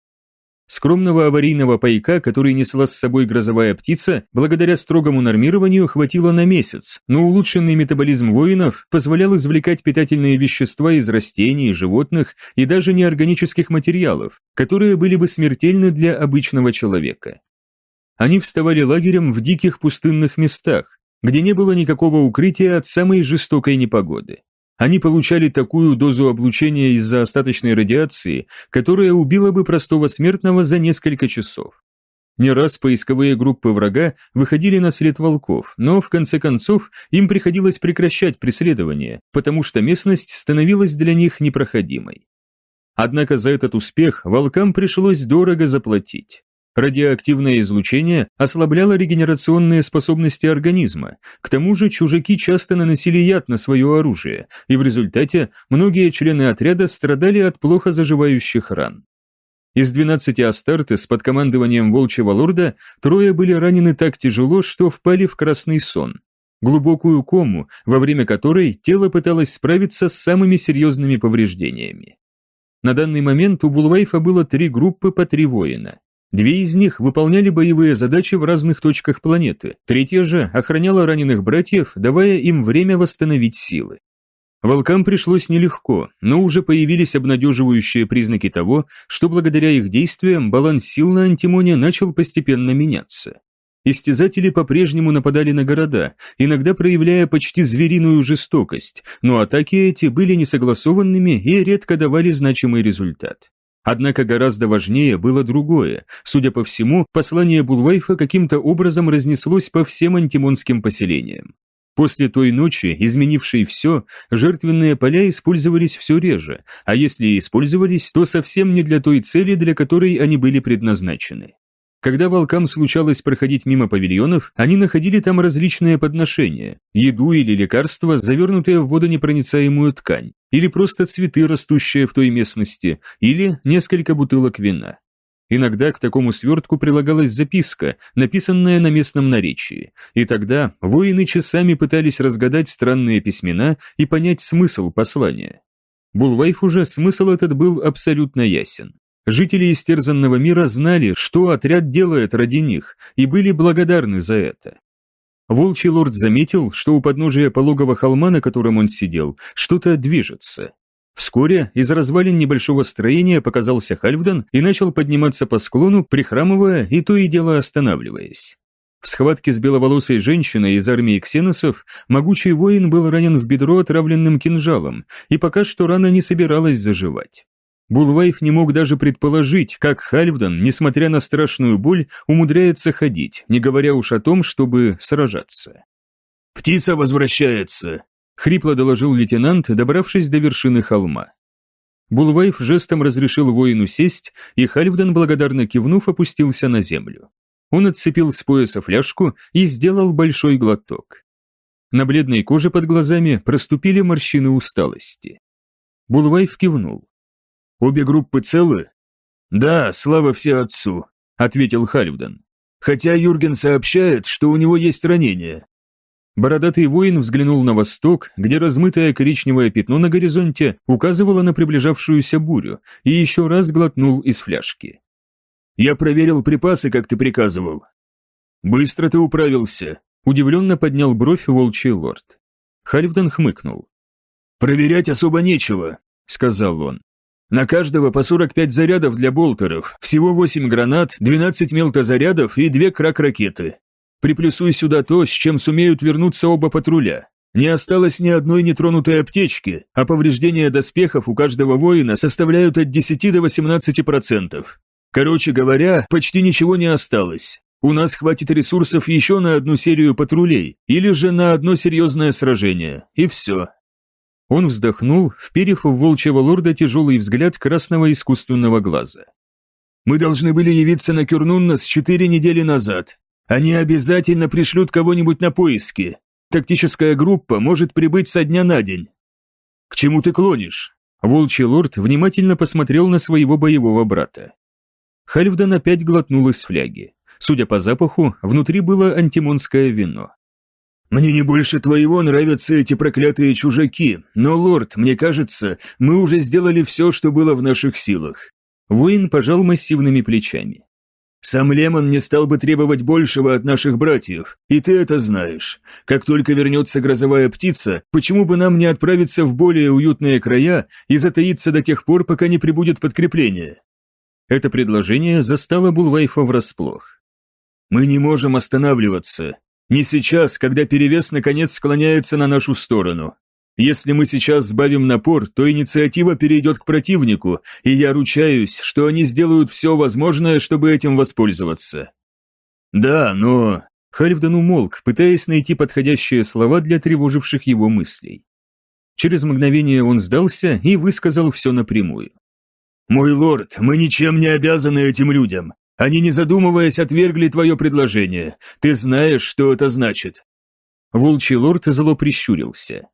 Скромного аварийного пайка, который несла с собой грозовая птица, благодаря строгому нормированию хватило на месяц, но улучшенный метаболизм воинов позволял извлекать питательные вещества из растений, животных и даже неорганических материалов, которые были бы смертельны для обычного человека. Они вставали лагерем в диких пустынных местах, где не было никакого укрытия от самой жестокой непогоды. Они получали такую дозу облучения из-за остаточной радиации, которая убила бы простого смертного за несколько часов. Не раз поисковые группы врага выходили на след волков, но в конце концов им приходилось прекращать преследование, потому что местность становилась для них непроходимой. Однако за этот успех волкам пришлось дорого заплатить. Радиоактивное излучение ослабляло регенерационные способности организма, к тому же чужаки часто наносили яд на свое оружие, и в результате многие члены отряда страдали от плохо заживающих ран. Из 12 Астартес под командованием Волчьего Лорда трое были ранены так тяжело, что впали в красный сон. Глубокую кому, во время которой тело пыталось справиться с самыми серьезными повреждениями. На данный момент у Булвайфа было три группы по три воина. Две из них выполняли боевые задачи в разных точках планеты, третья же охраняла раненых братьев, давая им время восстановить силы. Волкам пришлось нелегко, но уже появились обнадеживающие признаки того, что благодаря их действиям баланс сил на Антимоне начал постепенно меняться. Истязатели по-прежнему нападали на города, иногда проявляя почти звериную жестокость, но атаки эти были несогласованными и редко давали значимый результат. Однако гораздо важнее было другое. Судя по всему, послание Булвайфа каким-то образом разнеслось по всем антимонским поселениям. После той ночи, изменившей все, жертвенные поля использовались все реже, а если и использовались, то совсем не для той цели, для которой они были предназначены. Когда волкам случалось проходить мимо павильонов, они находили там различные подношения, еду или лекарства, завернутые в водонепроницаемую ткань, или просто цветы, растущие в той местности, или несколько бутылок вина. Иногда к такому свертку прилагалась записка, написанная на местном наречии, и тогда воины часами пытались разгадать странные письмена и понять смысл послания. Булвайф уже смысл этот был абсолютно ясен. Жители истерзанного мира знали, что отряд делает ради них, и были благодарны за это. Волчий лорд заметил, что у подножия пологого холма, на котором он сидел, что-то движется. Вскоре из развалин небольшого строения показался Хальфдан и начал подниматься по склону, прихрамывая и то и дело останавливаясь. В схватке с беловолосой женщиной из армии ксеносов могучий воин был ранен в бедро отравленным кинжалом, и пока что рана не собиралась заживать. Булвайф не мог даже предположить, как Хальфдан, несмотря на страшную боль, умудряется ходить, не говоря уж о том, чтобы сражаться. «Птица возвращается!» — хрипло доложил лейтенант, добравшись до вершины холма. Булвайф жестом разрешил воину сесть, и Хальфдан, благодарно кивнув, опустился на землю. Он отцепил с пояса фляжку и сделал большой глоток. На бледной коже под глазами проступили морщины усталости. Булвайф кивнул. «Обе группы целы?» «Да, слава все отцу», — ответил Хальфдан. «Хотя Юрген сообщает, что у него есть ранение». Бородатый воин взглянул на восток, где размытое коричневое пятно на горизонте указывало на приближавшуюся бурю, и еще раз глотнул из фляжки. «Я проверил припасы, как ты приказывал». «Быстро ты управился», — удивленно поднял бровь волчий лорд. Хальфдан хмыкнул. «Проверять особо нечего», — сказал он. На каждого по 45 зарядов для болтеров, всего 8 гранат, 12 мелкозарядов и 2 крак-ракеты. Приплюсуй сюда то, с чем сумеют вернуться оба патруля. Не осталось ни одной нетронутой аптечки, а повреждения доспехов у каждого воина составляют от 10 до 18%. Короче говоря, почти ничего не осталось. У нас хватит ресурсов еще на одну серию патрулей, или же на одно серьезное сражение, и все. Он вздохнул, вперев в волчьего лорда тяжелый взгляд красного искусственного глаза. Мы должны были явиться на Кюрнуннас четыре недели назад. Они обязательно пришлют кого-нибудь на поиски. Тактическая группа может прибыть со дня на день. К чему ты клонишь? Волчий лорд внимательно посмотрел на своего боевого брата. Хальфдан опять глотнул из фляги. Судя по запаху, внутри было антимонское вино. «Мне не больше твоего нравятся эти проклятые чужаки, но, лорд, мне кажется, мы уже сделали все, что было в наших силах». Воин пожал массивными плечами. «Сам Лемон не стал бы требовать большего от наших братьев, и ты это знаешь. Как только вернется грозовая птица, почему бы нам не отправиться в более уютные края и затаиться до тех пор, пока не прибудет подкрепление?» Это предложение застало Булвайфа врасплох. «Мы не можем останавливаться. Не сейчас, когда перевес наконец склоняется на нашу сторону. Если мы сейчас сбавим напор, то инициатива перейдет к противнику, и я ручаюсь, что они сделают все возможное, чтобы этим воспользоваться. Да, но... Хальфдан умолк, пытаясь найти подходящие слова для тревоживших его мыслей. Через мгновение он сдался и высказал все напрямую. «Мой лорд, мы ничем не обязаны этим людям. Они, не задумываясь, отвергли твое предложение. Ты знаешь, что это значит». Волчий лорд зло прищурился.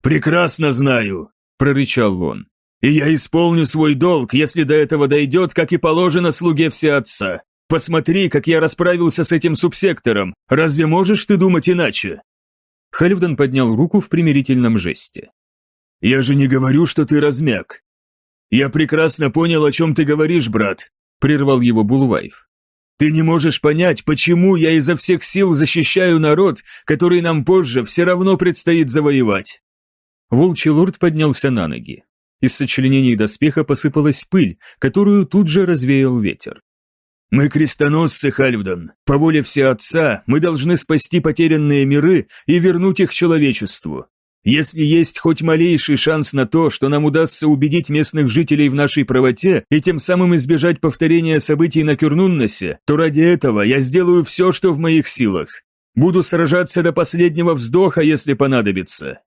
«Прекрасно знаю», – прорычал он. «И я исполню свой долг, если до этого дойдет, как и положено слуге всеотца. Посмотри, как я расправился с этим субсектором. Разве можешь ты думать иначе?» Хальфдан поднял руку в примирительном жесте. «Я же не говорю, что ты размяк. Я прекрасно понял, о чем ты говоришь, брат прервал его Булвайф. «Ты не можешь понять, почему я изо всех сил защищаю народ, который нам позже все равно предстоит завоевать». Волчий лорд поднялся на ноги. Из сочленений доспеха посыпалась пыль, которую тут же развеял ветер. «Мы крестоносцы, Хальфдан. По воле Всеотца мы должны спасти потерянные миры и вернуть их человечеству. Если есть хоть малейший шанс на то, что нам удастся убедить местных жителей в нашей правоте и тем самым избежать повторения событий на Кюрнунносе, то ради этого я сделаю все, что в моих силах. Буду сражаться до последнего вздоха, если понадобится».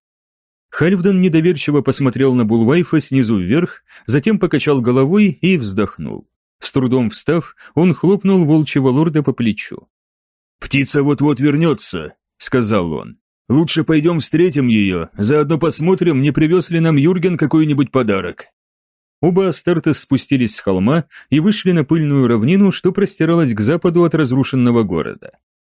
Хальфдан недоверчиво посмотрел на Булвайфа снизу вверх, затем покачал головой и вздохнул. С трудом встав, он хлопнул волчьего лорда по плечу. «Птица вот-вот вернется», — сказал он. Лучше пойдем встретим ее, заодно посмотрим, не привез ли нам Юрген какой-нибудь подарок». Оба Астартес спустились с холма и вышли на пыльную равнину, что простиралась к западу от разрушенного города.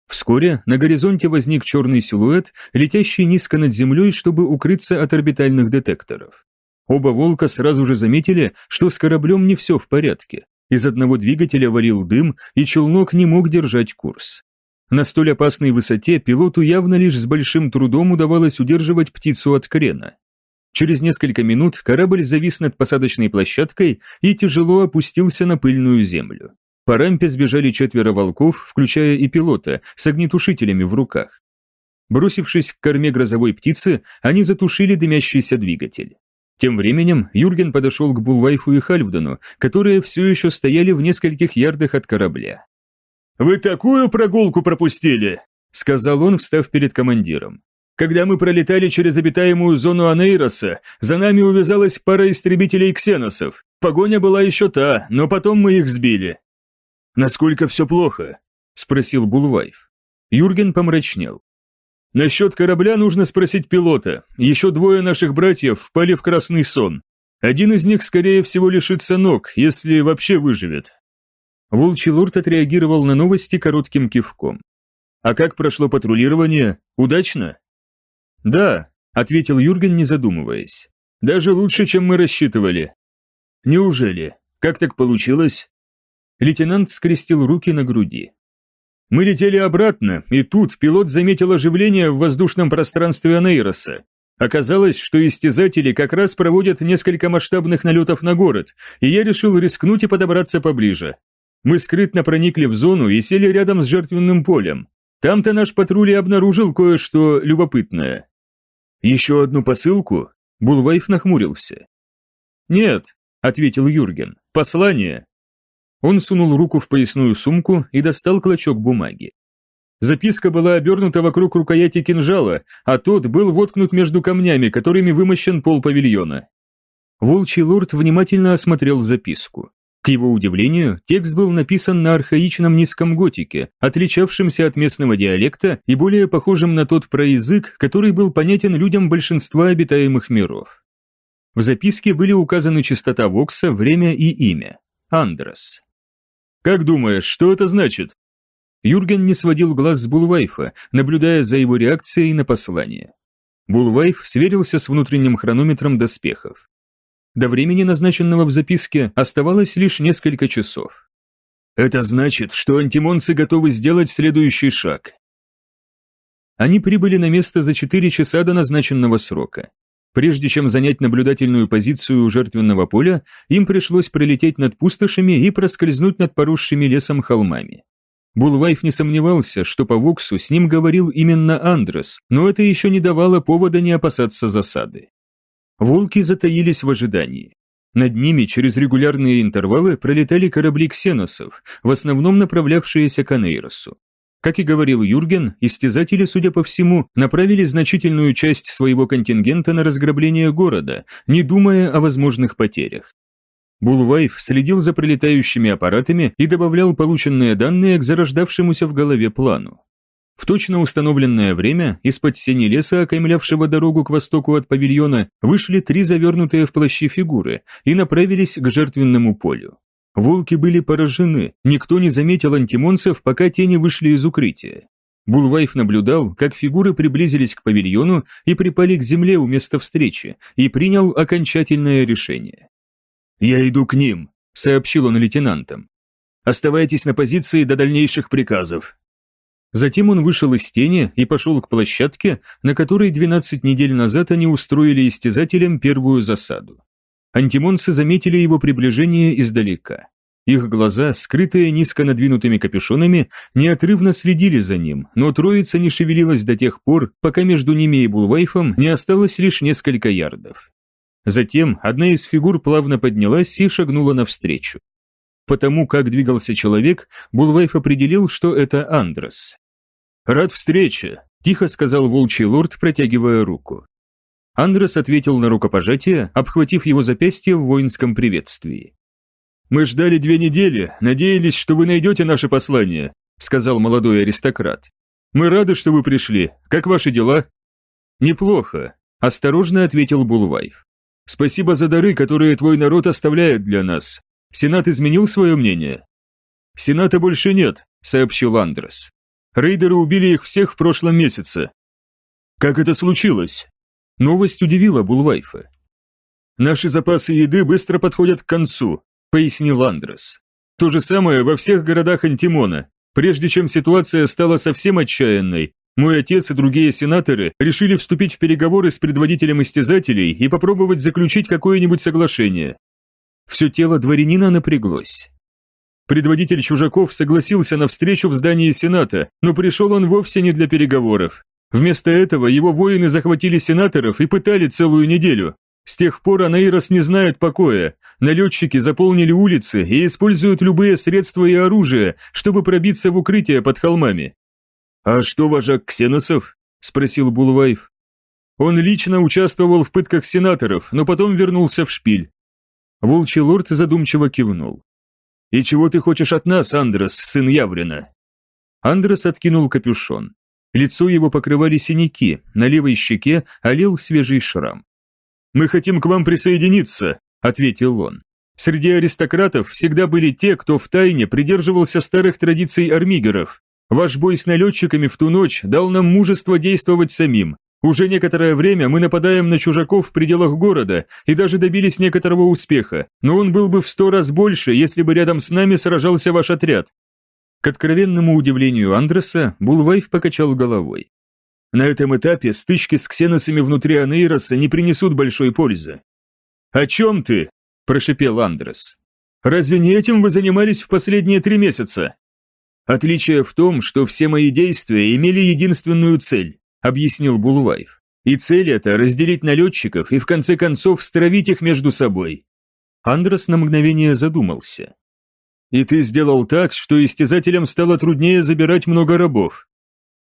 Вскоре на горизонте возник черный силуэт, летящий низко над землей, чтобы укрыться от орбитальных детекторов. Оба волка сразу же заметили, что с кораблем не все в порядке. Из одного двигателя валил дым, и челнок не мог держать курс. На столь опасной высоте пилоту явно лишь с большим трудом удавалось удерживать птицу от крена. Через несколько минут корабль завис над посадочной площадкой и тяжело опустился на пыльную землю. По рампе сбежали четверо волков, включая и пилота, с огнетушителями в руках. Бросившись к корме грозовой птицы, они затушили дымящийся двигатель. Тем временем Юрген подошел к Булвайфу и Хальфдану, которые все еще стояли в нескольких ярдах от корабля. «Вы такую прогулку пропустили!» – сказал он, встав перед командиром. «Когда мы пролетали через обитаемую зону Анейроса, за нами увязалась пара истребителей ксеносов. Погоня была еще та, но потом мы их сбили». «Насколько все плохо?» – спросил Булвайф. Юрген помрачнел. «Насчет корабля нужно спросить пилота. Еще двое наших братьев впали в красный сон. Один из них, скорее всего, лишится ног, если вообще выживет. Волчий лорд отреагировал на новости коротким кивком. «А как прошло патрулирование? Удачно?» «Да», — ответил Юрген, не задумываясь. «Даже лучше, чем мы рассчитывали». «Неужели? Как так получилось?» Лейтенант скрестил руки на груди. «Мы летели обратно, и тут пилот заметил оживление в воздушном пространстве Анейроса. Оказалось, что истязатели как раз проводят несколько масштабных налетов на город, и я решил рискнуть и подобраться поближе. Мы скрытно проникли в зону и сели рядом с жертвенным полем. Там-то наш патруль и обнаружил кое-что любопытное. Еще одну посылку? Булвайф нахмурился. Нет, ответил Юрген. Послание. Он сунул руку в поясную сумку и достал клочок бумаги. Записка была обернута вокруг рукояти кинжала, а тот был воткнут между камнями, которыми вымощен пол павильона. Волчий лорд внимательно осмотрел записку. К его удивлению, текст был написан на архаичном низком готике, отличавшемся от местного диалекта и более похожим на тот проязык, который был понятен людям большинства обитаемых миров. В записке были указаны частота Вокса, время и имя – Андрес. «Как думаешь, что это значит?» Юрген не сводил глаз с Булвайфа, наблюдая за его реакцией на послание. Булвайф сверился с внутренним хронометром доспехов. До времени, назначенного в записке, оставалось лишь несколько часов. «Это значит, что антимонцы готовы сделать следующий шаг». Они прибыли на место за 4 часа до назначенного срока. Прежде чем занять наблюдательную позицию у жертвенного поля, им пришлось пролететь над пустошами и проскользнуть над поросшими лесом холмами. Булвайф не сомневался, что по Воксу с ним говорил именно Андрес, но это еще не давало повода не опасаться засады. Волки затаились в ожидании. Над ними через регулярные интервалы пролетали корабли ксеносов, в основном направлявшиеся к Анейросу. Как и говорил Юрген, истязатели, судя по всему, направили значительную часть своего контингента на разграбление города, не думая о возможных потерях. Булвайф следил за пролетающими аппаратами и добавлял полученные данные к зарождавшемуся в голове плану. В точно установленное время из-под сени леса, окаймлявшего дорогу к востоку от павильона, вышли три завернутые в плащи фигуры и направились к жертвенному полю. Волки были поражены, никто не заметил антимонцев, пока тени вышли из укрытия. Булвайф наблюдал, как фигуры приблизились к павильону и припали к земле у места встречи, и принял окончательное решение. «Я иду к ним», — сообщил он лейтенантам. «Оставайтесь на позиции до дальнейших приказов. Затем он вышел из тени и пошел к площадке, на которой 12 недель назад они устроили истязателям первую засаду. Антимонцы заметили его приближение издалека. Их глаза, скрытые низко надвинутыми капюшонами, неотрывно следили за ним, но троица не шевелилась до тех пор, пока между ними и Булвайфом не осталось лишь несколько ярдов. Затем одна из фигур плавно поднялась и шагнула навстречу. Потому как двигался человек, Булвайф определил, что это Андрес. «Рад встрече», – тихо сказал волчий лорд, протягивая руку. Андрес ответил на рукопожатие, обхватив его запястье в воинском приветствии. «Мы ждали две недели, надеялись, что вы найдете наше послание», – сказал молодой аристократ. «Мы рады, что вы пришли. Как ваши дела?» «Неплохо», – осторожно ответил Булвайф. «Спасибо за дары, которые твой народ оставляет для нас. Сенат изменил свое мнение?» «Сената больше нет», – сообщил Андрес. Рейдеры убили их всех в прошлом месяце. Как это случилось? Новость удивила Булвайфа. Наши запасы еды быстро подходят к концу, пояснил Андрес. То же самое во всех городах Антимона. Прежде чем ситуация стала совсем отчаянной, мой отец и другие сенаторы решили вступить в переговоры с предводителем истязателей и попробовать заключить какое-нибудь соглашение. Все тело дворянина напряглось. Предводитель чужаков согласился на встречу в здании Сената, но пришел он вовсе не для переговоров. Вместо этого его воины захватили сенаторов и пытали целую неделю. С тех пор Анаирос не знает покоя. Налетчики заполнили улицы и используют любые средства и оружие, чтобы пробиться в укрытие под холмами. «А что вожак Ксеносов?» – спросил Булвайф. Он лично участвовал в пытках сенаторов, но потом вернулся в шпиль. Волчий лорд задумчиво кивнул. «И чего ты хочешь от нас, Андрес, сын Яврина?» Андрес откинул капюшон. Лицо его покрывали синяки, на левой щеке олел свежий шрам. «Мы хотим к вам присоединиться», — ответил он. «Среди аристократов всегда были те, кто втайне придерживался старых традиций армигеров. Ваш бой с налетчиками в ту ночь дал нам мужество действовать самим, уже некоторое время мы нападаем на чужаков в пределах города и даже добились некоторого успеха, но он был бы в сто раз больше, если бы рядом с нами сражался ваш отряд». К откровенному удивлению Андреса, Булвайф покачал головой. «На этом этапе стычки с ксеносами внутри Анейроса не принесут большой пользы». «О чем ты?» – прошипел Андрес. «Разве не этим вы занимались в последние три месяца?» «Отличие в том, что все мои действия имели единственную цель объяснил Булвайф. И цель это разделить налетчиков и в конце концов стравить их между собой. Андрес на мгновение задумался. И ты сделал так, что истязателям стало труднее забирать много рабов.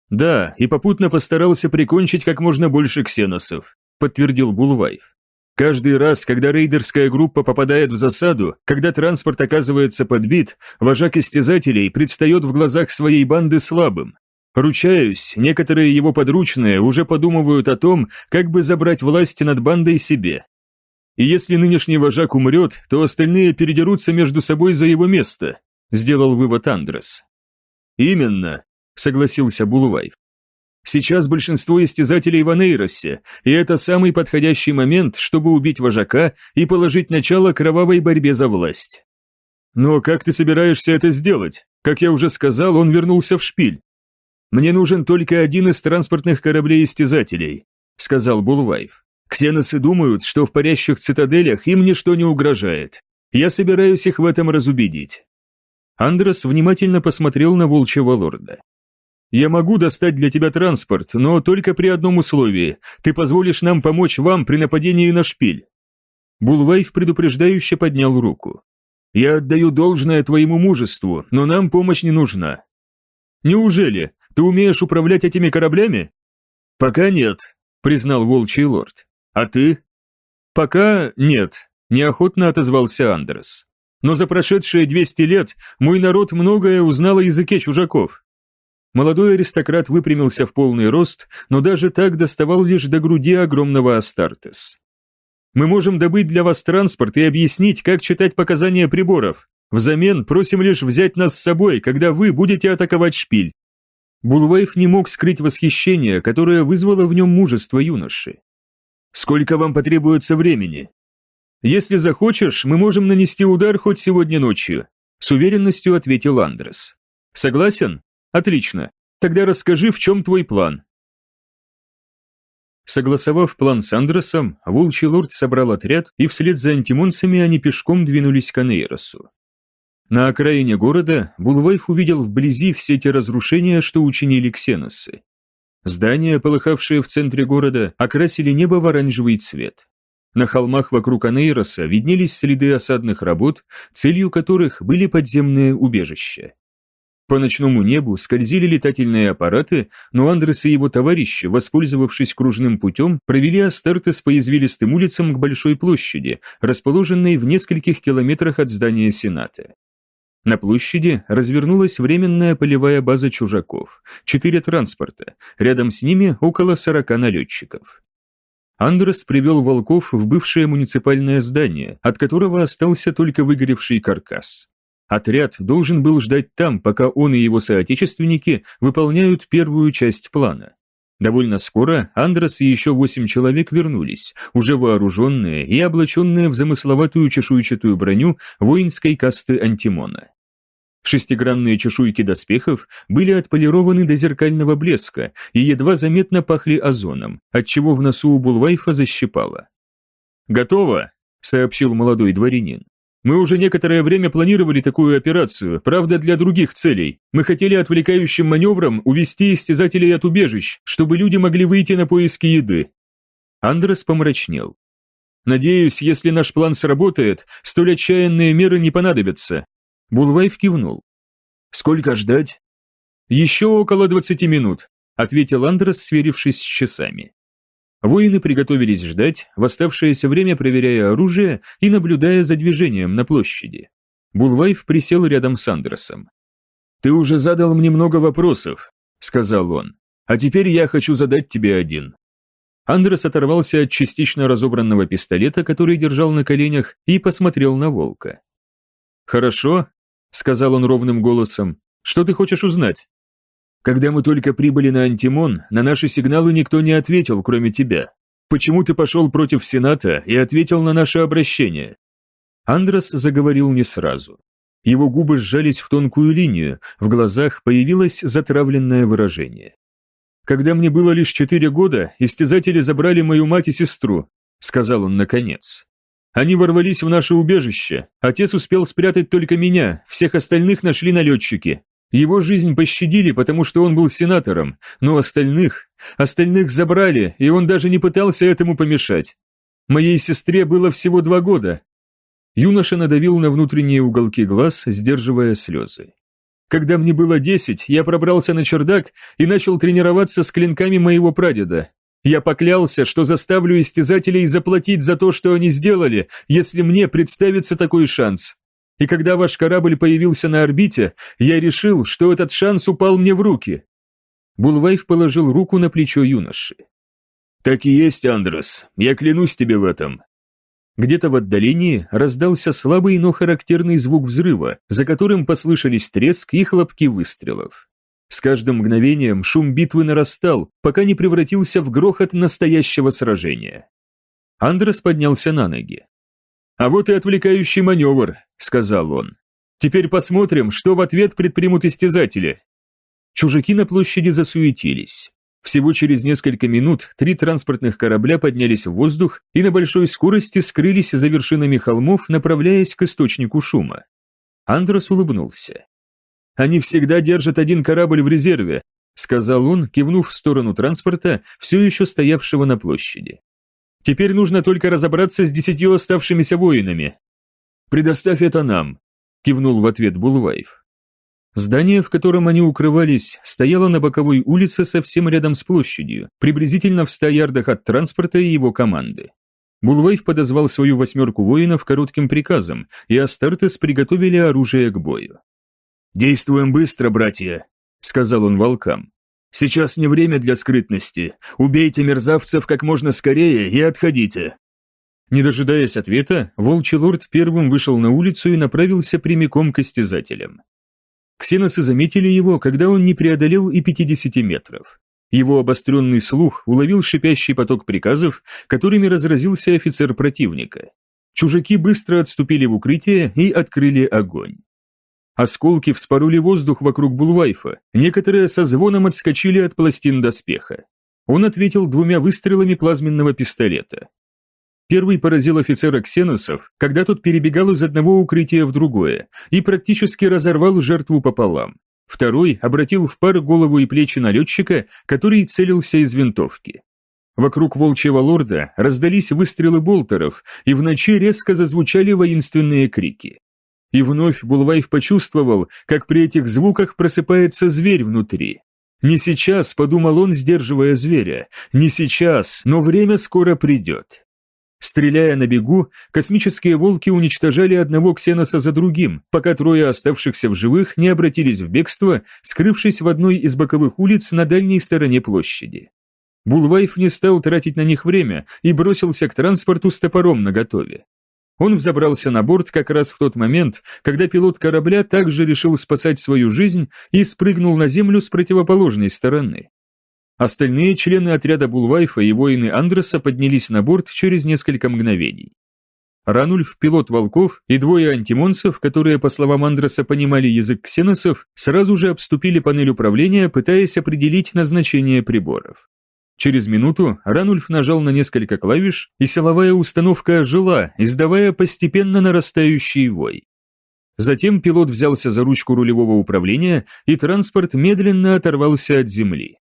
Да, и попутно постарался прикончить как можно больше ксеносов, подтвердил Булвайф. Каждый раз, когда рейдерская группа попадает в засаду, когда транспорт оказывается подбит, вожак истязателей предстает в глазах своей банды слабым. Ручаюсь, некоторые его подручные уже подумывают о том, как бы забрать власть над бандой себе. И если нынешний вожак умрет, то остальные передерутся между собой за его место, сделал вывод Андрес. Именно, согласился Булувайф. Сейчас большинство истязателей в Анейросе, и это самый подходящий момент, чтобы убить вожака и положить начало кровавой борьбе за власть. Но как ты собираешься это сделать? Как я уже сказал, он вернулся в шпиль. Мне нужен только один из транспортных кораблей-истязателей, сказал Булвайф. Ксеносы думают, что в парящих цитаделях им ничто не угрожает. Я собираюсь их в этом разубедить. Андрес внимательно посмотрел на волчьего лорда. Я могу достать для тебя транспорт, но только при одном условии. Ты позволишь нам помочь вам при нападении на шпиль». Булвайф предупреждающе поднял руку. «Я отдаю должное твоему мужеству, но нам помощь не нужна». «Неужели? Ты умеешь управлять этими кораблями?» «Пока нет», — признал волчий лорд. «А ты?» «Пока нет», — неохотно отозвался Андерс. «Но за прошедшие 200 лет мой народ многое узнал о языке чужаков. Молодой аристократ выпрямился в полный рост, но даже так доставал лишь до груди огромного Астартес. «Мы можем добыть для вас транспорт и объяснить, как читать показания приборов. Взамен просим лишь взять нас с собой, когда вы будете атаковать шпиль». Булвайф не мог скрыть восхищение, которое вызвало в нем мужество юноши. «Сколько вам потребуется времени?» «Если захочешь, мы можем нанести удар хоть сегодня ночью», с уверенностью ответил Андрес. «Согласен?» Отлично. Тогда расскажи, в чем твой план. Согласовав план с Андресом, Волчий Лорд собрал отряд, и вслед за антимонцами они пешком двинулись к Анейросу. На окраине города Булвайф увидел вблизи все те разрушения, что учинили ксеносы. Здания, полыхавшие в центре города, окрасили небо в оранжевый цвет. На холмах вокруг Анейроса виднелись следы осадных работ, целью которых были подземные убежища. По ночному небу скользили летательные аппараты, но Андрес и его товарищи, воспользовавшись кружным путем, провели Астартес по извилистым улицам к большой площади, расположенной в нескольких километрах от здания Сената. На площади развернулась временная полевая база чужаков, четыре транспорта, рядом с ними около сорока налетчиков. Андрес привел волков в бывшее муниципальное здание, от которого остался только выгоревший каркас. Отряд должен был ждать там, пока он и его соотечественники выполняют первую часть плана. Довольно скоро Андрес и еще восемь человек вернулись, уже вооруженные и облаченные в замысловатую чешуйчатую броню воинской касты Антимона. Шестигранные чешуйки доспехов были отполированы до зеркального блеска и едва заметно пахли озоном, отчего в носу у Булвайфа защипало. «Готово», — сообщил молодой дворянин. Мы уже некоторое время планировали такую операцию, правда для других целей. Мы хотели отвлекающим маневром увести истязателей от убежищ, чтобы люди могли выйти на поиски еды. Андрес помрачнел. Надеюсь, если наш план сработает, столь отчаянные меры не понадобятся. Булвайф кивнул. Сколько ждать? Еще около двадцати минут, ответил Андрес, сверившись с часами. Воины приготовились ждать, в оставшееся время проверяя оружие и наблюдая за движением на площади. Булвайф присел рядом с Андерсом. «Ты уже задал мне много вопросов», — сказал он, — «а теперь я хочу задать тебе один». Андрес оторвался от частично разобранного пистолета, который держал на коленях, и посмотрел на волка. «Хорошо», — сказал он ровным голосом, — «что ты хочешь узнать?» Когда мы только прибыли на Антимон, на наши сигналы никто не ответил, кроме тебя. Почему ты пошел против Сената и ответил на наше обращение?» Андрес заговорил не сразу. Его губы сжались в тонкую линию, в глазах появилось затравленное выражение. «Когда мне было лишь четыре года, истязатели забрали мою мать и сестру», — сказал он наконец. «Они ворвались в наше убежище. Отец успел спрятать только меня, всех остальных нашли налетчики. Его жизнь пощадили, потому что он был сенатором, но остальных, остальных забрали, и он даже не пытался этому помешать. Моей сестре было всего два года. Юноша надавил на внутренние уголки глаз, сдерживая слезы. Когда мне было десять, я пробрался на чердак и начал тренироваться с клинками моего прадеда. Я поклялся, что заставлю истязателей заплатить за то, что они сделали, если мне представится такой шанс. И когда ваш корабль появился на орбите, я решил, что этот шанс упал мне в руки». Булвайф положил руку на плечо юноши. «Так и есть, Андрес, я клянусь тебе в этом». Где-то в отдалении раздался слабый, но характерный звук взрыва, за которым послышались треск и хлопки выстрелов. С каждым мгновением шум битвы нарастал, пока не превратился в грохот настоящего сражения. Андрес поднялся на ноги. «А вот и отвлекающий маневр», — сказал он. «Теперь посмотрим, что в ответ предпримут истязатели». Чужаки на площади засуетились. Всего через несколько минут три транспортных корабля поднялись в воздух и на большой скорости скрылись за вершинами холмов, направляясь к источнику шума. Андрос улыбнулся. «Они всегда держат один корабль в резерве», сказал он, кивнув в сторону транспорта, все еще стоявшего на площади. «Теперь нужно только разобраться с десятью оставшимися воинами». «Предоставь это нам», кивнул в ответ Булвайф. Здание, в котором они укрывались, стояло на боковой улице совсем рядом с площадью, приблизительно в ста ярдах от транспорта и его команды. Булвейв подозвал свою восьмерку воинов коротким приказом, и Астартес приготовили оружие к бою. «Действуем быстро, братья», — сказал он волкам. «Сейчас не время для скрытности. Убейте мерзавцев как можно скорее и отходите». Не дожидаясь ответа, Волчий Лорд первым вышел на улицу и направился прямиком к истязателям. Ксеносы заметили его, когда он не преодолел и 50 метров. Его обостренный слух уловил шипящий поток приказов, которыми разразился офицер противника. Чужаки быстро отступили в укрытие и открыли огонь. Осколки вспороли воздух вокруг Булвайфа, некоторые со звоном отскочили от пластин доспеха. Он ответил двумя выстрелами плазменного пистолета. Первый поразил офицера ксеносов, когда тот перебегал из одного укрытия в другое и практически разорвал жертву пополам. Второй обратил в пар голову и плечи налетчика, который целился из винтовки. Вокруг волчьего лорда раздались выстрелы болтеров, и в ночи резко зазвучали воинственные крики. И вновь Булвайф почувствовал, как при этих звуках просыпается зверь внутри. «Не сейчас», — подумал он, сдерживая зверя, — «не сейчас, но время скоро придет». Стреляя на бегу, космические волки уничтожали одного ксеноса за другим, пока трое оставшихся в живых не обратились в бегство, скрывшись в одной из боковых улиц на дальней стороне площади. Булвайф не стал тратить на них время и бросился к транспорту с топором наготове. Он взобрался на борт как раз в тот момент, когда пилот корабля также решил спасать свою жизнь и спрыгнул на землю с противоположной стороны. Остальные члены отряда Булвайфа и воины Андреса поднялись на борт через несколько мгновений. Ранульф, пилот волков и двое антимонцев, которые, по словам Андреса, понимали язык ксеносов, сразу же обступили панель управления, пытаясь определить назначение приборов. Через минуту Ранульф нажал на несколько клавиш, и силовая установка ожила, издавая постепенно нарастающий вой. Затем пилот взялся за ручку рулевого управления, и транспорт медленно оторвался от земли.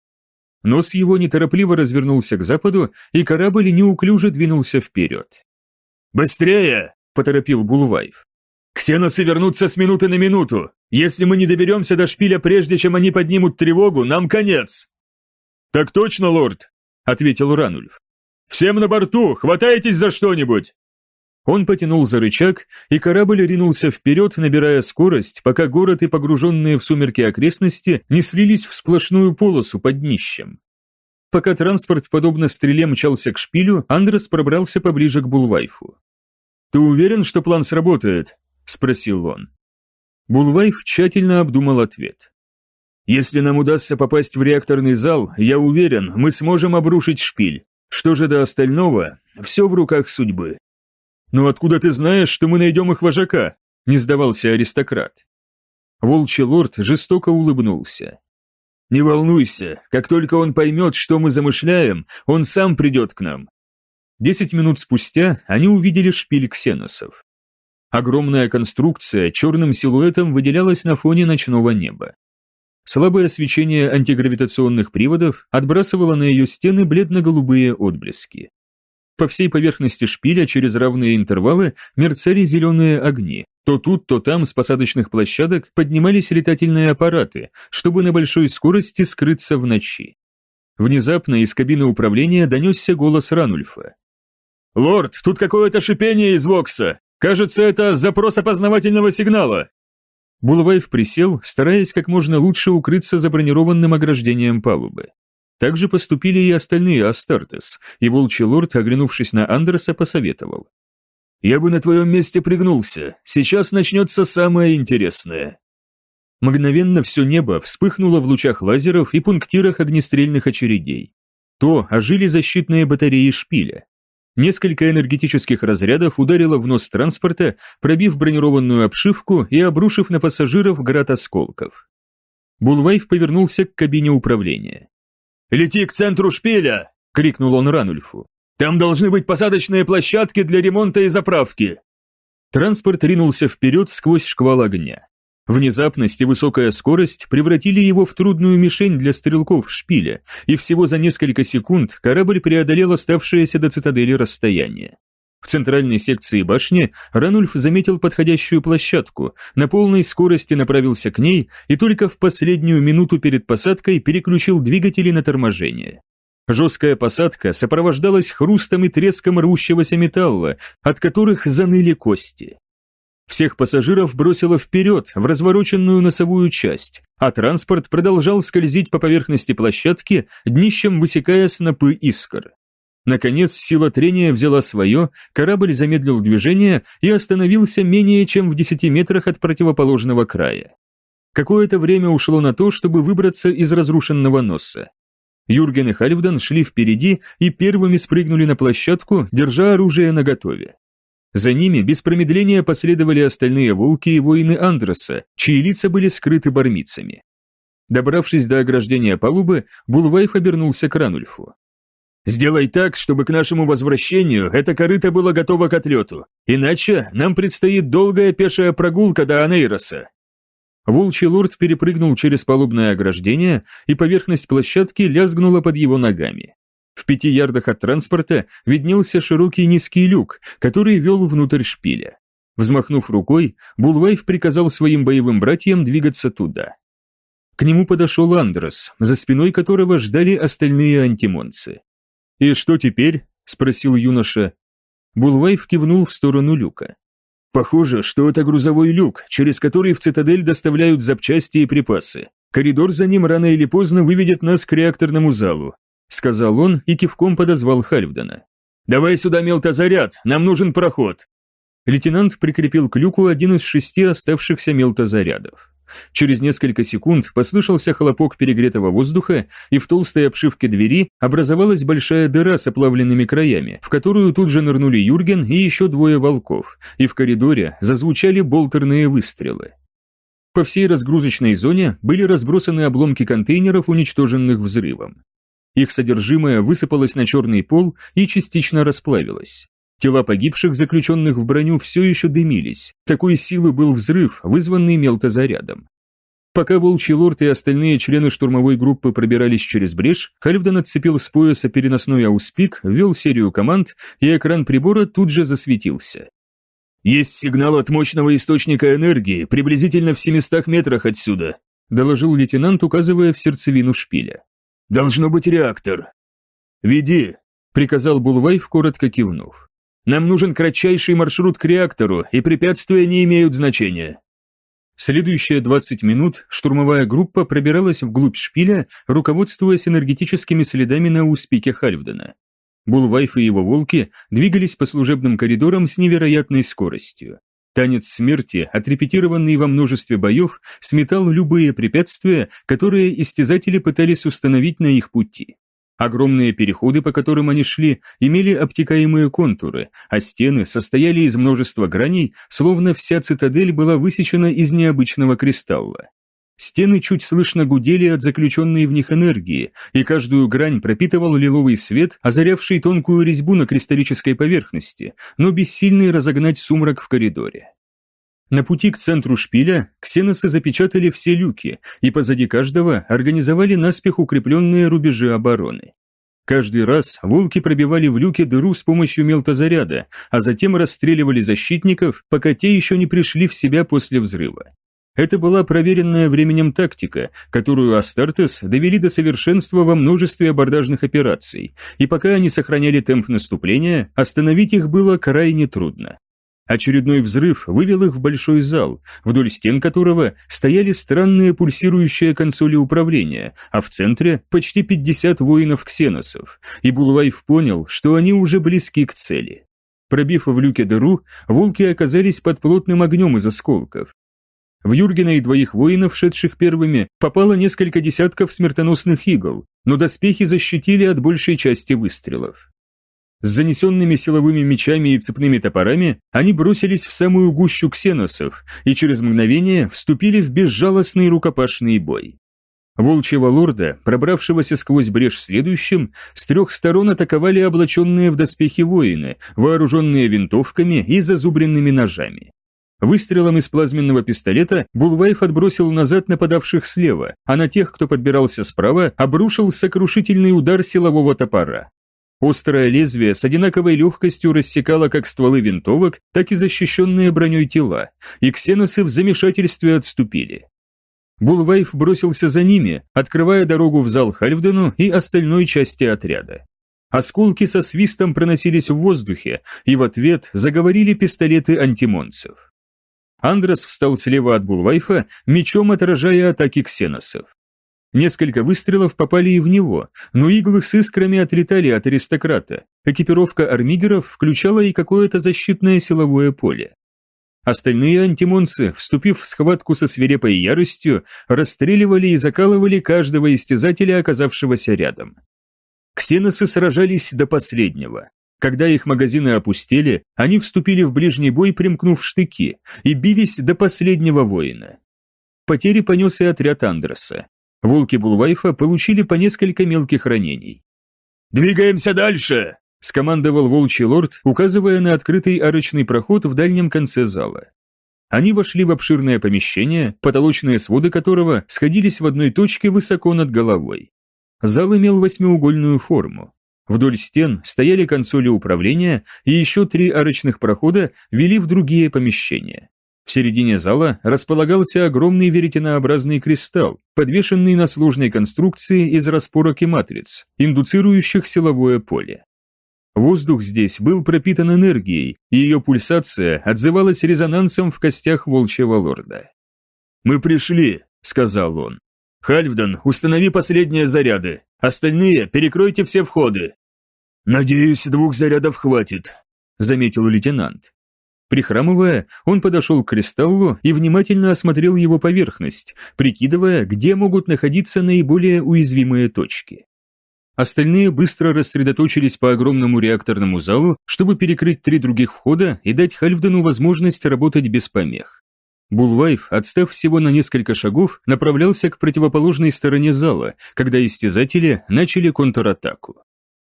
Нос его неторопливо развернулся к западу, и корабль неуклюже двинулся вперед. «Быстрее!» – поторопил Булвайф. «Ксеносы вернутся с минуты на минуту! Если мы не доберемся до шпиля, прежде чем они поднимут тревогу, нам конец!» «Так точно, лорд!» – ответил Ранульф. «Всем на борту! Хватайтесь за что-нибудь!» Он потянул за рычаг, и корабль ринулся вперед, набирая скорость, пока город и погруженные в сумерки окрестности не слились в сплошную полосу под днищем. Пока транспорт, подобно стреле, мчался к шпилю, Андрес пробрался поближе к Булвайфу. «Ты уверен, что план сработает?» – спросил он. Булвайф тщательно обдумал ответ. «Если нам удастся попасть в реакторный зал, я уверен, мы сможем обрушить шпиль. Что же до остального, все в руках судьбы. «Но откуда ты знаешь, что мы найдем их вожака?» – не сдавался аристократ. Волчий лорд жестоко улыбнулся. «Не волнуйся, как только он поймет, что мы замышляем, он сам придет к нам». Десять минут спустя они увидели шпиль ксеносов. Огромная конструкция черным силуэтом выделялась на фоне ночного неба. Слабое свечение антигравитационных приводов отбрасывало на ее стены бледно-голубые отблески. По всей поверхности шпиля через равные интервалы мерцали зеленые огни. То тут, то там с посадочных площадок поднимались летательные аппараты, чтобы на большой скорости скрыться в ночи. Внезапно из кабины управления донесся голос Ранульфа. «Лорд, тут какое-то шипение из Вокса. Кажется, это запрос опознавательного сигнала». Булвайф присел, стараясь как можно лучше укрыться за бронированным ограждением палубы. Так же поступили и остальные Астартес, и волчий лорд, оглянувшись на Андерса, посоветовал. «Я бы на твоем месте пригнулся. Сейчас начнется самое интересное». Мгновенно все небо вспыхнуло в лучах лазеров и пунктирах огнестрельных очередей. То ожили защитные батареи шпиля. Несколько энергетических разрядов ударило в нос транспорта, пробив бронированную обшивку и обрушив на пассажиров град осколков. Булвайф повернулся к кабине управления. «Лети к центру шпиля!» — крикнул он Ранульфу. «Там должны быть посадочные площадки для ремонта и заправки!» Транспорт ринулся вперед сквозь шквал огня. Внезапность и высокая скорость превратили его в трудную мишень для стрелков шпиля, и всего за несколько секунд корабль преодолел оставшееся до цитадели расстояние. В центральной секции башни Ранульф заметил подходящую площадку, на полной скорости направился к ней и только в последнюю минуту перед посадкой переключил двигатели на торможение. Жесткая посадка сопровождалась хрустом и треском рвущегося металла, от которых заныли кости. Всех пассажиров бросило вперед, в развороченную носовую часть, а транспорт продолжал скользить по поверхности площадки, днищем высекая снопы искр. Наконец, сила трения взяла свое, корабль замедлил движение и остановился менее чем в 10 метрах от противоположного края. Какое-то время ушло на то, чтобы выбраться из разрушенного носа. Юрген и Хальфдан шли впереди и первыми спрыгнули на площадку, держа оружие наготове. За ними без промедления последовали остальные волки и воины Андроса, чьи лица были скрыты бармицами. Добравшись до ограждения палубы, Булвайф обернулся к Ранульфу. «Сделай так, чтобы к нашему возвращению эта корыто было готово к отлету, иначе нам предстоит долгая пешая прогулка до Анейроса». Волчий лорд перепрыгнул через палубное ограждение, и поверхность площадки лязгнула под его ногами. В пяти ярдах от транспорта виднелся широкий низкий люк, который вел внутрь шпиля. Взмахнув рукой, Булвайф приказал своим боевым братьям двигаться туда. К нему подошел Андрос, за спиной которого ждали остальные антимонцы. «И что теперь?» – спросил юноша. Булвайф кивнул в сторону люка. «Похоже, что это грузовой люк, через который в цитадель доставляют запчасти и припасы. Коридор за ним рано или поздно выведет нас к реакторному залу. — сказал он и кивком подозвал Хальфдена. «Давай сюда мелтозаряд, нам нужен проход». Лейтенант прикрепил к люку один из шести оставшихся мелтозарядов. Через несколько секунд послышался хлопок перегретого воздуха, и в толстой обшивке двери образовалась большая дыра с оплавленными краями, в которую тут же нырнули Юрген и еще двое волков, и в коридоре зазвучали болтерные выстрелы. По всей разгрузочной зоне были разбросаны обломки контейнеров, уничтоженных взрывом. Их содержимое высыпалось на черный пол и частично расплавилось. Тела погибших, заключенных в броню, все еще дымились. Такой силы был взрыв, вызванный мелтозарядом. Пока Волчий Лорд и остальные члены штурмовой группы пробирались через брешь, Хальфдан отцепил с пояса переносной ауспик, ввел серию команд, и экран прибора тут же засветился. «Есть сигнал от мощного источника энергии, приблизительно в 700 метрах отсюда», доложил лейтенант, указывая в сердцевину шпиля. Должно быть реактор. Веди, приказал Булвайф, коротко кивнув. Нам нужен кратчайший маршрут к реактору, и препятствия не имеют значения. Следующие 20 минут штурмовая группа пробиралась вглубь шпиля, руководствуясь энергетическими следами на успехе Хальфдена. Булвайф и его волки двигались по служебным коридорам с невероятной скоростью. Танец смерти, отрепетированный во множестве боев, сметал любые препятствия, которые истязатели пытались установить на их пути. Огромные переходы, по которым они шли, имели обтекаемые контуры, а стены состояли из множества граней, словно вся цитадель была высечена из необычного кристалла. Стены чуть слышно гудели от заключенной в них энергии, и каждую грань пропитывал лиловый свет, озарявший тонкую резьбу на кристаллической поверхности, но бессильный разогнать сумрак в коридоре. На пути к центру шпиля ксеносы запечатали все люки и позади каждого организовали наспех укрепленные рубежи обороны. Каждый раз волки пробивали в люке дыру с помощью мелтозаряда, а затем расстреливали защитников, пока те еще не пришли в себя после взрыва. Это была проверенная временем тактика, которую Астартес довели до совершенства во множестве абордажных операций, и пока они сохраняли темп наступления, остановить их было крайне трудно. Очередной взрыв вывел их в большой зал, вдоль стен которого стояли странные пульсирующие консоли управления, а в центре почти 50 воинов-ксеносов, и Булвайф понял, что они уже близки к цели. Пробив в люке дыру, волки оказались под плотным огнем из осколков, в Юргена и двоих воинов, шедших первыми, попало несколько десятков смертоносных игл, но доспехи защитили от большей части выстрелов. С занесенными силовыми мечами и цепными топорами они бросились в самую гущу ксеносов и через мгновение вступили в безжалостный рукопашный бой. Волчьего лорда, пробравшегося сквозь брешь следующим, с трех сторон атаковали облаченные в доспехи воины, вооруженные винтовками и зазубренными ножами. Выстрелом из плазменного пистолета Булвайф отбросил назад нападавших слева, а на тех, кто подбирался справа, обрушил сокрушительный удар силового топора. Острое лезвие с одинаковой легкостью рассекало как стволы винтовок, так и защищенные броней тела, и ксеносы в замешательстве отступили. Булвайф бросился за ними, открывая дорогу в зал Хальфдену и остальной части отряда. Осколки со свистом проносились в воздухе, и в ответ заговорили пистолеты антимонцев. Андрес встал слева от Булвайфа, мечом отражая атаки ксеносов. Несколько выстрелов попали и в него, но иглы с искрами отлетали от аристократа. Экипировка армигеров включала и какое-то защитное силовое поле. Остальные антимонцы, вступив в схватку со свирепой яростью, расстреливали и закалывали каждого истязателя, оказавшегося рядом. Ксеносы сражались до последнего. Когда их магазины опустели, они вступили в ближний бой, примкнув штыки, и бились до последнего воина. Потери понес и отряд Андерса. Волки Булвайфа получили по несколько мелких ранений. «Двигаемся дальше!» – скомандовал волчий лорд, указывая на открытый арочный проход в дальнем конце зала. Они вошли в обширное помещение, потолочные своды которого сходились в одной точке высоко над головой. Зал имел восьмиугольную форму. Вдоль стен стояли консоли управления, и еще три арочных прохода вели в другие помещения. В середине зала располагался огромный веретенообразный кристалл, подвешенный на сложной конструкции из распорок и матриц, индуцирующих силовое поле. Воздух здесь был пропитан энергией, и ее пульсация отзывалась резонансом в костях волчьего лорда. «Мы пришли», — сказал он. «Хальфдан, установи последние заряды. Остальные перекройте все входы». «Надеюсь, двух зарядов хватит», — заметил лейтенант. Прихрамывая, он подошел к кристаллу и внимательно осмотрел его поверхность, прикидывая, где могут находиться наиболее уязвимые точки. Остальные быстро рассредоточились по огромному реакторному залу, чтобы перекрыть три других входа и дать Хальфдену возможность работать без помех. Булвайф, отстав всего на несколько шагов, направлялся к противоположной стороне зала, когда истязатели начали контратаку.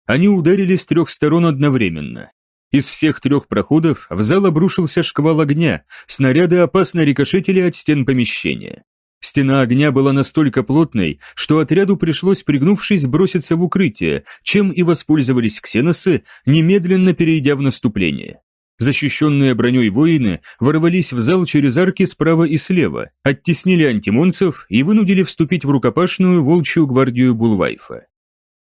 Они ударили с трех сторон одновременно. Из всех трех проходов в зал обрушился шквал огня, снаряды опасно рикошетили от стен помещения. Стена огня была настолько плотной, что отряду пришлось, пригнувшись, броситься в укрытие, чем и воспользовались ксеносы, немедленно перейдя в наступление. Защищенные броней воины ворвались в зал через арки справа и слева, оттеснили антимонцев и вынудили вступить в рукопашную волчью гвардию Булвайфа.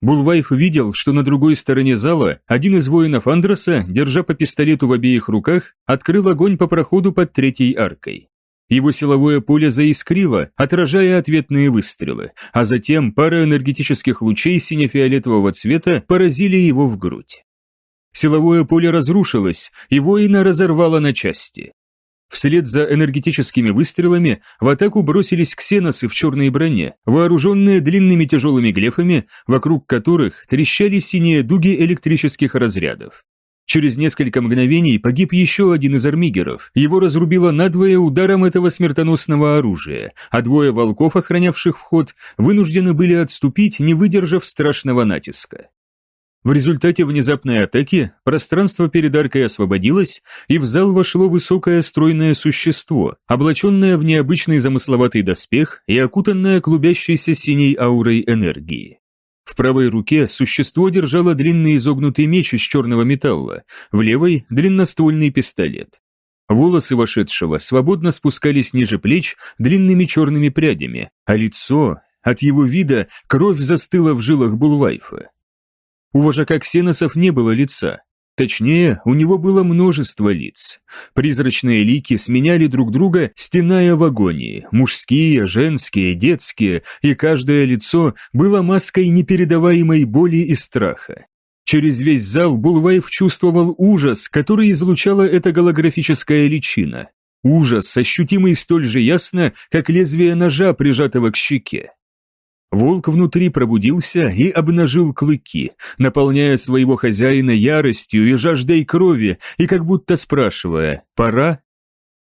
Булвайф видел, что на другой стороне зала один из воинов Андроса, держа по пистолету в обеих руках, открыл огонь по проходу под третьей аркой. Его силовое поле заискрило, отражая ответные выстрелы, а затем пара энергетических лучей сине-фиолетового цвета поразили его в грудь. Силовое поле разрушилось, и воина разорвало на части. Вслед за энергетическими выстрелами в атаку бросились ксеносы в черной броне, вооруженные длинными тяжелыми глефами, вокруг которых трещали синие дуги электрических разрядов. Через несколько мгновений погиб еще один из армигеров. Его разрубило надвое ударом этого смертоносного оружия, а двое волков, охранявших вход, вынуждены были отступить, не выдержав страшного натиска. В результате внезапной атаки пространство перед аркой освободилось, и в зал вошло высокое стройное существо, облаченное в необычный замысловатый доспех и окутанное клубящейся синей аурой энергии. В правой руке существо держало длинный изогнутый меч из черного металла, в левой – длинноствольный пистолет. Волосы вошедшего свободно спускались ниже плеч длинными черными прядями, а лицо, от его вида кровь застыла в жилах Булвайфа. У вожака ксеносов не было лица. Точнее, у него было множество лиц. Призрачные лики сменяли друг друга, стеная в агонии. Мужские, женские, детские, и каждое лицо было маской непередаваемой боли и страха. Через весь зал Булвайф чувствовал ужас, который излучала эта голографическая личина. Ужас, ощутимый столь же ясно, как лезвие ножа, прижатого к щеке. Волк внутри пробудился и обнажил клыки, наполняя своего хозяина яростью и жаждой крови, и как будто спрашивая «Пора?».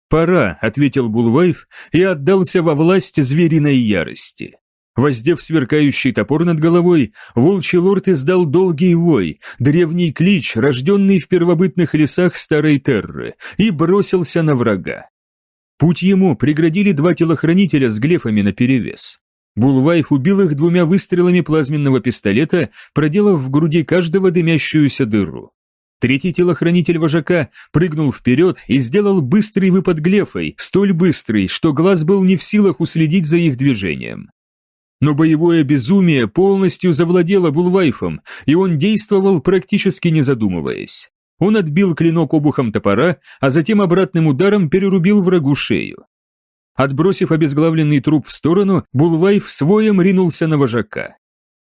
«Пора», — ответил Булвайф и отдался во власть звериной ярости. Воздев сверкающий топор над головой, волчий лорд издал долгий вой, древний клич, рожденный в первобытных лесах Старой Терры, и бросился на врага. Путь ему преградили два телохранителя с глефами наперевес. Булвайф убил их двумя выстрелами плазменного пистолета, проделав в груди каждого дымящуюся дыру. Третий телохранитель вожака прыгнул вперед и сделал быстрый выпад глефой, столь быстрый, что глаз был не в силах уследить за их движением. Но боевое безумие полностью завладело Булвайфом, и он действовал практически не задумываясь. Он отбил клинок обухом топора, а затем обратным ударом перерубил врагу шею. Отбросив обезглавленный труп в сторону, Булвайф своем ринулся на вожака.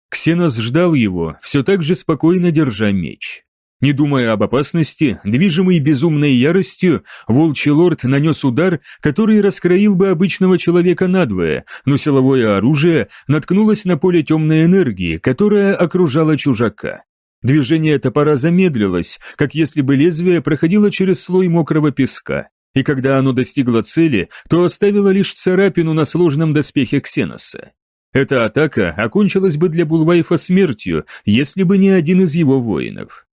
Ксенос ждал его, все так же спокойно держа меч. Не думая об опасности, движимый безумной яростью, волчий лорд нанес удар, который раскроил бы обычного человека надвое, но силовое оружие наткнулось на поле темной энергии, которая окружала чужака. Движение топора замедлилось, как если бы лезвие проходило через слой мокрого песка, и когда оно достигло цели, то оставило лишь царапину на сложном доспехе Ксеноса. Эта атака окончилась бы для Булвайфа смертью, если бы не один из его воинов.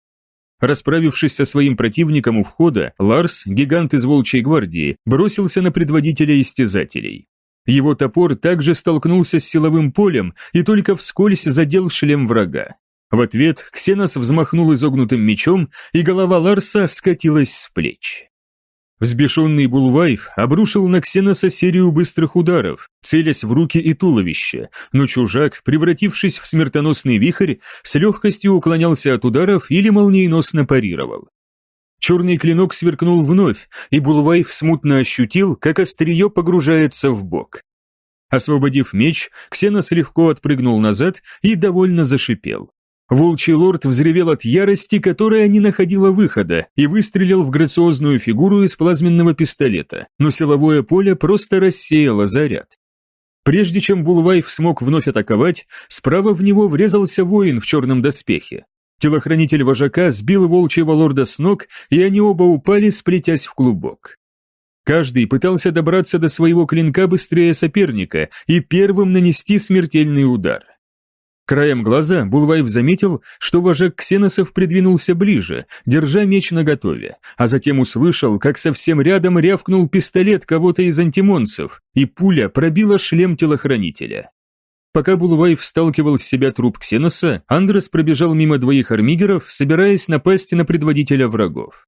Расправившись со своим противником у входа, Ларс, гигант из Волчьей гвардии, бросился на предводителя истязателей. Его топор также столкнулся с силовым полем и только вскользь задел шлем врага. В ответ Ксенос взмахнул изогнутым мечом, и голова Ларса скатилась с плеч. Взбешенный Булвайф обрушил на Ксеноса серию быстрых ударов, целясь в руки и туловище, но чужак, превратившись в смертоносный вихрь, с легкостью уклонялся от ударов или молниеносно парировал. Черный клинок сверкнул вновь, и Булвайф смутно ощутил, как острие погружается в бок. Освободив меч, Ксенос легко отпрыгнул назад и довольно зашипел. Волчий лорд взревел от ярости, которая не находила выхода, и выстрелил в грациозную фигуру из плазменного пистолета, но силовое поле просто рассеяло заряд. Прежде чем Булвайф смог вновь атаковать, справа в него врезался воин в черном доспехе. Телохранитель вожака сбил волчьего лорда с ног, и они оба упали, сплетясь в клубок. Каждый пытался добраться до своего клинка быстрее соперника и первым нанести смертельный удар. Краем глаза Булвайв заметил, что вожак ксеносов придвинулся ближе, держа меч наготове, а затем услышал, как совсем рядом рявкнул пистолет кого-то из антимонцев, и пуля пробила шлем телохранителя. Пока Булвайв сталкивал с себя труп ксеноса, Андрес пробежал мимо двоих армигеров, собираясь напасть на предводителя врагов.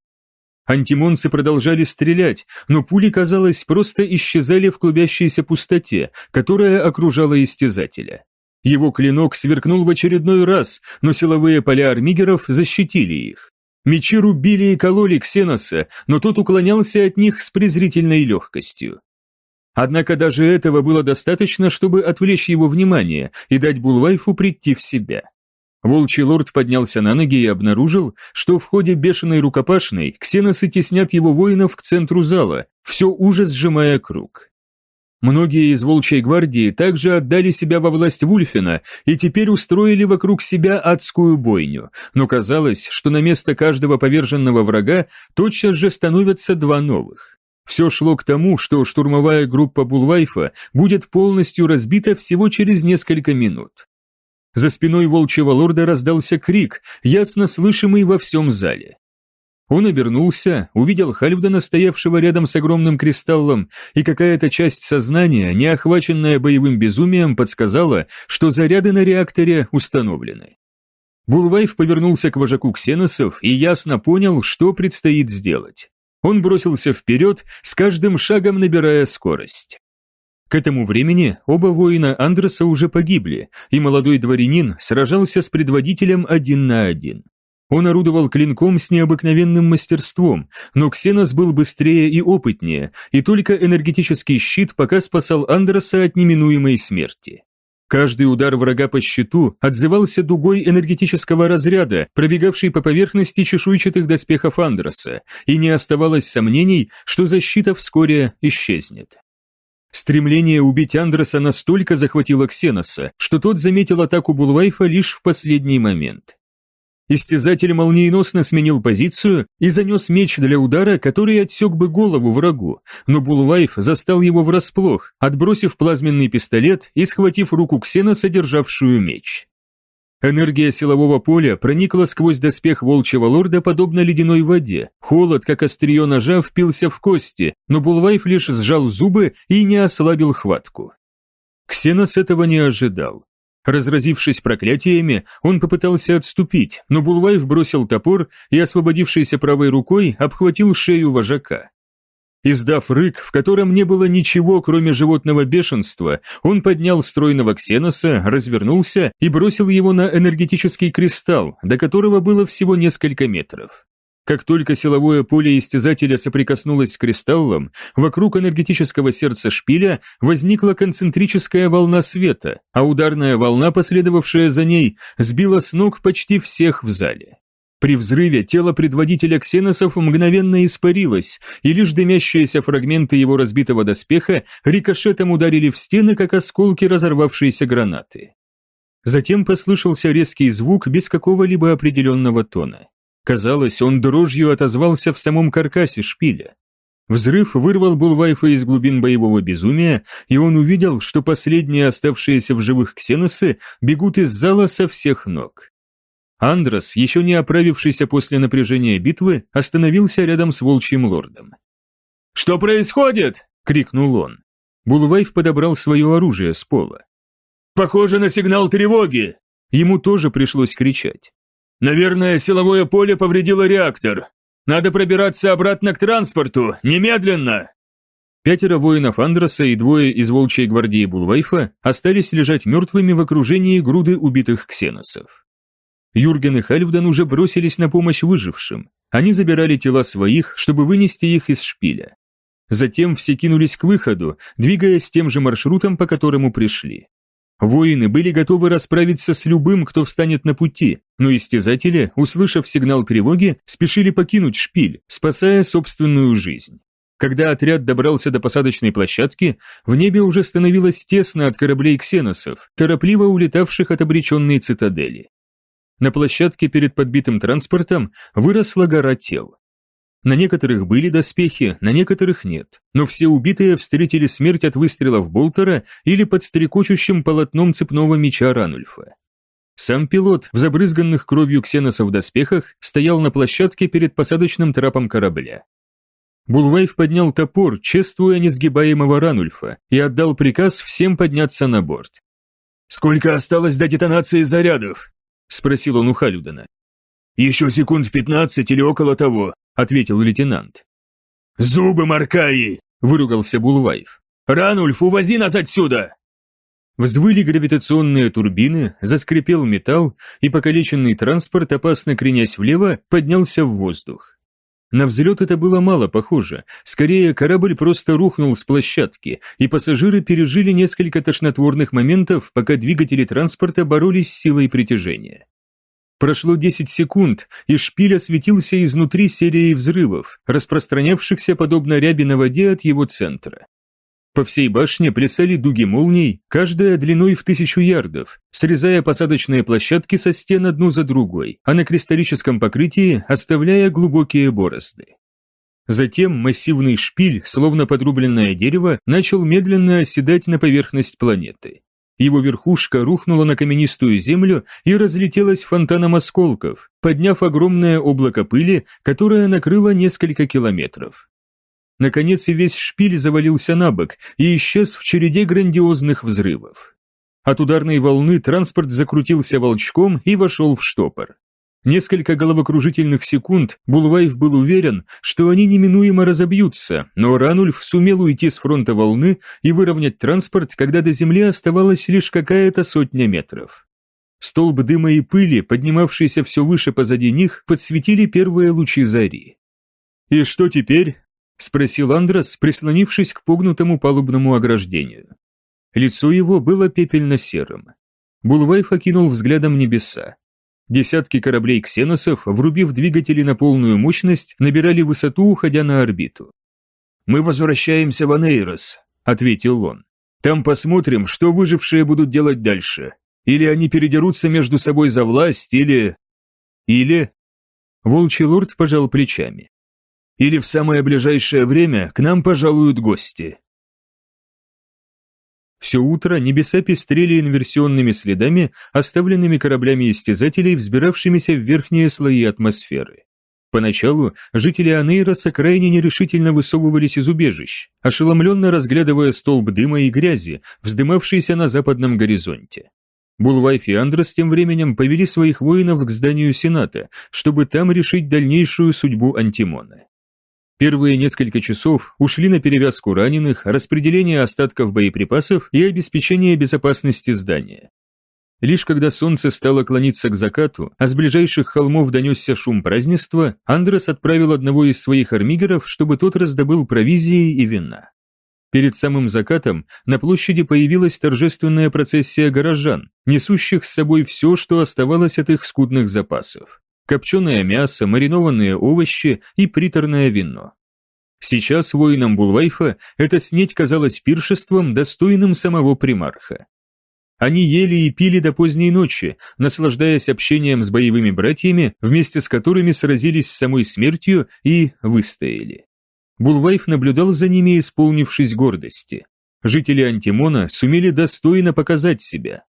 Антимонцы продолжали стрелять, но пули, казалось, просто исчезали в клубящейся пустоте, которая окружала истязателя. Его клинок сверкнул в очередной раз, но силовые поля армигеров защитили их. Мечи рубили и кололи Ксеноса, но тот уклонялся от них с презрительной легкостью. Однако даже этого было достаточно, чтобы отвлечь его внимание и дать Булвайфу прийти в себя. Волчий лорд поднялся на ноги и обнаружил, что в ходе бешеной рукопашной ксеносы теснят его воинов к центру зала, все уже сжимая круг. Многие из Волчьей гвардии также отдали себя во власть Вульфина и теперь устроили вокруг себя адскую бойню, но казалось, что на место каждого поверженного врага тотчас же становятся два новых. Все шло к тому, что штурмовая группа Булвайфа будет полностью разбита всего через несколько минут. За спиной волчьего лорда раздался крик, ясно слышимый во всем зале. Он обернулся, увидел Хальфдена, стоявшего рядом с огромным кристаллом, и какая-то часть сознания, не охваченная боевым безумием, подсказала, что заряды на реакторе установлены. Булвайф повернулся к вожаку ксеносов и ясно понял, что предстоит сделать. он бросился вперед, с каждым шагом набирая скорость. К этому времени оба воина Андреса уже погибли, и молодой дворянин сражался с предводителем один на один. Он орудовал клинком с необыкновенным мастерством, но Ксенос был быстрее и опытнее, и только энергетический щит пока спасал Андреса от неминуемой смерти. Каждый удар врага по щиту отзывался дугой энергетического разряда, пробегавшей по поверхности чешуйчатых доспехов Андроса, и не оставалось сомнений, что защита вскоре исчезнет. Стремление убить Андроса настолько захватило Ксеноса, что тот заметил атаку Булвайфа лишь в последний момент. Истязатель молниеносно сменил позицию и занес меч для удара, который отсек бы голову врагу, но Булвайф застал его врасплох, отбросив плазменный пистолет и схватив руку Ксена, содержавшую меч. Энергия силового поля проникла сквозь доспех волчьего лорда подобно ледяной воде. Холод, как острие ножа, впился в кости, но Булвайф лишь сжал зубы и не ослабил хватку. Ксенос этого не ожидал. Разразившись проклятиями, он попытался отступить, но Булвайф бросил топор и, освободившейся правой рукой, обхватил шею вожака. Издав рык, в котором не было ничего, кроме животного бешенства, он поднял стройного ксеноса, развернулся и бросил его на энергетический кристалл, до которого было всего несколько метров. Как только силовое поле истязателя соприкоснулось с кристаллом, вокруг энергетического сердца шпиля возникла концентрическая волна света, а ударная волна, последовавшая за ней, сбила с ног почти всех в зале. При взрыве тело предводителя ксеносов мгновенно испарилось, и лишь дымящиеся фрагменты его разбитого доспеха рикошетом ударили в стены, как осколки разорвавшейся гранаты. Затем послышался резкий звук без какого-либо определенного тона. Казалось, он дрожью отозвался в самом каркасе шпиля. Взрыв вырвал Булвайфа из глубин боевого безумия, и он увидел, что последние оставшиеся в живых ксеносы бегут из зала со всех ног. Андрос, еще не оправившийся после напряжения битвы, остановился рядом с волчьим лордом. «Что происходит?» — крикнул он. Булвайф подобрал свое оружие с пола. «Похоже на сигнал тревоги!» Ему тоже пришлось кричать. Наверное, силовое поле повредило реактор. Надо пробираться обратно к транспорту, немедленно!» Пятеро воинов Андроса и двое из волчьей гвардии Булвайфа остались лежать мертвыми в окружении груды убитых ксеносов. Юрген и Хальфдан уже бросились на помощь выжившим. Они забирали тела своих, чтобы вынести их из шпиля. Затем все кинулись к выходу, двигаясь тем же маршрутом, по которому пришли. Воины были готовы расправиться с любым, кто встанет на пути, но истязатели, услышав сигнал тревоги, спешили покинуть шпиль, спасая собственную жизнь. Когда отряд добрался до посадочной площадки, в небе уже становилось тесно от кораблей ксеносов, торопливо улетавших от обреченной цитадели. На площадке перед подбитым транспортом выросла гора тел. На некоторых были доспехи, на некоторых нет, но все убитые встретили смерть от выстрелов Болтера или под стрекочущим полотном цепного меча Ранульфа. Сам пилот в забрызганных кровью ксеноса в доспехах стоял на площадке перед посадочным трапом корабля. Булвайф поднял топор, чествуя несгибаемого Ранульфа, и отдал приказ всем подняться на борт. «Сколько осталось до детонации зарядов?» – спросил он у Халюдена. «Еще секунд пятнадцать или около того», – ответил лейтенант. «Зубы Маркаи!» – выругался Булвайф. «Ранульф, увози нас отсюда!» Взвыли гравитационные турбины, заскрипел металл, и покалеченный транспорт, опасно кренясь влево, поднялся в воздух. На взлет это было мало похоже, скорее корабль просто рухнул с площадки, и пассажиры пережили несколько тошнотворных моментов, пока двигатели транспорта боролись с силой притяжения. Прошло 10 секунд, и шпиль осветился изнутри серией взрывов, распространявшихся подобно ряби на воде от его центра. По всей башне плясали дуги молний, каждая длиной в тысячу ярдов, срезая посадочные площадки со стен одну за другой, а на кристаллическом покрытии оставляя глубокие борозды. Затем массивный шпиль, словно подрубленное дерево, начал медленно оседать на поверхность планеты. Его верхушка рухнула на каменистую землю и разлетелась фонтаном осколков, подняв огромное облако пыли, которое накрыло несколько километров. Наконец и весь шпиль завалился на бок и исчез в череде грандиозных взрывов. От ударной волны транспорт закрутился волчком и вошел в штопор. Несколько головокружительных секунд Булвайф был уверен, что они неминуемо разобьются, но Ранульф сумел уйти с фронта волны и выровнять транспорт, когда до земли оставалась лишь какая-то сотня метров. Столб дыма и пыли, поднимавшийся все выше позади них, подсветили первые лучи зари. «И что теперь?» – спросил Андрос, прислонившись к погнутому палубному ограждению. Лицо его было пепельно-серым. Булвайф окинул взглядом небеса. Десятки кораблей ксеносов, врубив двигатели на полную мощность, набирали высоту, уходя на орбиту. «Мы возвращаемся в Анейрос», — ответил он. «Там посмотрим, что выжившие будут делать дальше. Или они передерутся между собой за власть, или...» «Или...» Волчий лорд пожал плечами. «Или в самое ближайшее время к нам пожалуют гости». Все утро небеса пестрели инверсионными следами, оставленными кораблями-истязателей, взбиравшимися в верхние слои атмосферы. Поначалу жители Анейроса крайне нерешительно высовывались из убежищ, ошеломленно разглядывая столб дыма и грязи, вздымавшийся на западном горизонте. Булвайф и Андрос тем временем повели своих воинов к зданию Сената, чтобы там решить дальнейшую судьбу Антимона. Первые несколько часов ушли на перевязку раненых, распределение остатков боеприпасов и обеспечение безопасности здания. Лишь когда солнце стало клониться к закату, а с ближайших холмов донесся шум празднества, Андрес отправил одного из своих армигеров, чтобы тот раздобыл провизии и вина. Перед самым закатом на площади появилась торжественная процессия горожан, несущих с собой все, что оставалось от их скудных запасов копченое мясо, маринованные овощи и приторное вино. Сейчас воинам Булвайфа эта снеть казалась пиршеством, достойным самого примарха. Они ели и пили до поздней ночи, наслаждаясь общением с боевыми братьями, вместе с которыми сразились с самой смертью и выстояли. Булвайф наблюдал за ними, исполнившись гордости. Жители Антимона сумели достойно показать себя.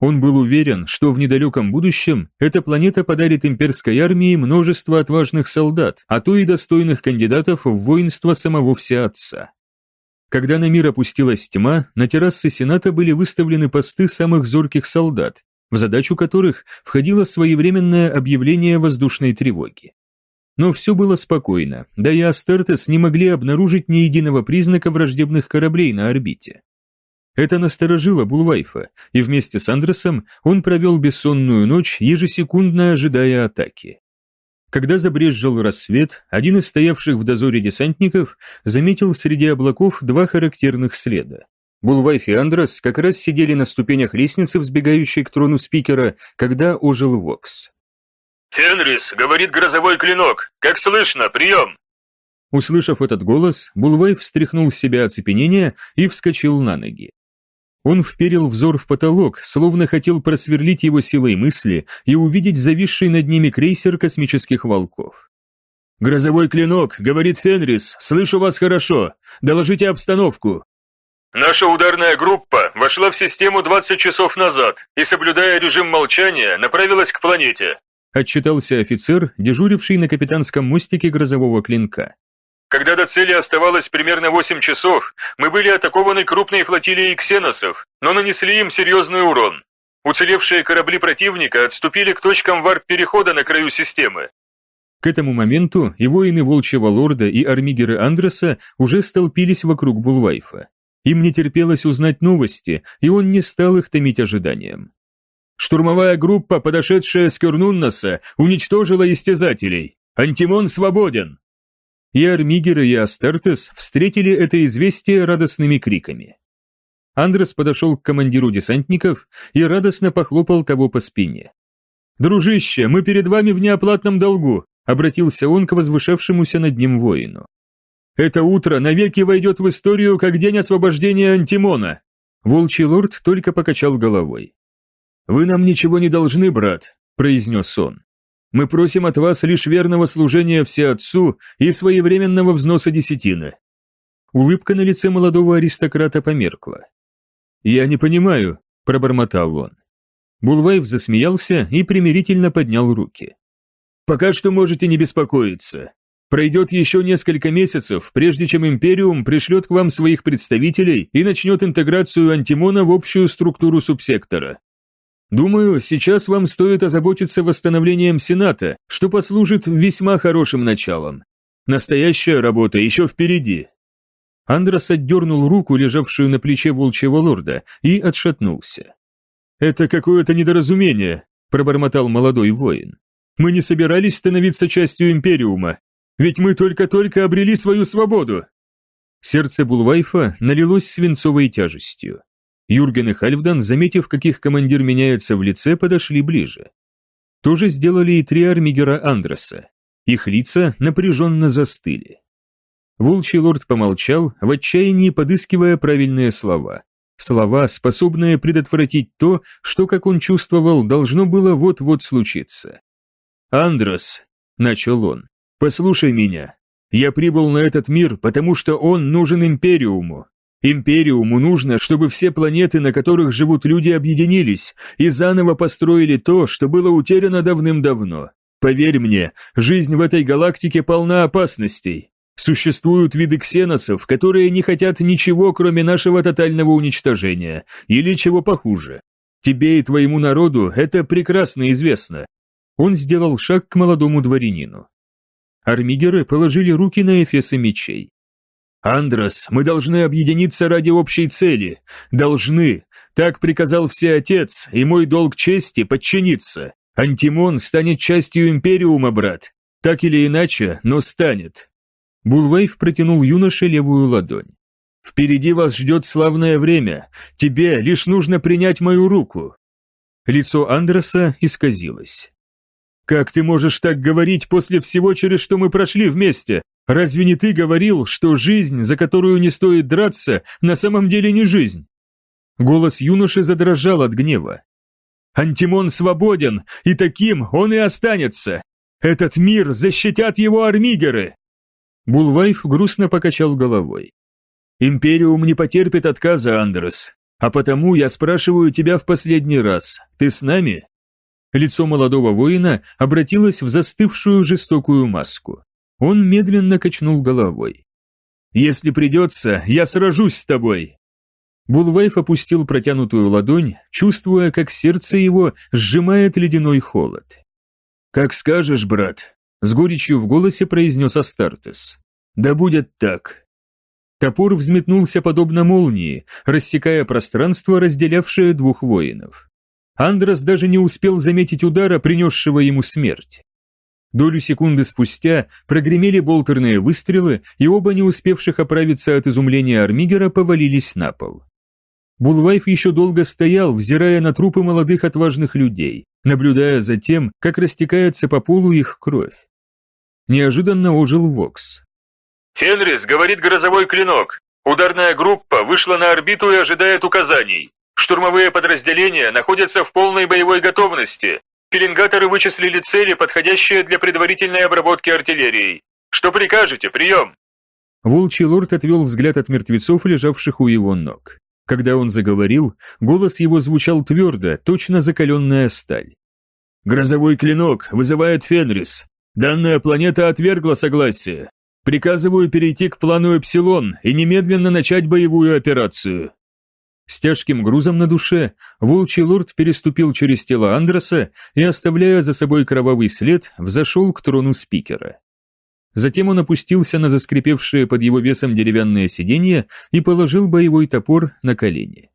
Он был уверен, что в недалеком будущем эта планета подарит имперской армии множество отважных солдат, а то и достойных кандидатов в воинство самого Всеотца. Когда на мир опустилась тьма, на террасы Сената были выставлены посты самых зорких солдат, в задачу которых входило своевременное объявление воздушной тревоги. Но все было спокойно, да и Астертес не могли обнаружить ни единого признака враждебных кораблей на орбите. Это насторожило Булвайфа, и вместе с Андресом он провел бессонную ночь, ежесекундно ожидая атаки. Когда забрезжил рассвет, один из стоявших в дозоре десантников заметил среди облаков два характерных следа. Булвайф и Андрес как раз сидели на ступенях лестницы, взбегающей к трону спикера, когда ожил Вокс. «Фенрис, говорит грозовой клинок. Как слышно, прием!» Услышав этот голос, Булвайф встряхнул с себя оцепенение и вскочил на ноги. Он вперил взор в потолок, словно хотел просверлить его силой мысли и увидеть зависший над ними крейсер космических волков. «Грозовой клинок», — говорит Фенрис, — «слышу вас хорошо. Доложите обстановку». «Наша ударная группа вошла в систему 20 часов назад и, соблюдая режим молчания, направилась к планете», — отчитался офицер, дежуривший на капитанском мостике грозового клинка. Когда до цели оставалось примерно 8 часов, мы были атакованы крупной флотилией ксеносов, но нанесли им серьезный урон. Уцелевшие корабли противника отступили к точкам варп-перехода на краю системы. К этому моменту и воины Волчьего Лорда, и армигеры Андреса уже столпились вокруг Булвайфа. Им не терпелось узнать новости, и он не стал их томить ожиданием. Штурмовая группа, подошедшая с Кюрнуннаса, уничтожила истязателей. Антимон свободен. И Армигер, и Астертес встретили это известие радостными криками. Андрес подошел к командиру десантников и радостно похлопал того по спине. «Дружище, мы перед вами в неоплатном долгу», обратился он к возвышавшемуся над ним воину. «Это утро навеки войдет в историю как день освобождения Антимона». Волчий лорд только покачал головой. «Вы нам ничего не должны, брат», произнес он. Мы просим от вас лишь верного служения Всеотцу и своевременного взноса десятины». Улыбка на лице молодого аристократа померкла. «Я не понимаю», – пробормотал он. Булвайв засмеялся и примирительно поднял руки. «Пока что можете не беспокоиться. Пройдет еще несколько месяцев, прежде чем Империум пришлет к вам своих представителей и начнет интеграцию Антимона в общую структуру субсектора. Думаю, сейчас вам стоит озаботиться восстановлением Сената, что послужит весьма хорошим началом. Настоящая работа еще впереди». Андрос отдернул руку, лежавшую на плече волчьего лорда, и отшатнулся. «Это какое-то недоразумение», – пробормотал молодой воин. «Мы не собирались становиться частью Империума, ведь мы только-только обрели свою свободу». Сердце Булвайфа налилось свинцовой тяжестью. Юрген и Хальфдан, заметив, каких командир меняется в лице, подошли ближе. То же сделали и три армигера Андреса. Их лица напряженно застыли. Волчий лорд помолчал, в отчаянии подыскивая правильные слова. Слова, способные предотвратить то, что, как он чувствовал, должно было вот-вот случиться. «Андрос», — начал он, — «послушай меня. Я прибыл на этот мир, потому что он нужен Империуму. Империуму нужно, чтобы все планеты, на которых живут люди, объединились и заново построили то, что было утеряно давным-давно. Поверь мне, жизнь в этой галактике полна опасностей. Существуют виды ксеносов, которые не хотят ничего, кроме нашего тотального уничтожения, или чего похуже. Тебе и твоему народу это прекрасно известно. Он сделал шаг к молодому дворянину. Армигеры положили руки на эфесы мечей. «Андрос, мы должны объединиться ради общей цели. Должны. Так приказал Всеотец, и мой долг чести подчиниться. Антимон станет частью Империума, брат. Так или иначе, но станет. Булвейв протянул юноше левую ладонь. «Впереди вас ждет славное время. Тебе лишь нужно принять мою руку». Лицо Андреса исказилось. «Как ты можешь так говорить после всего, через что мы прошли вместе? Разве не ты говорил, что жизнь, за которую не стоит драться, на самом деле не жизнь?» Голос юноши задрожал от гнева. Антимон свободен, и таким он и останется. Этот мир защитят его армигеры. Булвайф грустно покачал головой. Империум не потерпит отказа, Андерс. А потому я спрашиваю тебя в последний раз. Ты с нами? Лицо молодого воина обратилось в застывшую жестокую маску. Он медленно качнул головой. «Если придется, я сражусь с тобой. Булвайф опустил протянутую ладонь, чувствуя, как сердце его сжимает ледяной холод. «Как скажешь, брат», — с горечью в голосе произнес Астартес. «Да будет так». Топор взметнулся подобно молнии, рассекая пространство, разделявшее двух воинов. Андрос даже не успел заметить удара, принесшего ему смерть. Долю секунды спустя прогремели болтерные выстрелы, и оба не успевших оправиться от изумления Армигера повалились на пол. Булвайф еще долго стоял, взирая на трупы молодых отважных людей, наблюдая за тем, как растекается по полу их кровь. Неожиданно ожил Вокс. «Фенрис, говорит грозовой клинок. Ударная группа вышла на орбиту и ожидает указаний. Штурмовые подразделения находятся в полной боевой готовности. Пеленгаторы вычислили цели, подходящие для предварительной обработки артиллерией. Что прикажете? Прием!» Волчий лорд отвел взгляд от мертвецов, лежавших у его ног. Когда он заговорил, голос его звучал твердо, точно закаленная сталь. «Грозовой клинок вызывает Фенрис. Данная планета отвергла согласие. Приказываю перейти к плану Эпсилон и немедленно начать боевую операцию». С тяжким грузом на душе волчий лорд переступил через тело Андреса и, оставляя за собой кровавый след, взошел к трону спикера. Затем он опустился на заскрипевшее под его весом деревянное сиденье и положил боевой топор на колени.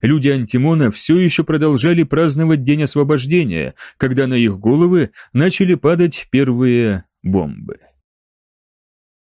Люди Антимона все еще продолжали праздновать День освобождения, когда на их головы начали падать первые бомбы.